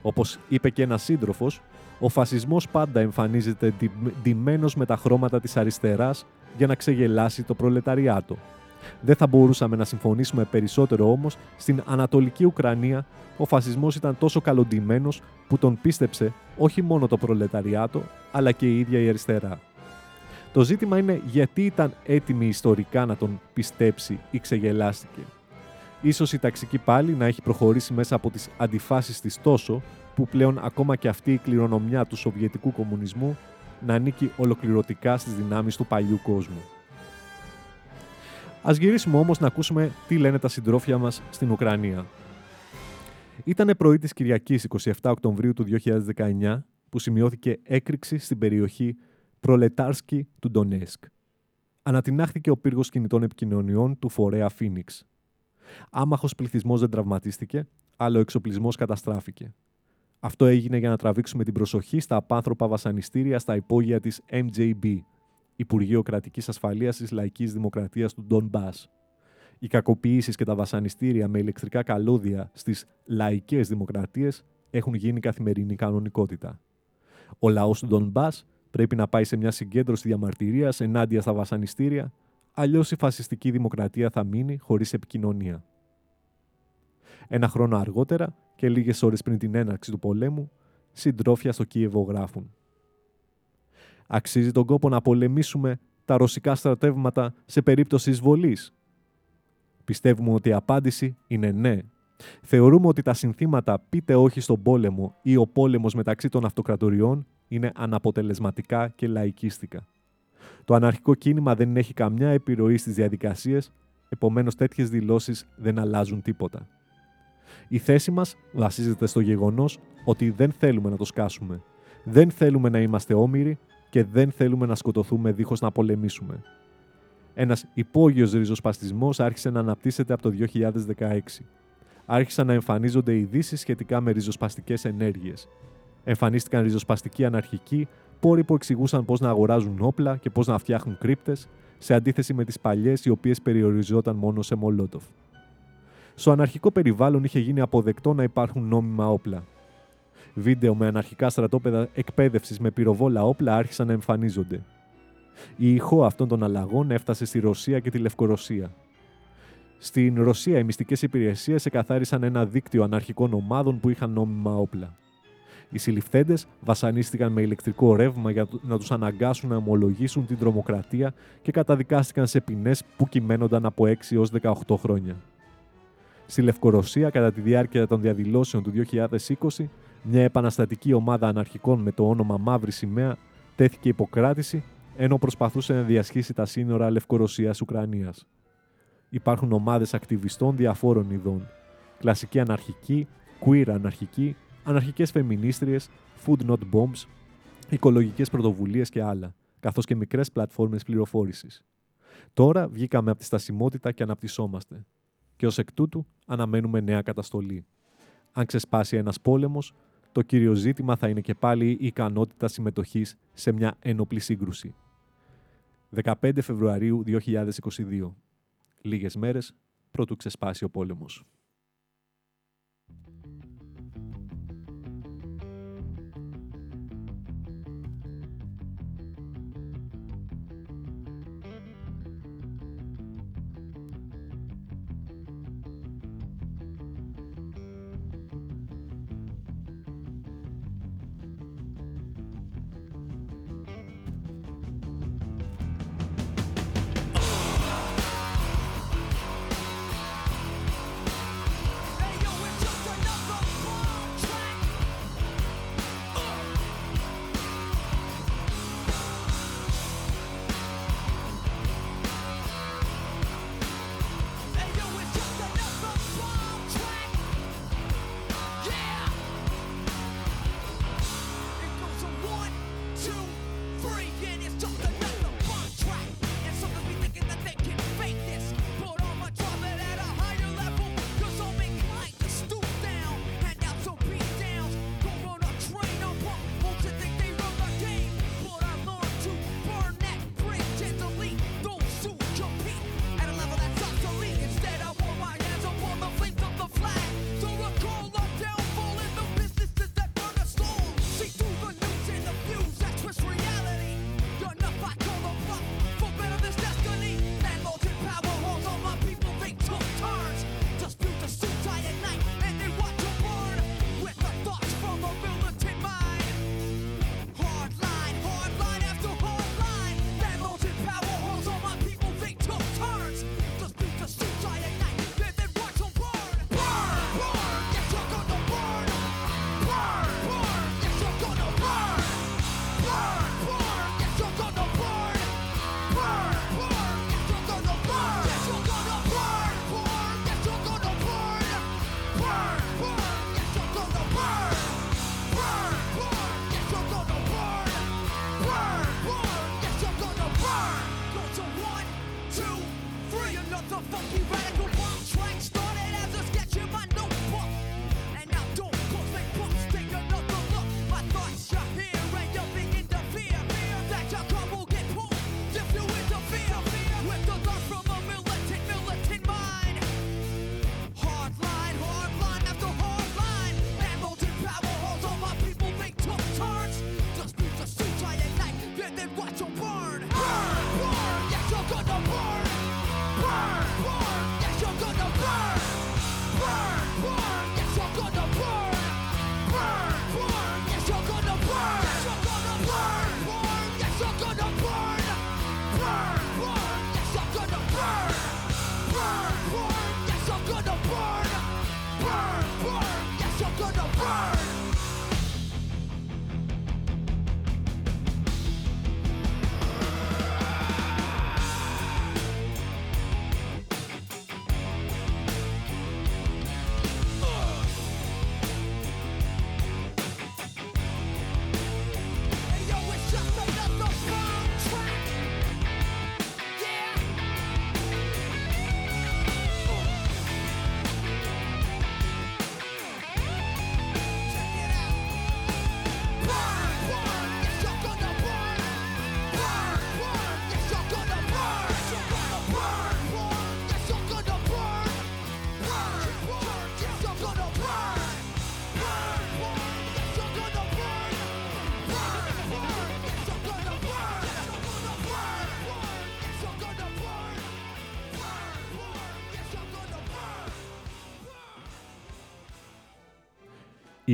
Όπως είπε και ένας σύντροφος, ο φασισμός πάντα εμφανίζεται ντι- ντυμένος με τα χρώματα της αριστεράς για να ξεγελάσει το προλεταριάτο. Δεν θα μπορούσαμε να συμφωνήσουμε περισσότερο όμως, στην Ανατολική Ουκρανία ο φασισμός ήταν τόσο καλοντημένος που τον πίστεψε όχι μόνο το προλεταριάτο, αλλά και η ίδια η αριστερά. Το ζήτημα είναι γιατί ήταν έτοιμη ιστορικά να τον πιστέψει ή ξεγελάστηκε. Ίσως η ταξική πάλι να έχει προχωρήσει μέσα από τις αντιφάσεις της τόσο, που πλέον ακόμα και αυτή η κληρονομιά του Σοβιετικού κομμουνισμού να ανήκει ολοκληρωτικά στις δυνάμεις του παλιού κόσμου. Ας γυρίσουμε όμως να ακούσουμε τι λένε τα συντρόφια μας στην Ουκρανία. Ήτανε πρωί της Κυριακής 27 Οκτωβρίου του 2019 που σημειώθηκε έκρηξη στην περιοχή Προλετάρσκι του Ντονέσκ. Ανατινάχθηκε ο πύργος κινητών επικοινωνιών του φορέα Φίνιξ. Άμαχος πληθυσμός δεν τραυματίστηκε, αλλά ο εξοπλισμός καταστράφηκε. Αυτό έγινε για να τραβήξουμε την προσοχή στα απάνθρωπα βασανιστήρια στα υπόγεια της MJB, Υπουργείο Κρατικής Ασφαλείας της Λαϊκής Δημοκρατίας του Ντον Μπάς. Οι κακοποιήσεις και τα βασανιστήρια με ηλεκτρικά καλώδια στις λαϊκές δημοκρατίες έχουν γίνει καθημερινή κανονικότητα. Ο λαός του Ντον Μπάς πρέπει να πάει σε μια συγκέντρωση διαμαρτυρίας ενάντια στα βασανιστήρια, αλλιώς η φασιστική δημοκρατία θα μείνει χωρίς επικοινωνία. Ένα χρόνο αργότερα και λίγες ώρες πριν την έναρξη του πολέμου, συντρόφια στο Κίεβο γράφουν. Αξίζει τον κόπο να πολεμήσουμε τα ρωσικά στρατεύματα σε περίπτωση εισβολής. Πιστεύουμε ότι η απάντηση είναι ναι. Θεωρούμε ότι τα συνθήματα «πείτε όχι στον πόλεμο» ή «ο πόλεμος μεταξύ των αυτοκρατοριών» είναι αναποτελεσματικά και λαϊκίστικα. Το αναρχικό κίνημα δεν έχει καμιά επιρροή στις διαδικασίες, επομένως τέτοιες δηλώσεις δεν αλλάζουν τίποτα. Η θέση μας βασίζεται στο γεγονός ότι δεν θέλουμε να το σκάσουμε. Δεν θέλουμε να είμαστε όμοιροι και δεν θέλουμε να σκοτωθούμε δίχως να πολεμήσουμε. Ένας υπόγειος ριζοσπαστισμός άρχισε να αναπτύσσεται από το 2016. Άρχισαν να εμφανίζονται ειδήσεις σχετικά με ριζοσπαστικές ενέργειες. Εμφανίστηκαν ριζοσπαστικοί αναρχικοί, πόροι που εξηγούσαν πώς να αγοράζουν όπλα και πώς να φτιάχνουν κρύπτες, σε αντίθεση με τις παλιές οι οποίες περιοριζόταν μόνο σε μολότοφ. Στο αναρχικό περιβάλλον είχε γίνει αποδεκτό να υπάρχουν νόμιμα όπλα. Βίντεο με αναρχικά στρατόπεδα εκπαίδευσης με πυροβόλα όπλα άρχισαν να εμφανίζονται. Η ηχό αυτών των αλλαγών έφτασε στη Ρωσία και τη Λευκορωσία. Στην Ρωσία, οι μυστικές υπηρεσίες εκαθάρισαν ένα δίκτυο αναρχικών ομάδων που είχαν νόμιμα όπλα. Οι συλληφθέντες βασανίστηκαν με ηλεκτρικό ρεύμα για να τους αναγκάσουν να ομολογήσουν την τρομοκρατία και καταδικάστηκαν σε ποινές που κυμαίνονταν από 6 έως 18 χρόνια. Στη Λευκορωσία, κατά τη διάρκεια των διαδηλώσεων του 2020, μια επαναστατική ομάδα αναρχικών με το όνομα Μαύρη Σημαία τέθηκε υποκράτηση ενώ προσπαθούσε να διασχίσει τα σύνορα Λευκορωσίας-Ουκρανίας. Υπάρχουν ομάδες ακτιβιστών διαφόρων ειδών. Κλασική αναρχική, queer αναρχική, αναρχικές φεμινίστριες, food not bombs, οικολογικές πρωτοβουλίες και άλλα, καθώς και μικρές πλατφόρμες πληροφόρησης. Τώρα βγήκαμε από τη στασιμότητα και αναπτυσσόμαστε. Και ως εκ τούτου αναμένουμε νέα καταστολή. Αν ξεσπάσει ένας πόλεμος, το κύριο ζήτημα θα είναι και πάλι η ικανότητα συμμετοχής σε μια ένοπλη σύγκρουση. 15 Φεβρουαρίου 2022. Λίγες μέρες πρώτου ξεσπάσει ο πόλεμος.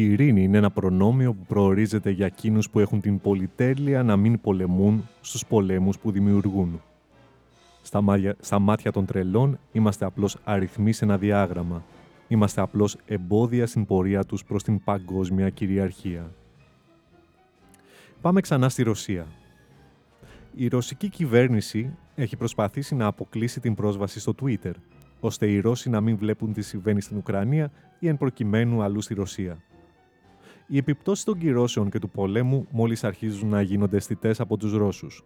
Η ειρήνη είναι ένα προνόμιο που προορίζεται για εκείνους που έχουν την πολυτέλεια να μην πολεμούν στους πολέμους που δημιουργούν. Στα, μάτια, στα μάτια των τρελών είμαστε απλώς αριθμοί σε ένα διάγραμμα. Είμαστε απλώς εμπόδια στην πορεία τους προς την παγκόσμια κυριαρχία. Πάμε ξανά στη Ρωσία. Η ρωσική κυβέρνηση έχει προσπαθήσει να αποκλείσει την πρόσβαση στο Twitter, ώστε οι Ρώσοι να μην βλέπουν τι συμβαίνει στην Ουκρανία ή εν προκειμένου αλλού στη Ρωσία. Οι επιπτώσεις των κυρώσεων και του πολέμου μόλις αρχίζουν να γίνονται αισθητές από τους Ρώσους.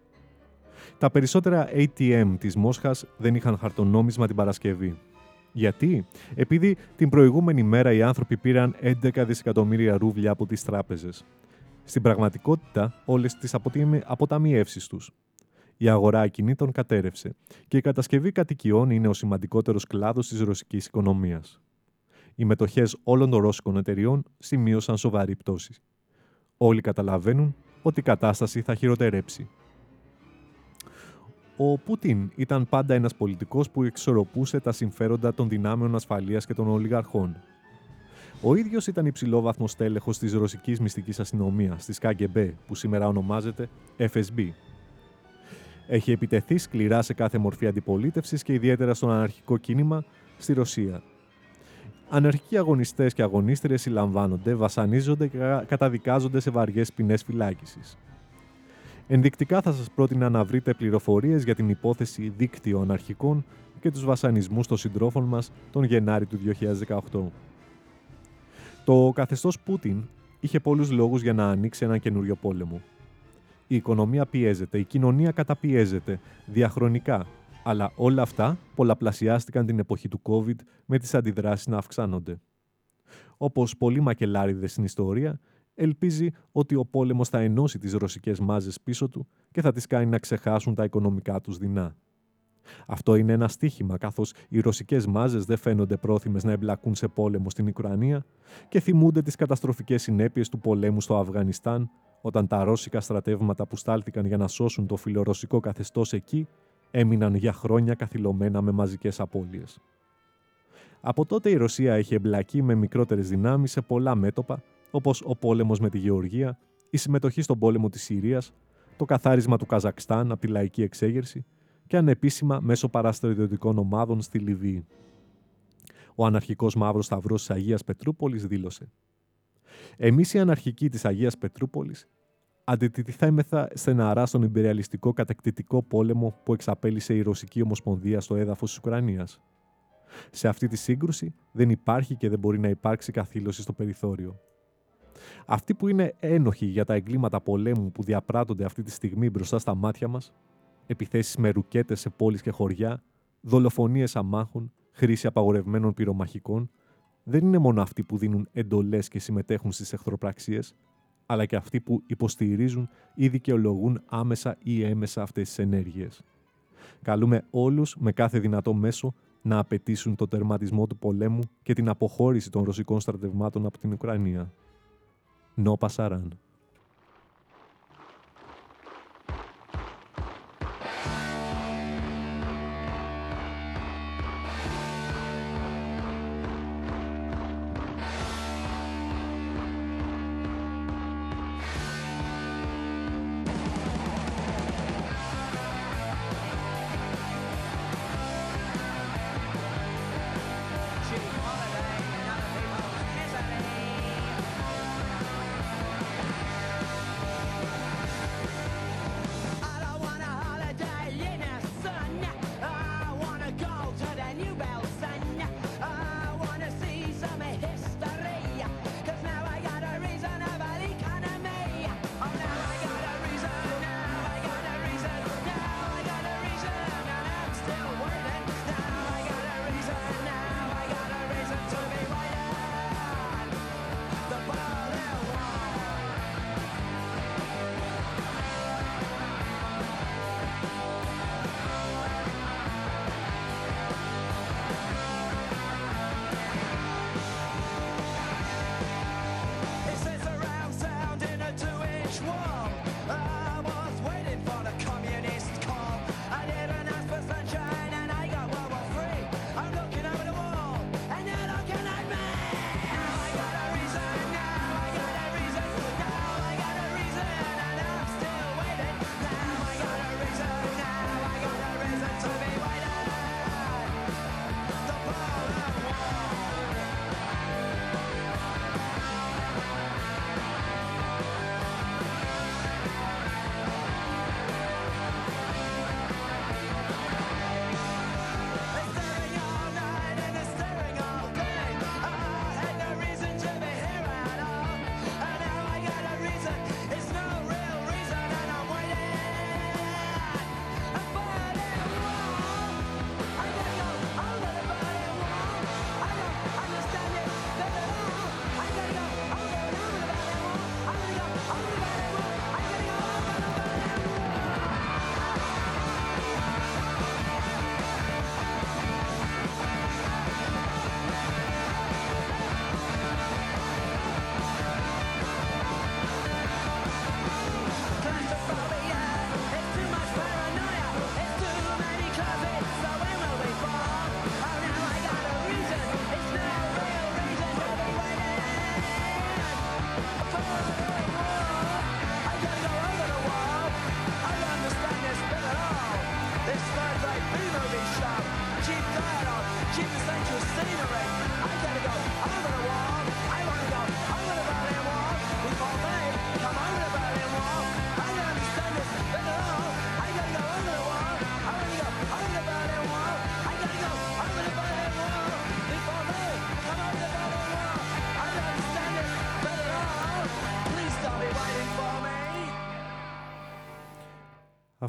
Τα περισσότερα ATM της Μόσχας δεν είχαν χαρτονόμισμα την Παρασκευή. Γιατί; Επειδή την προηγούμενη μέρα οι άνθρωποι πήραν 11 δισεκατομμύρια ρούβλια από τις τράπεζες. Στην πραγματικότητα, όλες τις αποτιμ- αποταμιεύσεις τους. Η αγορά ακινήτων κατέρευσε και η κατασκευή κατοικιών είναι ο σημαντικότερος κλάδος της ρωσικής οικονομίας. Οι μετοχές όλων των ρώσικων εταιριών σημείωσαν σοβαρή πτώση. Όλοι καταλαβαίνουν ότι η κατάσταση θα χειροτερέψει. Ο Πούτιν ήταν πάντα ένας πολιτικός που εξορροπούσε τα συμφέροντα των δυνάμεων ασφαλείας και των ολιγαρχών. Ο ίδιος ήταν υψηλόβαθμος στέλεχος της ρωσικής μυστικής αστυνομίας, της KGB, που σήμερα ονομάζεται FSB. Έχει επιτεθεί σκληρά σε κάθε μορφή αντιπολίτευσης και ιδιαίτερα στον αναρχικό κίνημα στη Ρωσία. Αναρχικοί αγωνιστές και αγωνίστριες συλλαμβάνονται, βασανίζονται και κα- καταδικάζονται σε βαριές ποινές φυλάκισης. Ενδεικτικά θα σας πρότεινα να βρείτε πληροφορίες για την υπόθεση δίκτυο αναρχικών και τους βασανισμούς των συντρόφων μας τον Γενάρη του 2018. Το καθεστώς Πούτιν είχε πολλούς λόγους για να ανοίξει έναν καινούριο πόλεμο. Η οικονομία πιέζεται, η κοινωνία καταπιέζεται διαχρονικά, αλλά όλα αυτά πολλαπλασιάστηκαν την εποχή του COVID με τις αντιδράσεις να αυξάνονται. Όπως πολλοί μακελάριδες στην ιστορία, ελπίζει ότι ο πόλεμος θα ενώσει τις ρωσικές μάζες πίσω του και θα τις κάνει να ξεχάσουν τα οικονομικά τους δεινά. Αυτό είναι ένα στίχημα, καθώς οι ρωσικές μάζες δεν φαίνονται πρόθυμες να εμπλακούν σε πόλεμο στην Ουκρανία και θυμούνται τις καταστροφικές συνέπειες του πολέμου στο Αφγανιστάν, όταν τα ρώσικα στρατεύματα που στάλθηκαν για να σώσουν το φιλορωσικό καθεστώς εκεί έμειναν για χρόνια καθυλωμένα με μαζικές απώλειες. Από τότε η Ρωσία έχει εμπλακεί με μικρότερες δυνάμεις σε πολλά μέτωπα, όπως ο πόλεμος με τη Γεωργία, η συμμετοχή στον πόλεμο της Συρίας, το καθάρισμα του Καζακστάν από τη λαϊκή εξέγερση και ανεπίσημα μέσω παραστρατιωτικών ομάδων στη Λιβύη. Ο αναρχικός Μαύρος Σταυρός της Αγίας Πετρούπολης δήλωσε «Εμείς οι αναρχικοί της Αγίας Πετρούπολης αντιτιθέμεθα στεναρά στον υπεριαλιστικό κατακτητικό πόλεμο που εξαπέλυσε η Ρωσική Ομοσπονδία στο έδαφος της Ουκρανίας. Σε αυτή τη σύγκρουση δεν υπάρχει και δεν μπορεί να υπάρξει καθήλωση στο περιθώριο. Αυτοί που είναι ένοχοι για τα εγκλήματα πολέμου που διαπράττονται αυτή τη στιγμή μπροστά στα μάτια μας, επιθέσεις με ρουκέτες σε πόλεις και χωριά, δολοφονίες αμάχων, χρήση απαγορευμένων πυρομαχικών, δεν είναι μόνο αυτοί που δίνουν εντολές και συμμετέχουν στις εχθροπραξίες, αλλά και αυτοί που υποστηρίζουν ή δικαιολογούν άμεσα ή έμεσα αυτές τις ενέργειες. Καλούμε όλους με κάθε δυνατό μέσο να απαιτήσουν το τερματισμό του πολέμου και την αποχώρηση των ρωσικών στρατευμάτων από την Ουκρανία. Νό Πασαράν. Cheap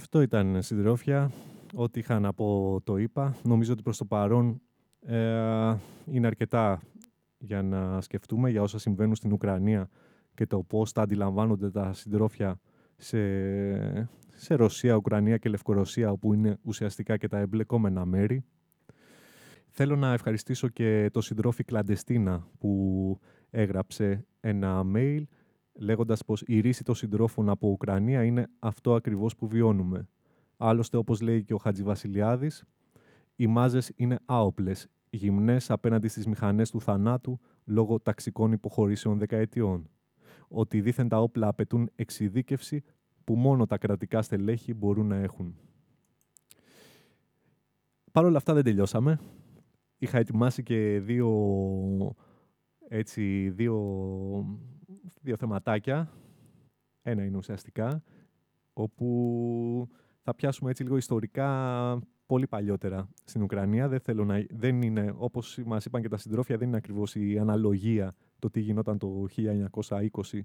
Αυτό ήταν συντρόφια. Ό,τι είχα να πω το είπα. Νομίζω ότι προς το παρόν ε, είναι αρκετά για να σκεφτούμε για όσα συμβαίνουν στην Ουκρανία και το πώς τα αντιλαμβάνονται τα συντρόφια σε, σε Ρωσία, Ουκρανία και Λευκορωσία όπου είναι ουσιαστικά και τα εμπλεκόμενα μέρη. Θέλω να ευχαριστήσω και το συντρόφι Κλαντεστίνα που έγραψε ένα mail λέγοντας πως η ρίση των συντρόφων από Ουκρανία είναι αυτό ακριβώς που βιώνουμε. Άλλωστε, όπως λέει και ο Χατζηβασιλιάδης, οι μάζες είναι άοπλες, γυμνές απέναντι στις μηχανές του θανάτου λόγω ταξικών υποχωρήσεων δεκαετιών. Ότι δήθεν τα όπλα απαιτούν εξειδίκευση που μόνο τα κρατικά στελέχη μπορούν να έχουν. Παρ' όλα αυτά δεν τελειώσαμε. Είχα ετοιμάσει και δύο, έτσι, δύο, δύο θεματάκια. Ένα είναι ουσιαστικά, όπου θα πιάσουμε έτσι λίγο ιστορικά πολύ παλιότερα στην Ουκρανία. Δεν, θέλω να, δεν είναι, όπως μας είπαν και τα συντρόφια, δεν είναι ακριβώς η αναλογία το τι γινόταν το 1920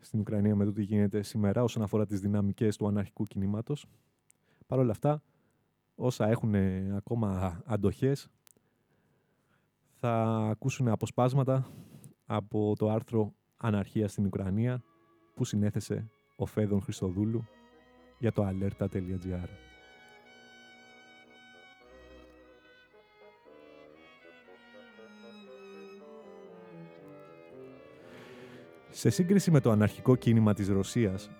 στην Ουκρανία με το τι γίνεται σήμερα όσον αφορά τις δυναμικές του αναρχικού κινήματος. Παρ' όλα αυτά, όσα έχουν ακόμα αντοχές, θα ακούσουν αποσπάσματα από το άρθρο «Αναρχία στην Ουκρανία» που συνέθεσε ο Φέδων Χριστοδούλου για το alerta.gr. Σε σύγκριση με το αναρχικό κίνημα της Ρωσίας,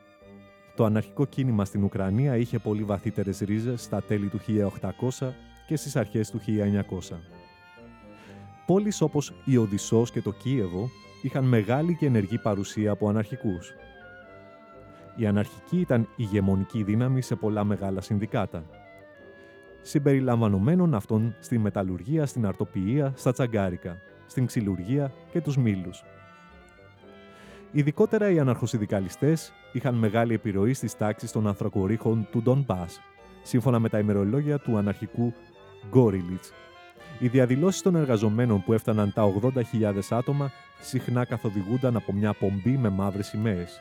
το αναρχικό κίνημα στην Ουκρανία είχε πολύ βαθύτερες ρίζες στα τέλη του 1800 και στις αρχές του 1900. Πόλεις όπως η Οδυσσός και το Κίεβο είχαν μεγάλη και ενεργή παρουσία από αναρχικούς. Η αναρχική ήταν ηγεμονική δύναμη σε πολλά μεγάλα συνδικάτα. Συμπεριλαμβανομένων αυτών στη μεταλλουργία, στην αρτοποιία, στα τσαγκάρικα, στην ξυλουργία και τους μήλους. Ειδικότερα οι αναρχοσυνδικαλιστές είχαν μεγάλη επιρροή στις τάξεις των ανθρακορίχων του Ντον Μπάς, σύμφωνα με τα ημερολόγια του αναρχικού Γκόριλιτς. Οι διαδηλώσεις των εργαζομένων που έφταναν τα 80.000 άτομα συχνά καθοδηγούνταν από μια πομπή με μαύρες σημαίες.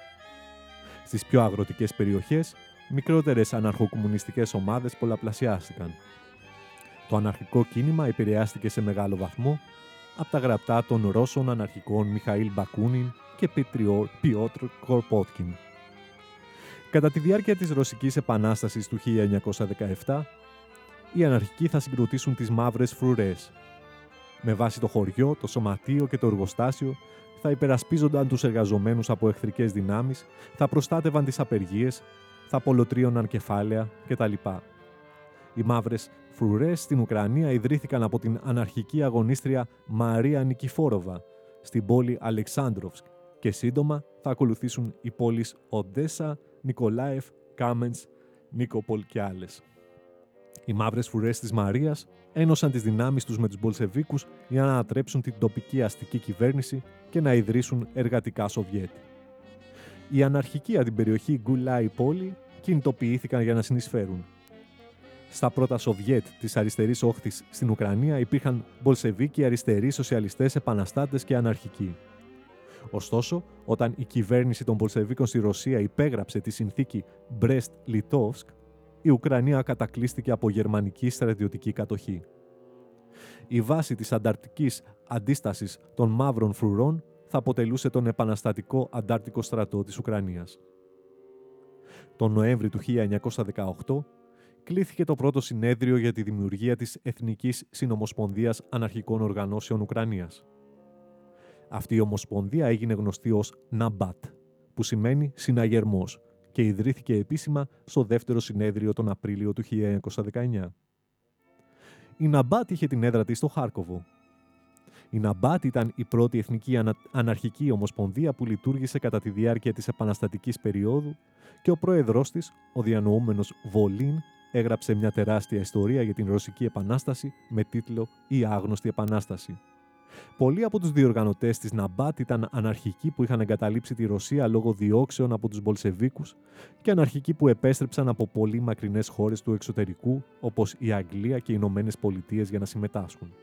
Στις πιο αγροτικές περιοχές, μικρότερες αναρχοκομμουνιστικές ομάδες πολλαπλασιάστηκαν. Το αναρχικό κίνημα επηρεάστηκε σε μεγάλο βαθμό από τα γραπτά των Ρώσων αναρχικών Μιχαήλ Μπακούνιν και Πιτριό Πιότρ Κορπότκιν. Κατά τη διάρκεια της Ρωσικής Επανάστασης του 1917, οι αναρχικοί θα συγκροτήσουν τις μαύρες φρουρές. Με βάση το χωριό, το σωματείο και το εργοστάσιο θα υπερασπίζονταν τους εργαζομένους από εχθρικές δυνάμεις, θα προστάτευαν τις απεργίες, θα απολωτρίωναν κεφάλαια κτλ. Οι μαύρες φρουρές στην Ουκρανία ιδρύθηκαν από την αναρχική αγωνίστρια Μαρία Νικηφόροβα στην πόλη Αλεξάνδροφσκ και σύντομα θα ακολουθήσουν οι πόλεις Οντέσα, Νικολάεφ, Κάμενς, Νίκοπολ και άλλες. Οι μαύρες φουρές της Μαρίας ένωσαν τις δυνάμεις τους με τους Μπολσεβίκους για να ανατρέψουν την τοπική αστική κυβέρνηση και να ιδρύσουν εργατικά Σοβιέτ. Οι αναρχικοί από την περιοχή Γκουλάι πόλη κινητοποιήθηκαν για να συνεισφέρουν. Στα πρώτα Σοβιέτ της αριστερής όχθης στην Ουκρανία υπήρχαν Μπολσεβίκοι, αριστεροί, σοσιαλιστές, επαναστάτες και αναρχικοί. Ωστόσο, όταν η κυβέρνηση των Μπολσεβίκων στη Ρωσία υπέγραψε τη συνθήκη Brest-Litovsk, η Ουκρανία κατακλείστηκε από γερμανική στρατιωτική κατοχή. Η βάση της ανταρτικής αντίστασης των μαύρων φρουρών θα αποτελούσε τον επαναστατικό αντάρτικο στρατό της Ουκρανίας. Τον Νοέμβρη του 1918 κλήθηκε το πρώτο συνέδριο για τη δημιουργία της Εθνικής Συνομοσπονδίας Αναρχικών Οργανώσεων Ουκρανίας. Αυτή η ομοσπονδία έγινε γνωστή ως ΝΑΜΠΑΤ, που σημαίνει συναγερμός και ιδρύθηκε επίσημα στο δεύτερο συνέδριο τον Απρίλιο του 1919. Η Ναμπάτ είχε την έδρα της στο Χάρκοβο. Η Ναμπάτ ήταν η πρώτη εθνική ανα... αναρχική ομοσπονδία που λειτουργήσε κατά τη διάρκεια της επαναστατικής περίοδου και ο πρόεδρός της, ο διανοούμενος Βολίν, έγραψε μια τεράστια ιστορία για την Ρωσική Επανάσταση με τίτλο «Η άγνωστη Επανάσταση». Πολλοί από τους διοργανωτές της Ναμπάτ ήταν αναρχικοί που είχαν εγκαταλείψει τη Ρωσία λόγω διώξεων από τους Μπολσεβίκους και αναρχικοί που επέστρεψαν από πολύ μακρινές χώρες του εξωτερικού όπως η Αγγλία και οι Ηνωμένες Πολιτείες για να συμμετάσχουν.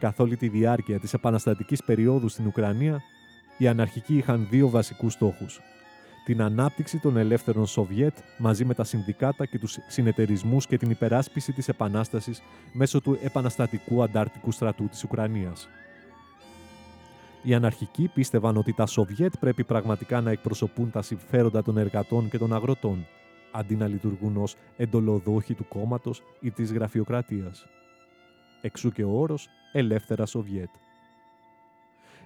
Καθ' όλη τη διάρκεια της επαναστατικής περίοδου στην Ουκρανία, οι αναρχικοί είχαν δύο βασικούς στόχους. Την ανάπτυξη των ελεύθερων Σοβιέτ μαζί με τα συνδικάτα και τους συνεταιρισμούς και την υπεράσπιση της Επανάστασης μέσω του επαναστατικού αντάρτικου στρατού της Ουκρανίας. Οι αναρχικοί πίστευαν ότι τα Σοβιέτ πρέπει πραγματικά να εκπροσωπούν τα συμφέροντα των εργατών και των αγροτών, αντί να λειτουργούν ως εντολοδόχοι του κόμματος ή της γραφειοκρατίας. Εξού και ο όρος «ελεύθερα Σοβιέτ».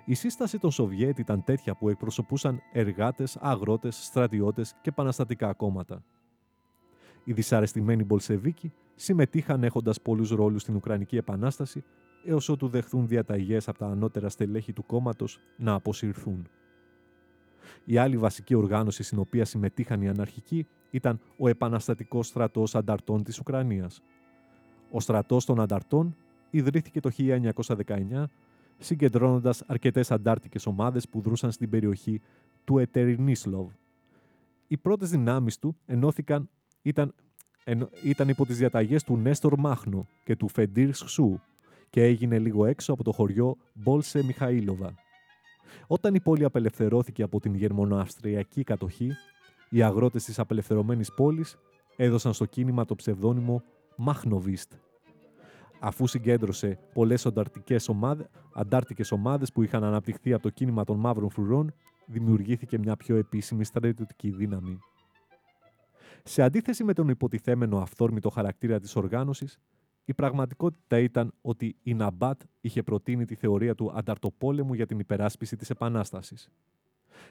Η σύσταση των Σοβιέτ ήταν τέτοια που εκπροσωπούσαν εργάτες, αγρότες, στρατιώτες και επαναστατικά κόμματα. Οι δυσαρεστημένοι Μπολσεβίκοι συμμετείχαν έχοντας πολλούς ρόλους στην Ουκρανική Επανάσταση έως ότου δεχθούν διαταγές από τα ανώτερα στελέχη του κόμματος να αποσυρθούν. Η άλλη βασική οργάνωση στην οποία συμμετείχαν οι αναρχικοί ήταν ο Επαναστατικός Στρατός Ανταρτών της Ουκρανίας. Ο στρατός των Ανταρτών ιδρύθηκε το 1919 συγκεντρώνοντας αρκετές αντάρτικες ομάδες που δρούσαν στην περιοχή του Ετερινίσλοβ. Οι πρώτες δυνάμεις του ενώθηκαν, ήταν, εν, ήταν υπό τις διαταγές του Νέστορ Μάχνο και του Φεντήρ Σξού και έγινε λίγο έξω από το χωριό Μπόλσε Μιχαήλοβα. Όταν η πόλη απελευθερώθηκε από την γερμονοαυστριακή κατοχή, οι αγρότες της απελευθερωμένης πόλης έδωσαν στο κίνημα το ψευδόνυμο Μάχνοβιστ αφού συγκέντρωσε πολλές ανταρτικές ομάδες, αντάρτικες ομάδες που είχαν αναπτυχθεί από το κίνημα των μαύρων φρουρών, δημιουργήθηκε μια πιο επίσημη στρατιωτική δύναμη. Σε αντίθεση με τον υποτιθέμενο αυθόρμητο χαρακτήρα της οργάνωσης, η πραγματικότητα ήταν ότι η Ναμπάτ είχε προτείνει τη θεωρία του ανταρτοπόλεμου για την υπεράσπιση της Επανάστασης.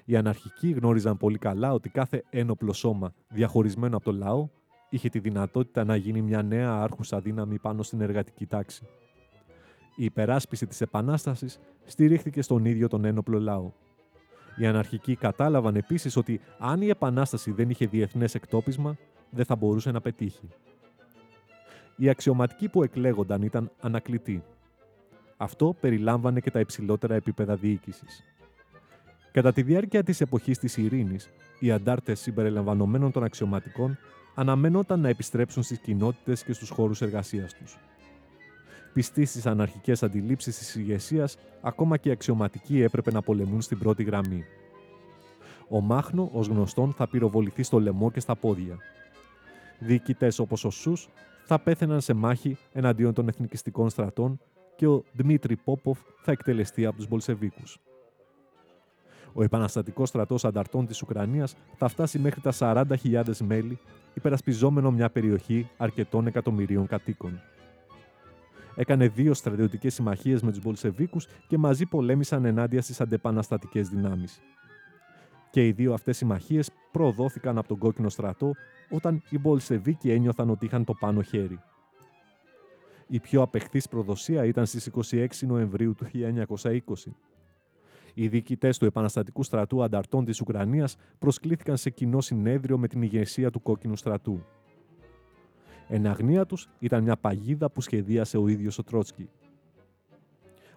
Οι αναρχικοί γνώριζαν πολύ καλά ότι κάθε ένοπλο σώμα διαχωρισμένο από το λαό είχε τη δυνατότητα να γίνει μια νέα άρχουσα δύναμη πάνω στην εργατική τάξη. Η υπεράσπιση της Επανάστασης στηρίχθηκε στον ίδιο τον ένοπλο λαό. Οι αναρχικοί κατάλαβαν επίσης ότι αν η Επανάσταση δεν είχε διεθνές εκτόπισμα, δεν θα μπορούσε να πετύχει. Οι αξιωματικοί που εκλέγονταν ήταν ανακλητοί. Αυτό περιλάμβανε και τα υψηλότερα επίπεδα διοίκησης. Κατά τη διάρκεια της εποχής της ειρήνης, οι αντάρτες συμπεριλαμβανομένων των αξιωματικών αναμενόταν να επιστρέψουν στις κοινότητες και στους χώρους εργασίας τους. Πιστοί στις αναρχικές αντιλήψεις της ηγεσίας, ακόμα και οι αξιωματικοί έπρεπε να πολεμούν στην πρώτη γραμμή. Ο Μάχνο, ως γνωστόν, θα πυροβοληθεί στο λαιμό και στα πόδια. Διοικητές όπως ο Σούς θα πέθαιναν σε μάχη εναντίον των εθνικιστικών στρατών και ο Ντμίτρι Πόποφ θα εκτελεστεί από τους Μπολσεβίκους. Ο επαναστατικός στρατός ανταρτών της Ουκρανίας θα φτάσει μέχρι τα 40.000 μέλη, υπερασπιζόμενο μια περιοχή αρκετών εκατομμυρίων κατοίκων. Έκανε δύο στρατιωτικές συμμαχίες με τους Μπολσεβίκους και μαζί πολέμησαν ενάντια στις αντεπαναστατικές δυνάμεις. Και οι δύο αυτές συμμαχίες προδόθηκαν από τον κόκκινο στρατό όταν οι Μπολσεβίκοι ένιωθαν ότι είχαν το πάνω χέρι. Η πιο απεχθής προδοσία ήταν στις 26 Νοεμβρίου του 1920. Οι διοικητές του επαναστατικού στρατού ανταρτών της Ουκρανίας προσκλήθηκαν σε κοινό συνέδριο με την ηγεσία του κόκκινου στρατού. Εν αγνία τους ήταν μια παγίδα που σχεδίασε ο ίδιος ο Τρότσκι.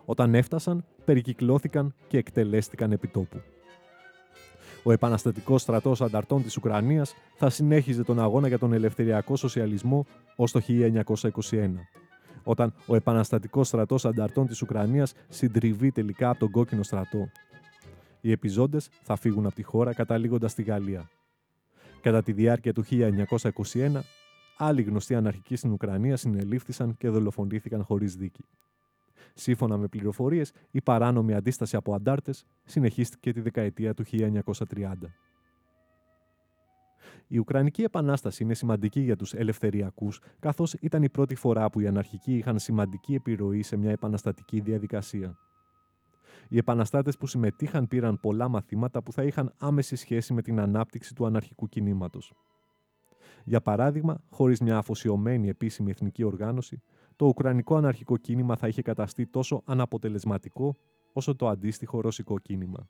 Όταν έφτασαν, περικυκλώθηκαν και εκτελέστηκαν επιτόπου. Ο επαναστατικός στρατός ανταρτών της Ουκρανίας θα συνέχιζε τον αγώνα για τον ελευθεριακό σοσιαλισμό ως το 1921 όταν ο επαναστατικός στρατός ανταρτών της Ουκρανίας συντριβεί τελικά από τον κόκκινο στρατό. Οι επιζώντες θα φύγουν από τη χώρα καταλήγοντας στη Γαλλία. Κατά τη διάρκεια του 1921, άλλοι γνωστοί αναρχικοί στην Ουκρανία συνελήφθησαν και δολοφονήθηκαν χωρίς δίκη. Σύμφωνα με πληροφορίες, η παράνομη αντίσταση από αντάρτες συνεχίστηκε τη δεκαετία του 1930. Η Ουκρανική Επανάσταση είναι σημαντική για τους ελευθεριακούς, καθώς ήταν η πρώτη φορά που οι αναρχικοί είχαν σημαντική επιρροή σε μια επαναστατική διαδικασία. Οι επαναστάτες που συμμετείχαν πήραν πολλά μαθήματα που θα είχαν άμεση σχέση με την ανάπτυξη του αναρχικού κινήματος. Για παράδειγμα, χωρίς μια αφοσιωμένη επίσημη εθνική οργάνωση, το Ουκρανικό αναρχικό κίνημα θα είχε καταστεί τόσο αναποτελεσματικό όσο το αντίστοιχο ρωσικό κίνημα.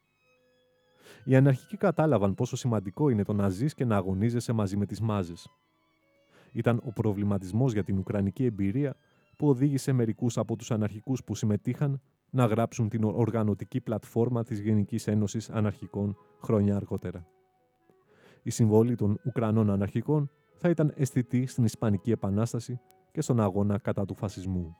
Οι αναρχικοί κατάλαβαν πόσο σημαντικό είναι το να ζεις και να αγωνίζεσαι μαζί με τις μάζες. ήταν ο προβληματισμός για την Ουκρανική εμπειρία που οδήγησε μερικούς από τους αναρχικούς που συμμετείχαν να γράψουν την οργανωτική πλατφόρμα της Γενικής Ένωσης Αναρχικών χρόνια αργότερα. Η συμβολή των Ουκρανών αναρχικών θα ήταν αισθητή στην Ισπανική Επανάσταση και στον αγώνα κατά του φασισμού.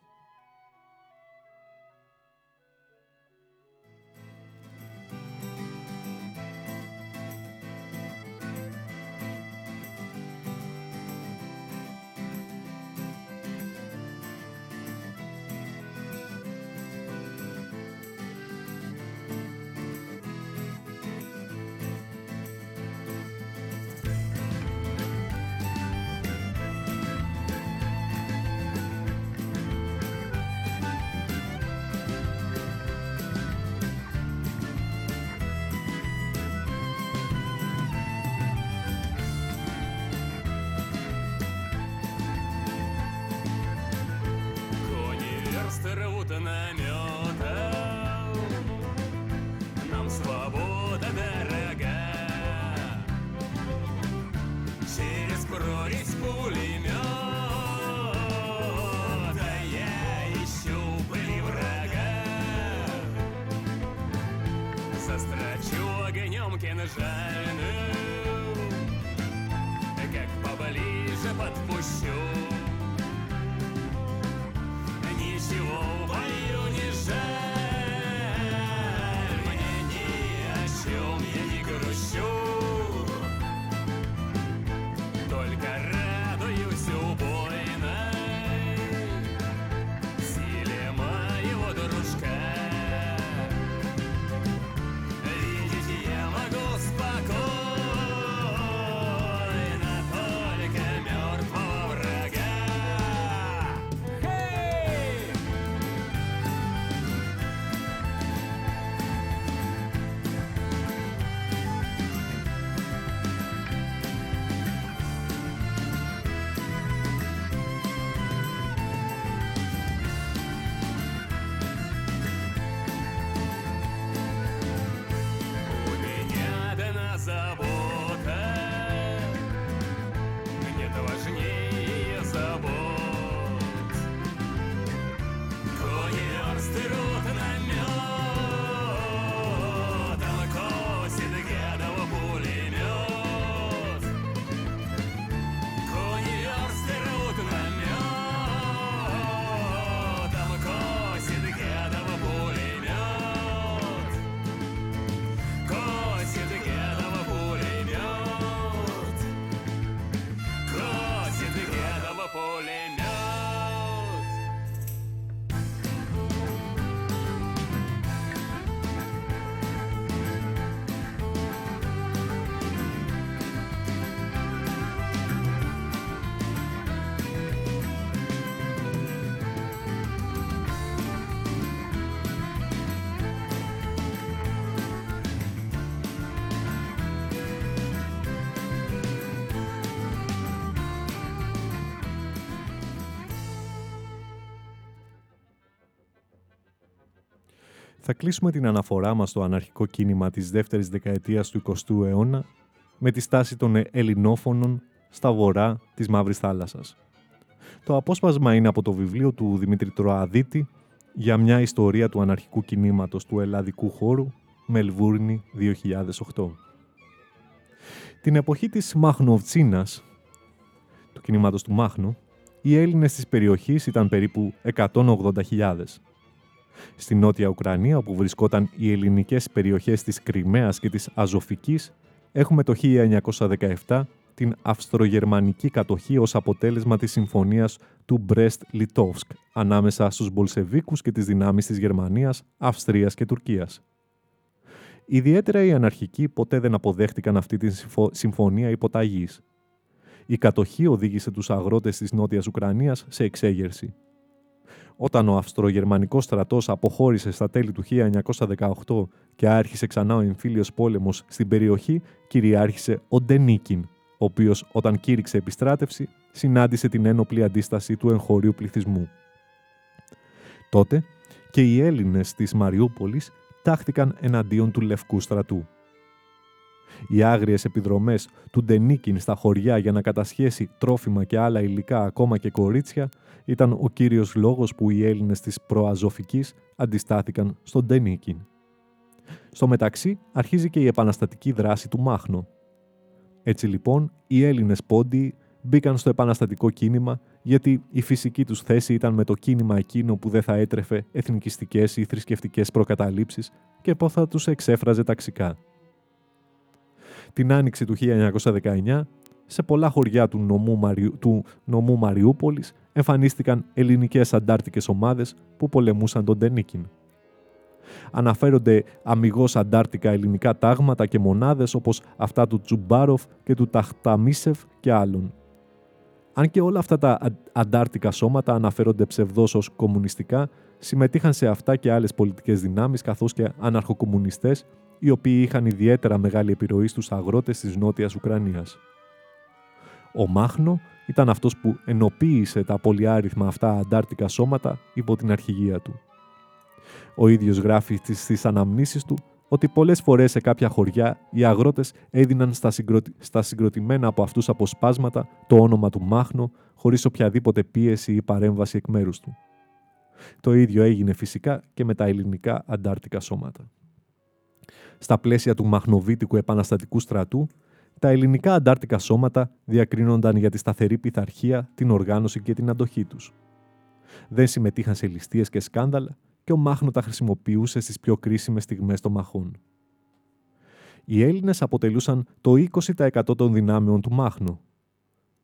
Θα κλείσουμε την αναφορά μας στο αναρχικό κίνημα της δεύτερης δεκαετίας του 20ου αιώνα με τη στάση των ελληνόφωνων στα βορρά της Μαύρης Θάλασσας. Το απόσπασμα είναι από το βιβλίο του Δημήτρη Τροαδίτη για μια ιστορία του αναρχικού κινήματος του ελλαδικού χώρου Μελβούρνη 2008. Την εποχή της Μαχνοβτσίνας, του κινήματος του Μάχνο, οι Έλληνες της περιοχής ήταν περίπου 180.000. Στη Νότια Ουκρανία, όπου βρισκόταν οι ελληνικές περιοχές της Κρυμαίας και της Αζωφικής, έχουμε το 1917 την αυστρογερμανική κατοχή ως αποτέλεσμα της συμφωνίας του Μπρέστ-Λιτόφσκ ανάμεσα στους Μπολσεβίκους και τις δυνάμεις της Γερμανίας, Αυστρίας και Τουρκίας. Ιδιαίτερα οι αναρχικοί ποτέ δεν αποδέχτηκαν αυτή τη συμφω- συμφωνία υποταγής. Η κατοχή οδήγησε τους αγρότες της Νότιας Ουκρανίας σε εξέγερση. Όταν ο Αυστρογερμανικός στρατός αποχώρησε στα τέλη του 1918 και άρχισε ξανά ο εμφύλιος πόλεμος στην περιοχή, κυριάρχησε ο Ντενίκιν, ο οποίος όταν κήρυξε επιστράτευση, συνάντησε την ένοπλη αντίσταση του εγχωρίου πληθυσμού. Τότε και οι Έλληνες της Μαριούπολης τάχθηκαν εναντίον του Λευκού στρατού. Οι άγριες επιδρομές του Ντενίκιν στα χωριά για να κατασχέσει τρόφιμα και άλλα υλικά ακόμα και κορίτσια ήταν ο κύριος λόγος που οι Έλληνες της προαζωφικής αντιστάθηκαν στον Ντενίκιν. Στο μεταξύ αρχίζει και η επαναστατική δράση του Μάχνο. Έτσι λοιπόν οι Έλληνες πόντιοι μπήκαν στο επαναστατικό κίνημα γιατί η φυσική τους θέση ήταν με το κίνημα εκείνο που δεν θα έτρεφε εθνικιστικές ή θρησκευτικές προκαταλήψεις και πώς θα τους εξέφραζε ταξικά. Την άνοιξη του 1919, σε πολλά χωριά του νομού, Μαριου... του νομού Μαριούπολης εμφανίστηκαν ελληνικές αντάρτικες ομάδες που πολεμούσαν τον Τενίκιν. Αναφέρονται αμυγός αντάρτικα ελληνικά τάγματα και μονάδες όπως αυτά του Τσουμπάροφ και του Ταχταμίσεφ και άλλων. Αν και όλα αυτά τα αντάρτικα σώματα αναφέρονται ψευδώς ως κομμουνιστικά, συμμετείχαν σε αυτά και άλλες πολιτικές δυνάμεις καθώς και αναρχοκομμουνιστές, οι οποίοι είχαν ιδιαίτερα μεγάλη επιρροή στους αγρότες της Νότιας Ουκρανίας. Ο Μάχνο ήταν αυτός που ενοποίησε τα πολυάριθμα αυτά αντάρτικα σώματα υπό την αρχηγία του. Ο ίδιος γράφει στις αναμνήσεις του ότι πολλές φορές σε κάποια χωριά οι αγρότες έδιναν στα, συγκροτι... στα συγκροτημένα από αυτούς αποσπάσματα το όνομα του Μάχνο χωρίς οποιαδήποτε πίεση ή παρέμβαση εκ μέρους του. Το ίδιο έγινε φυσικά και με τα ελληνικά αντάρτικα σώματα. Στα πλαίσια του μαχνοβίτικου επαναστατικού στρατού, τα ελληνικά αντάρτικα σώματα διακρίνονταν για τη σταθερή πειθαρχία, την οργάνωση και την αντοχή τους. Δεν συμμετείχαν σε ληστείες και σκάνδαλα και ο Μάχνο τα χρησιμοποιούσε στις πιο κρίσιμες στιγμές των μαχών. Οι Έλληνες αποτελούσαν το 20% των δυνάμεων του Μάχνο.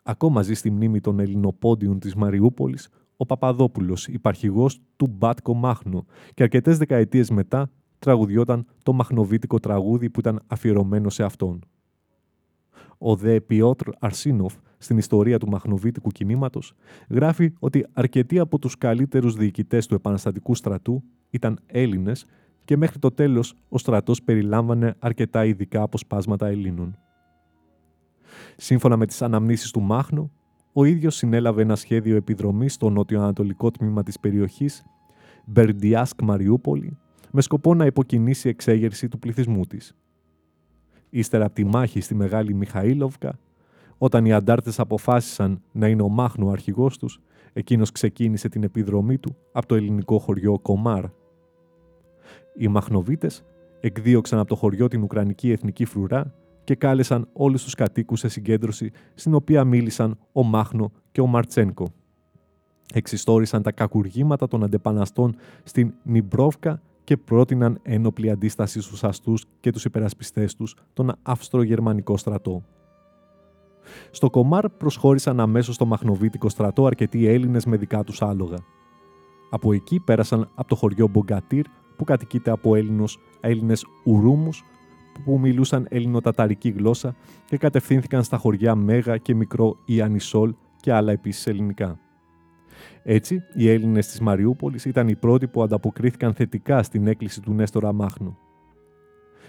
Ακόμα ζει στη μνήμη των Ελληνοπόντιων της Μαριούπολης ο Παπαδόπουλος, υπαρχηγός του Μπάτκο Μάχνο και αρκετές δεκαετίες μετά τραγουδιόταν το μαχνοβίτικο τραγούδι που ήταν αφιερωμένο σε αυτόν. Ο δε Πιότρ Αρσίνοφ στην ιστορία του μαχνοβίτικου κινήματος, γράφει ότι αρκετοί από τους καλύτερους διοικητές του επαναστατικού στρατού ήταν Έλληνες και μέχρι το τέλος ο στρατός περιλάμβανε αρκετά ειδικά αποσπάσματα Ελλήνων. Σύμφωνα με τις αναμνήσεις του Μάχνου, ο ίδιος συνέλαβε ένα σχέδιο επιδρομής στο νότιο-ανατολικό τμήμα της περιοχής Μπερντιάσκ Μαριούπολη με σκοπό να υποκινήσει εξέγερση του πληθυσμού της. Ύστερα από τη μάχη στη Μεγάλη Μιχαήλοβκα, όταν οι αντάρτες αποφάσισαν να είναι ο Μάχνο αρχηγός τους, εκείνος ξεκίνησε την επιδρομή του από το ελληνικό χωριό Κομάρ. Οι Μαχνοβίτες εκδίωξαν από το χωριό την Ουκρανική Εθνική Φρουρά και κάλεσαν όλους τους κατοίκους σε συγκέντρωση στην οποία μίλησαν ο Μάχνο και ο Μαρτσένκο. Εξιστόρισαν τα κακουργήματα των αντεπαναστών στην Νιμπρόβκα και πρότειναν ένοπλη αντίσταση στους αστούς και τους υπερασπιστές τους, τον Αυστρογερμανικό στρατό. Στο Κομάρ προσχώρησαν αμέσως στο Μαχνοβίτικο στρατό αρκετοί Έλληνες με δικά τους άλογα. Από εκεί πέρασαν από το χωριό Μπογκατήρ που κατοικείται από Έλληνος, Έλληνες Ουρούμους που μιλούσαν ελληνοταταρική γλώσσα και κατευθύνθηκαν στα χωριά Μέγα και Μικρό Ιανισόλ και άλλα επίσης ελληνικά. Έτσι, οι Έλληνες της Μαριούπολης ήταν οι πρώτοι που ανταποκρίθηκαν θετικά στην έκκληση του Νέστορα Μάχνου.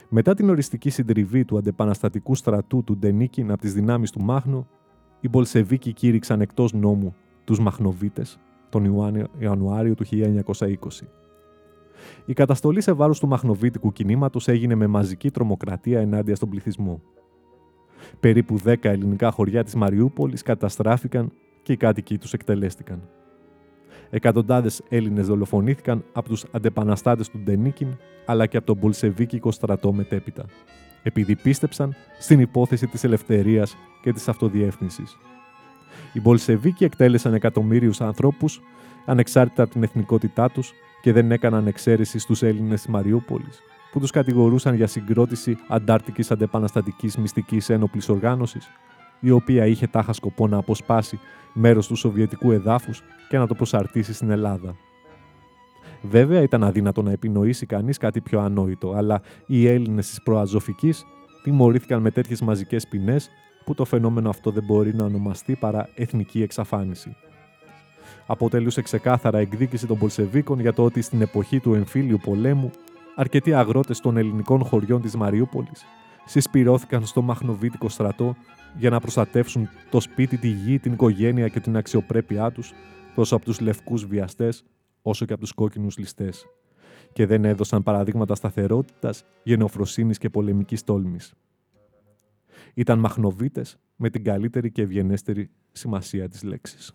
Μετά την οριστική συντριβή του αντεπαναστατικού στρατού του Ντενίκιν από τις δυνάμεις του Μάχνου, οι Μπολσεβίκοι κήρυξαν εκτός νόμου τους Μαχνοβίτες τον Ιανουάριο του 1920. Η καταστολή σε βάρος του μαχνοβίτικου κινήματος έγινε με μαζική τρομοκρατία ενάντια στον πληθυσμό. Περίπου 10 ελληνικά χωριά της Μαριούπολης καταστράφηκαν και οι κάτοικοι τους εκτελέστηκαν. Εκατοντάδες Έλληνες δολοφονήθηκαν από τους αντεπαναστάτες του Ντενίκιν αλλά και από τον Μπολσεβίκικο στρατό μετέπειτα, επειδή πίστεψαν στην υπόθεση της ελευθερίας και της αυτοδιεύθυνσης. Οι Μπολσεβίκοι εκτέλεσαν εκατομμύριους ανθρώπους ανεξάρτητα από την εθνικότητά τους και δεν έκαναν εξαίρεση στους Έλληνες της Μαριούπολης, που τους κατηγορούσαν για συγκρότηση αντάρτικης αντεπαναστατικής μυστικής ένοπλης οργάνωσης, η οποία είχε τάχα σκοπό να αποσπάσει μέρος του Σοβιετικού εδάφους και να το προσαρτήσει στην Ελλάδα. Βέβαια ήταν αδύνατο να επινοήσει κανείς κάτι πιο ανόητο, αλλά οι Έλληνες της προαζωφικής τιμωρήθηκαν με τέτοιες μαζικές ποινές που το φαινόμενο αυτό δεν μπορεί να ονομαστεί παρά εθνική εξαφάνιση. Αποτελούσε ξεκάθαρα εκδίκηση των Πολσεβίκων για το ότι στην εποχή του εμφύλιου πολέμου αρκετοί αγρότες των ελληνικών χωριών της Μαριούπολης συσπηρώθηκαν στο μαχνοβίτικο στρατό για να προστατεύσουν το σπίτι, τη γη, την οικογένεια και την αξιοπρέπειά τους τόσο από τους λευκούς βιαστές όσο και από τους κόκκινους ληστές και δεν έδωσαν παραδείγματα σταθερότητας, γενοφροσύνης και πολεμικής τόλμης. Ήταν μαχνοβίτες με την καλύτερη και ευγενέστερη σημασία της λέξης.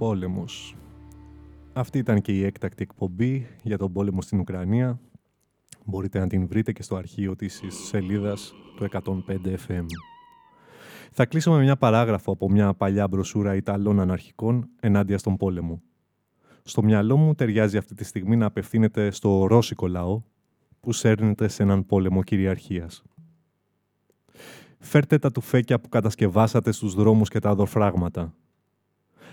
Πόλεμος. Αυτή ήταν και η έκτακτη εκπομπή για τον πόλεμο στην Ουκρανία. Μπορείτε να την βρείτε και στο αρχείο της σελίδας του 105 FM. Θα κλείσω με μια παράγραφο από μια παλιά μπροσούρα Ιταλών αναρχικών ενάντια στον πόλεμο. Στο μυαλό μου ταιριάζει αυτή τη στιγμή να απευθύνεται στο ρώσικο λαό που σέρνεται σε έναν πόλεμο κυριαρχίας. Φέρτε τα τουφέκια που κατασκευάσατε στους δρόμους και τα δορφράγματα.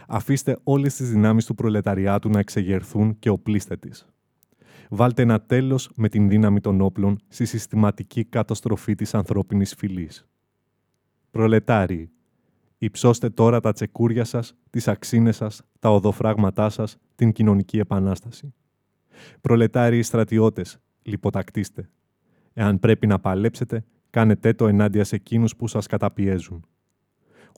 Αφήστε όλες τις δυνάμεις του προλεταριάτου να εξεγερθούν και οπλίστε τις. Βάλτε ένα τέλος με την δύναμη των όπλων στη συστηματική καταστροφή της ανθρώπινης φυλής. Προλετάριοι, υψώστε τώρα τα τσεκούρια σας, τις αξίνες σας, τα οδοφράγματά σας, την κοινωνική επανάσταση. Προλετάριοι στρατιώτες, λιποτακτήστε. Εάν πρέπει να παλέψετε, κάνετε το ενάντια σε εκείνους που σας καταπιέζουν.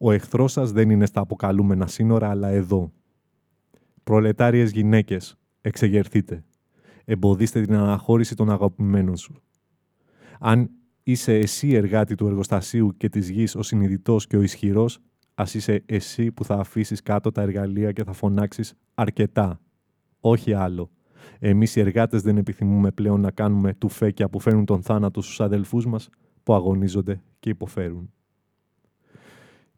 Ο εχθρός σας δεν είναι στα αποκαλούμενα σύνορα, αλλά εδώ. Προλετάριες γυναίκες, εξεγερθείτε. Εμποδίστε την αναχώρηση των αγαπημένων σου. Αν είσαι εσύ εργάτη του εργοστασίου και της γης ο συνειδητός και ο ισχυρός, ας είσαι εσύ που θα αφήσεις κάτω τα εργαλεία και θα φωνάξεις αρκετά. Όχι άλλο. Εμείς οι εργάτες δεν επιθυμούμε πλέον να κάνουμε τουφέκια που φέρνουν τον θάνατο στους αδελφούς μας που αγωνίζονται και υποφέρουν.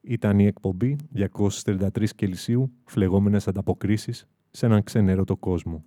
Ήταν η εκπομπή 233 Κελσίου φλεγόμενες ανταποκρίσεις σε έναν ξενέρωτο κόσμο.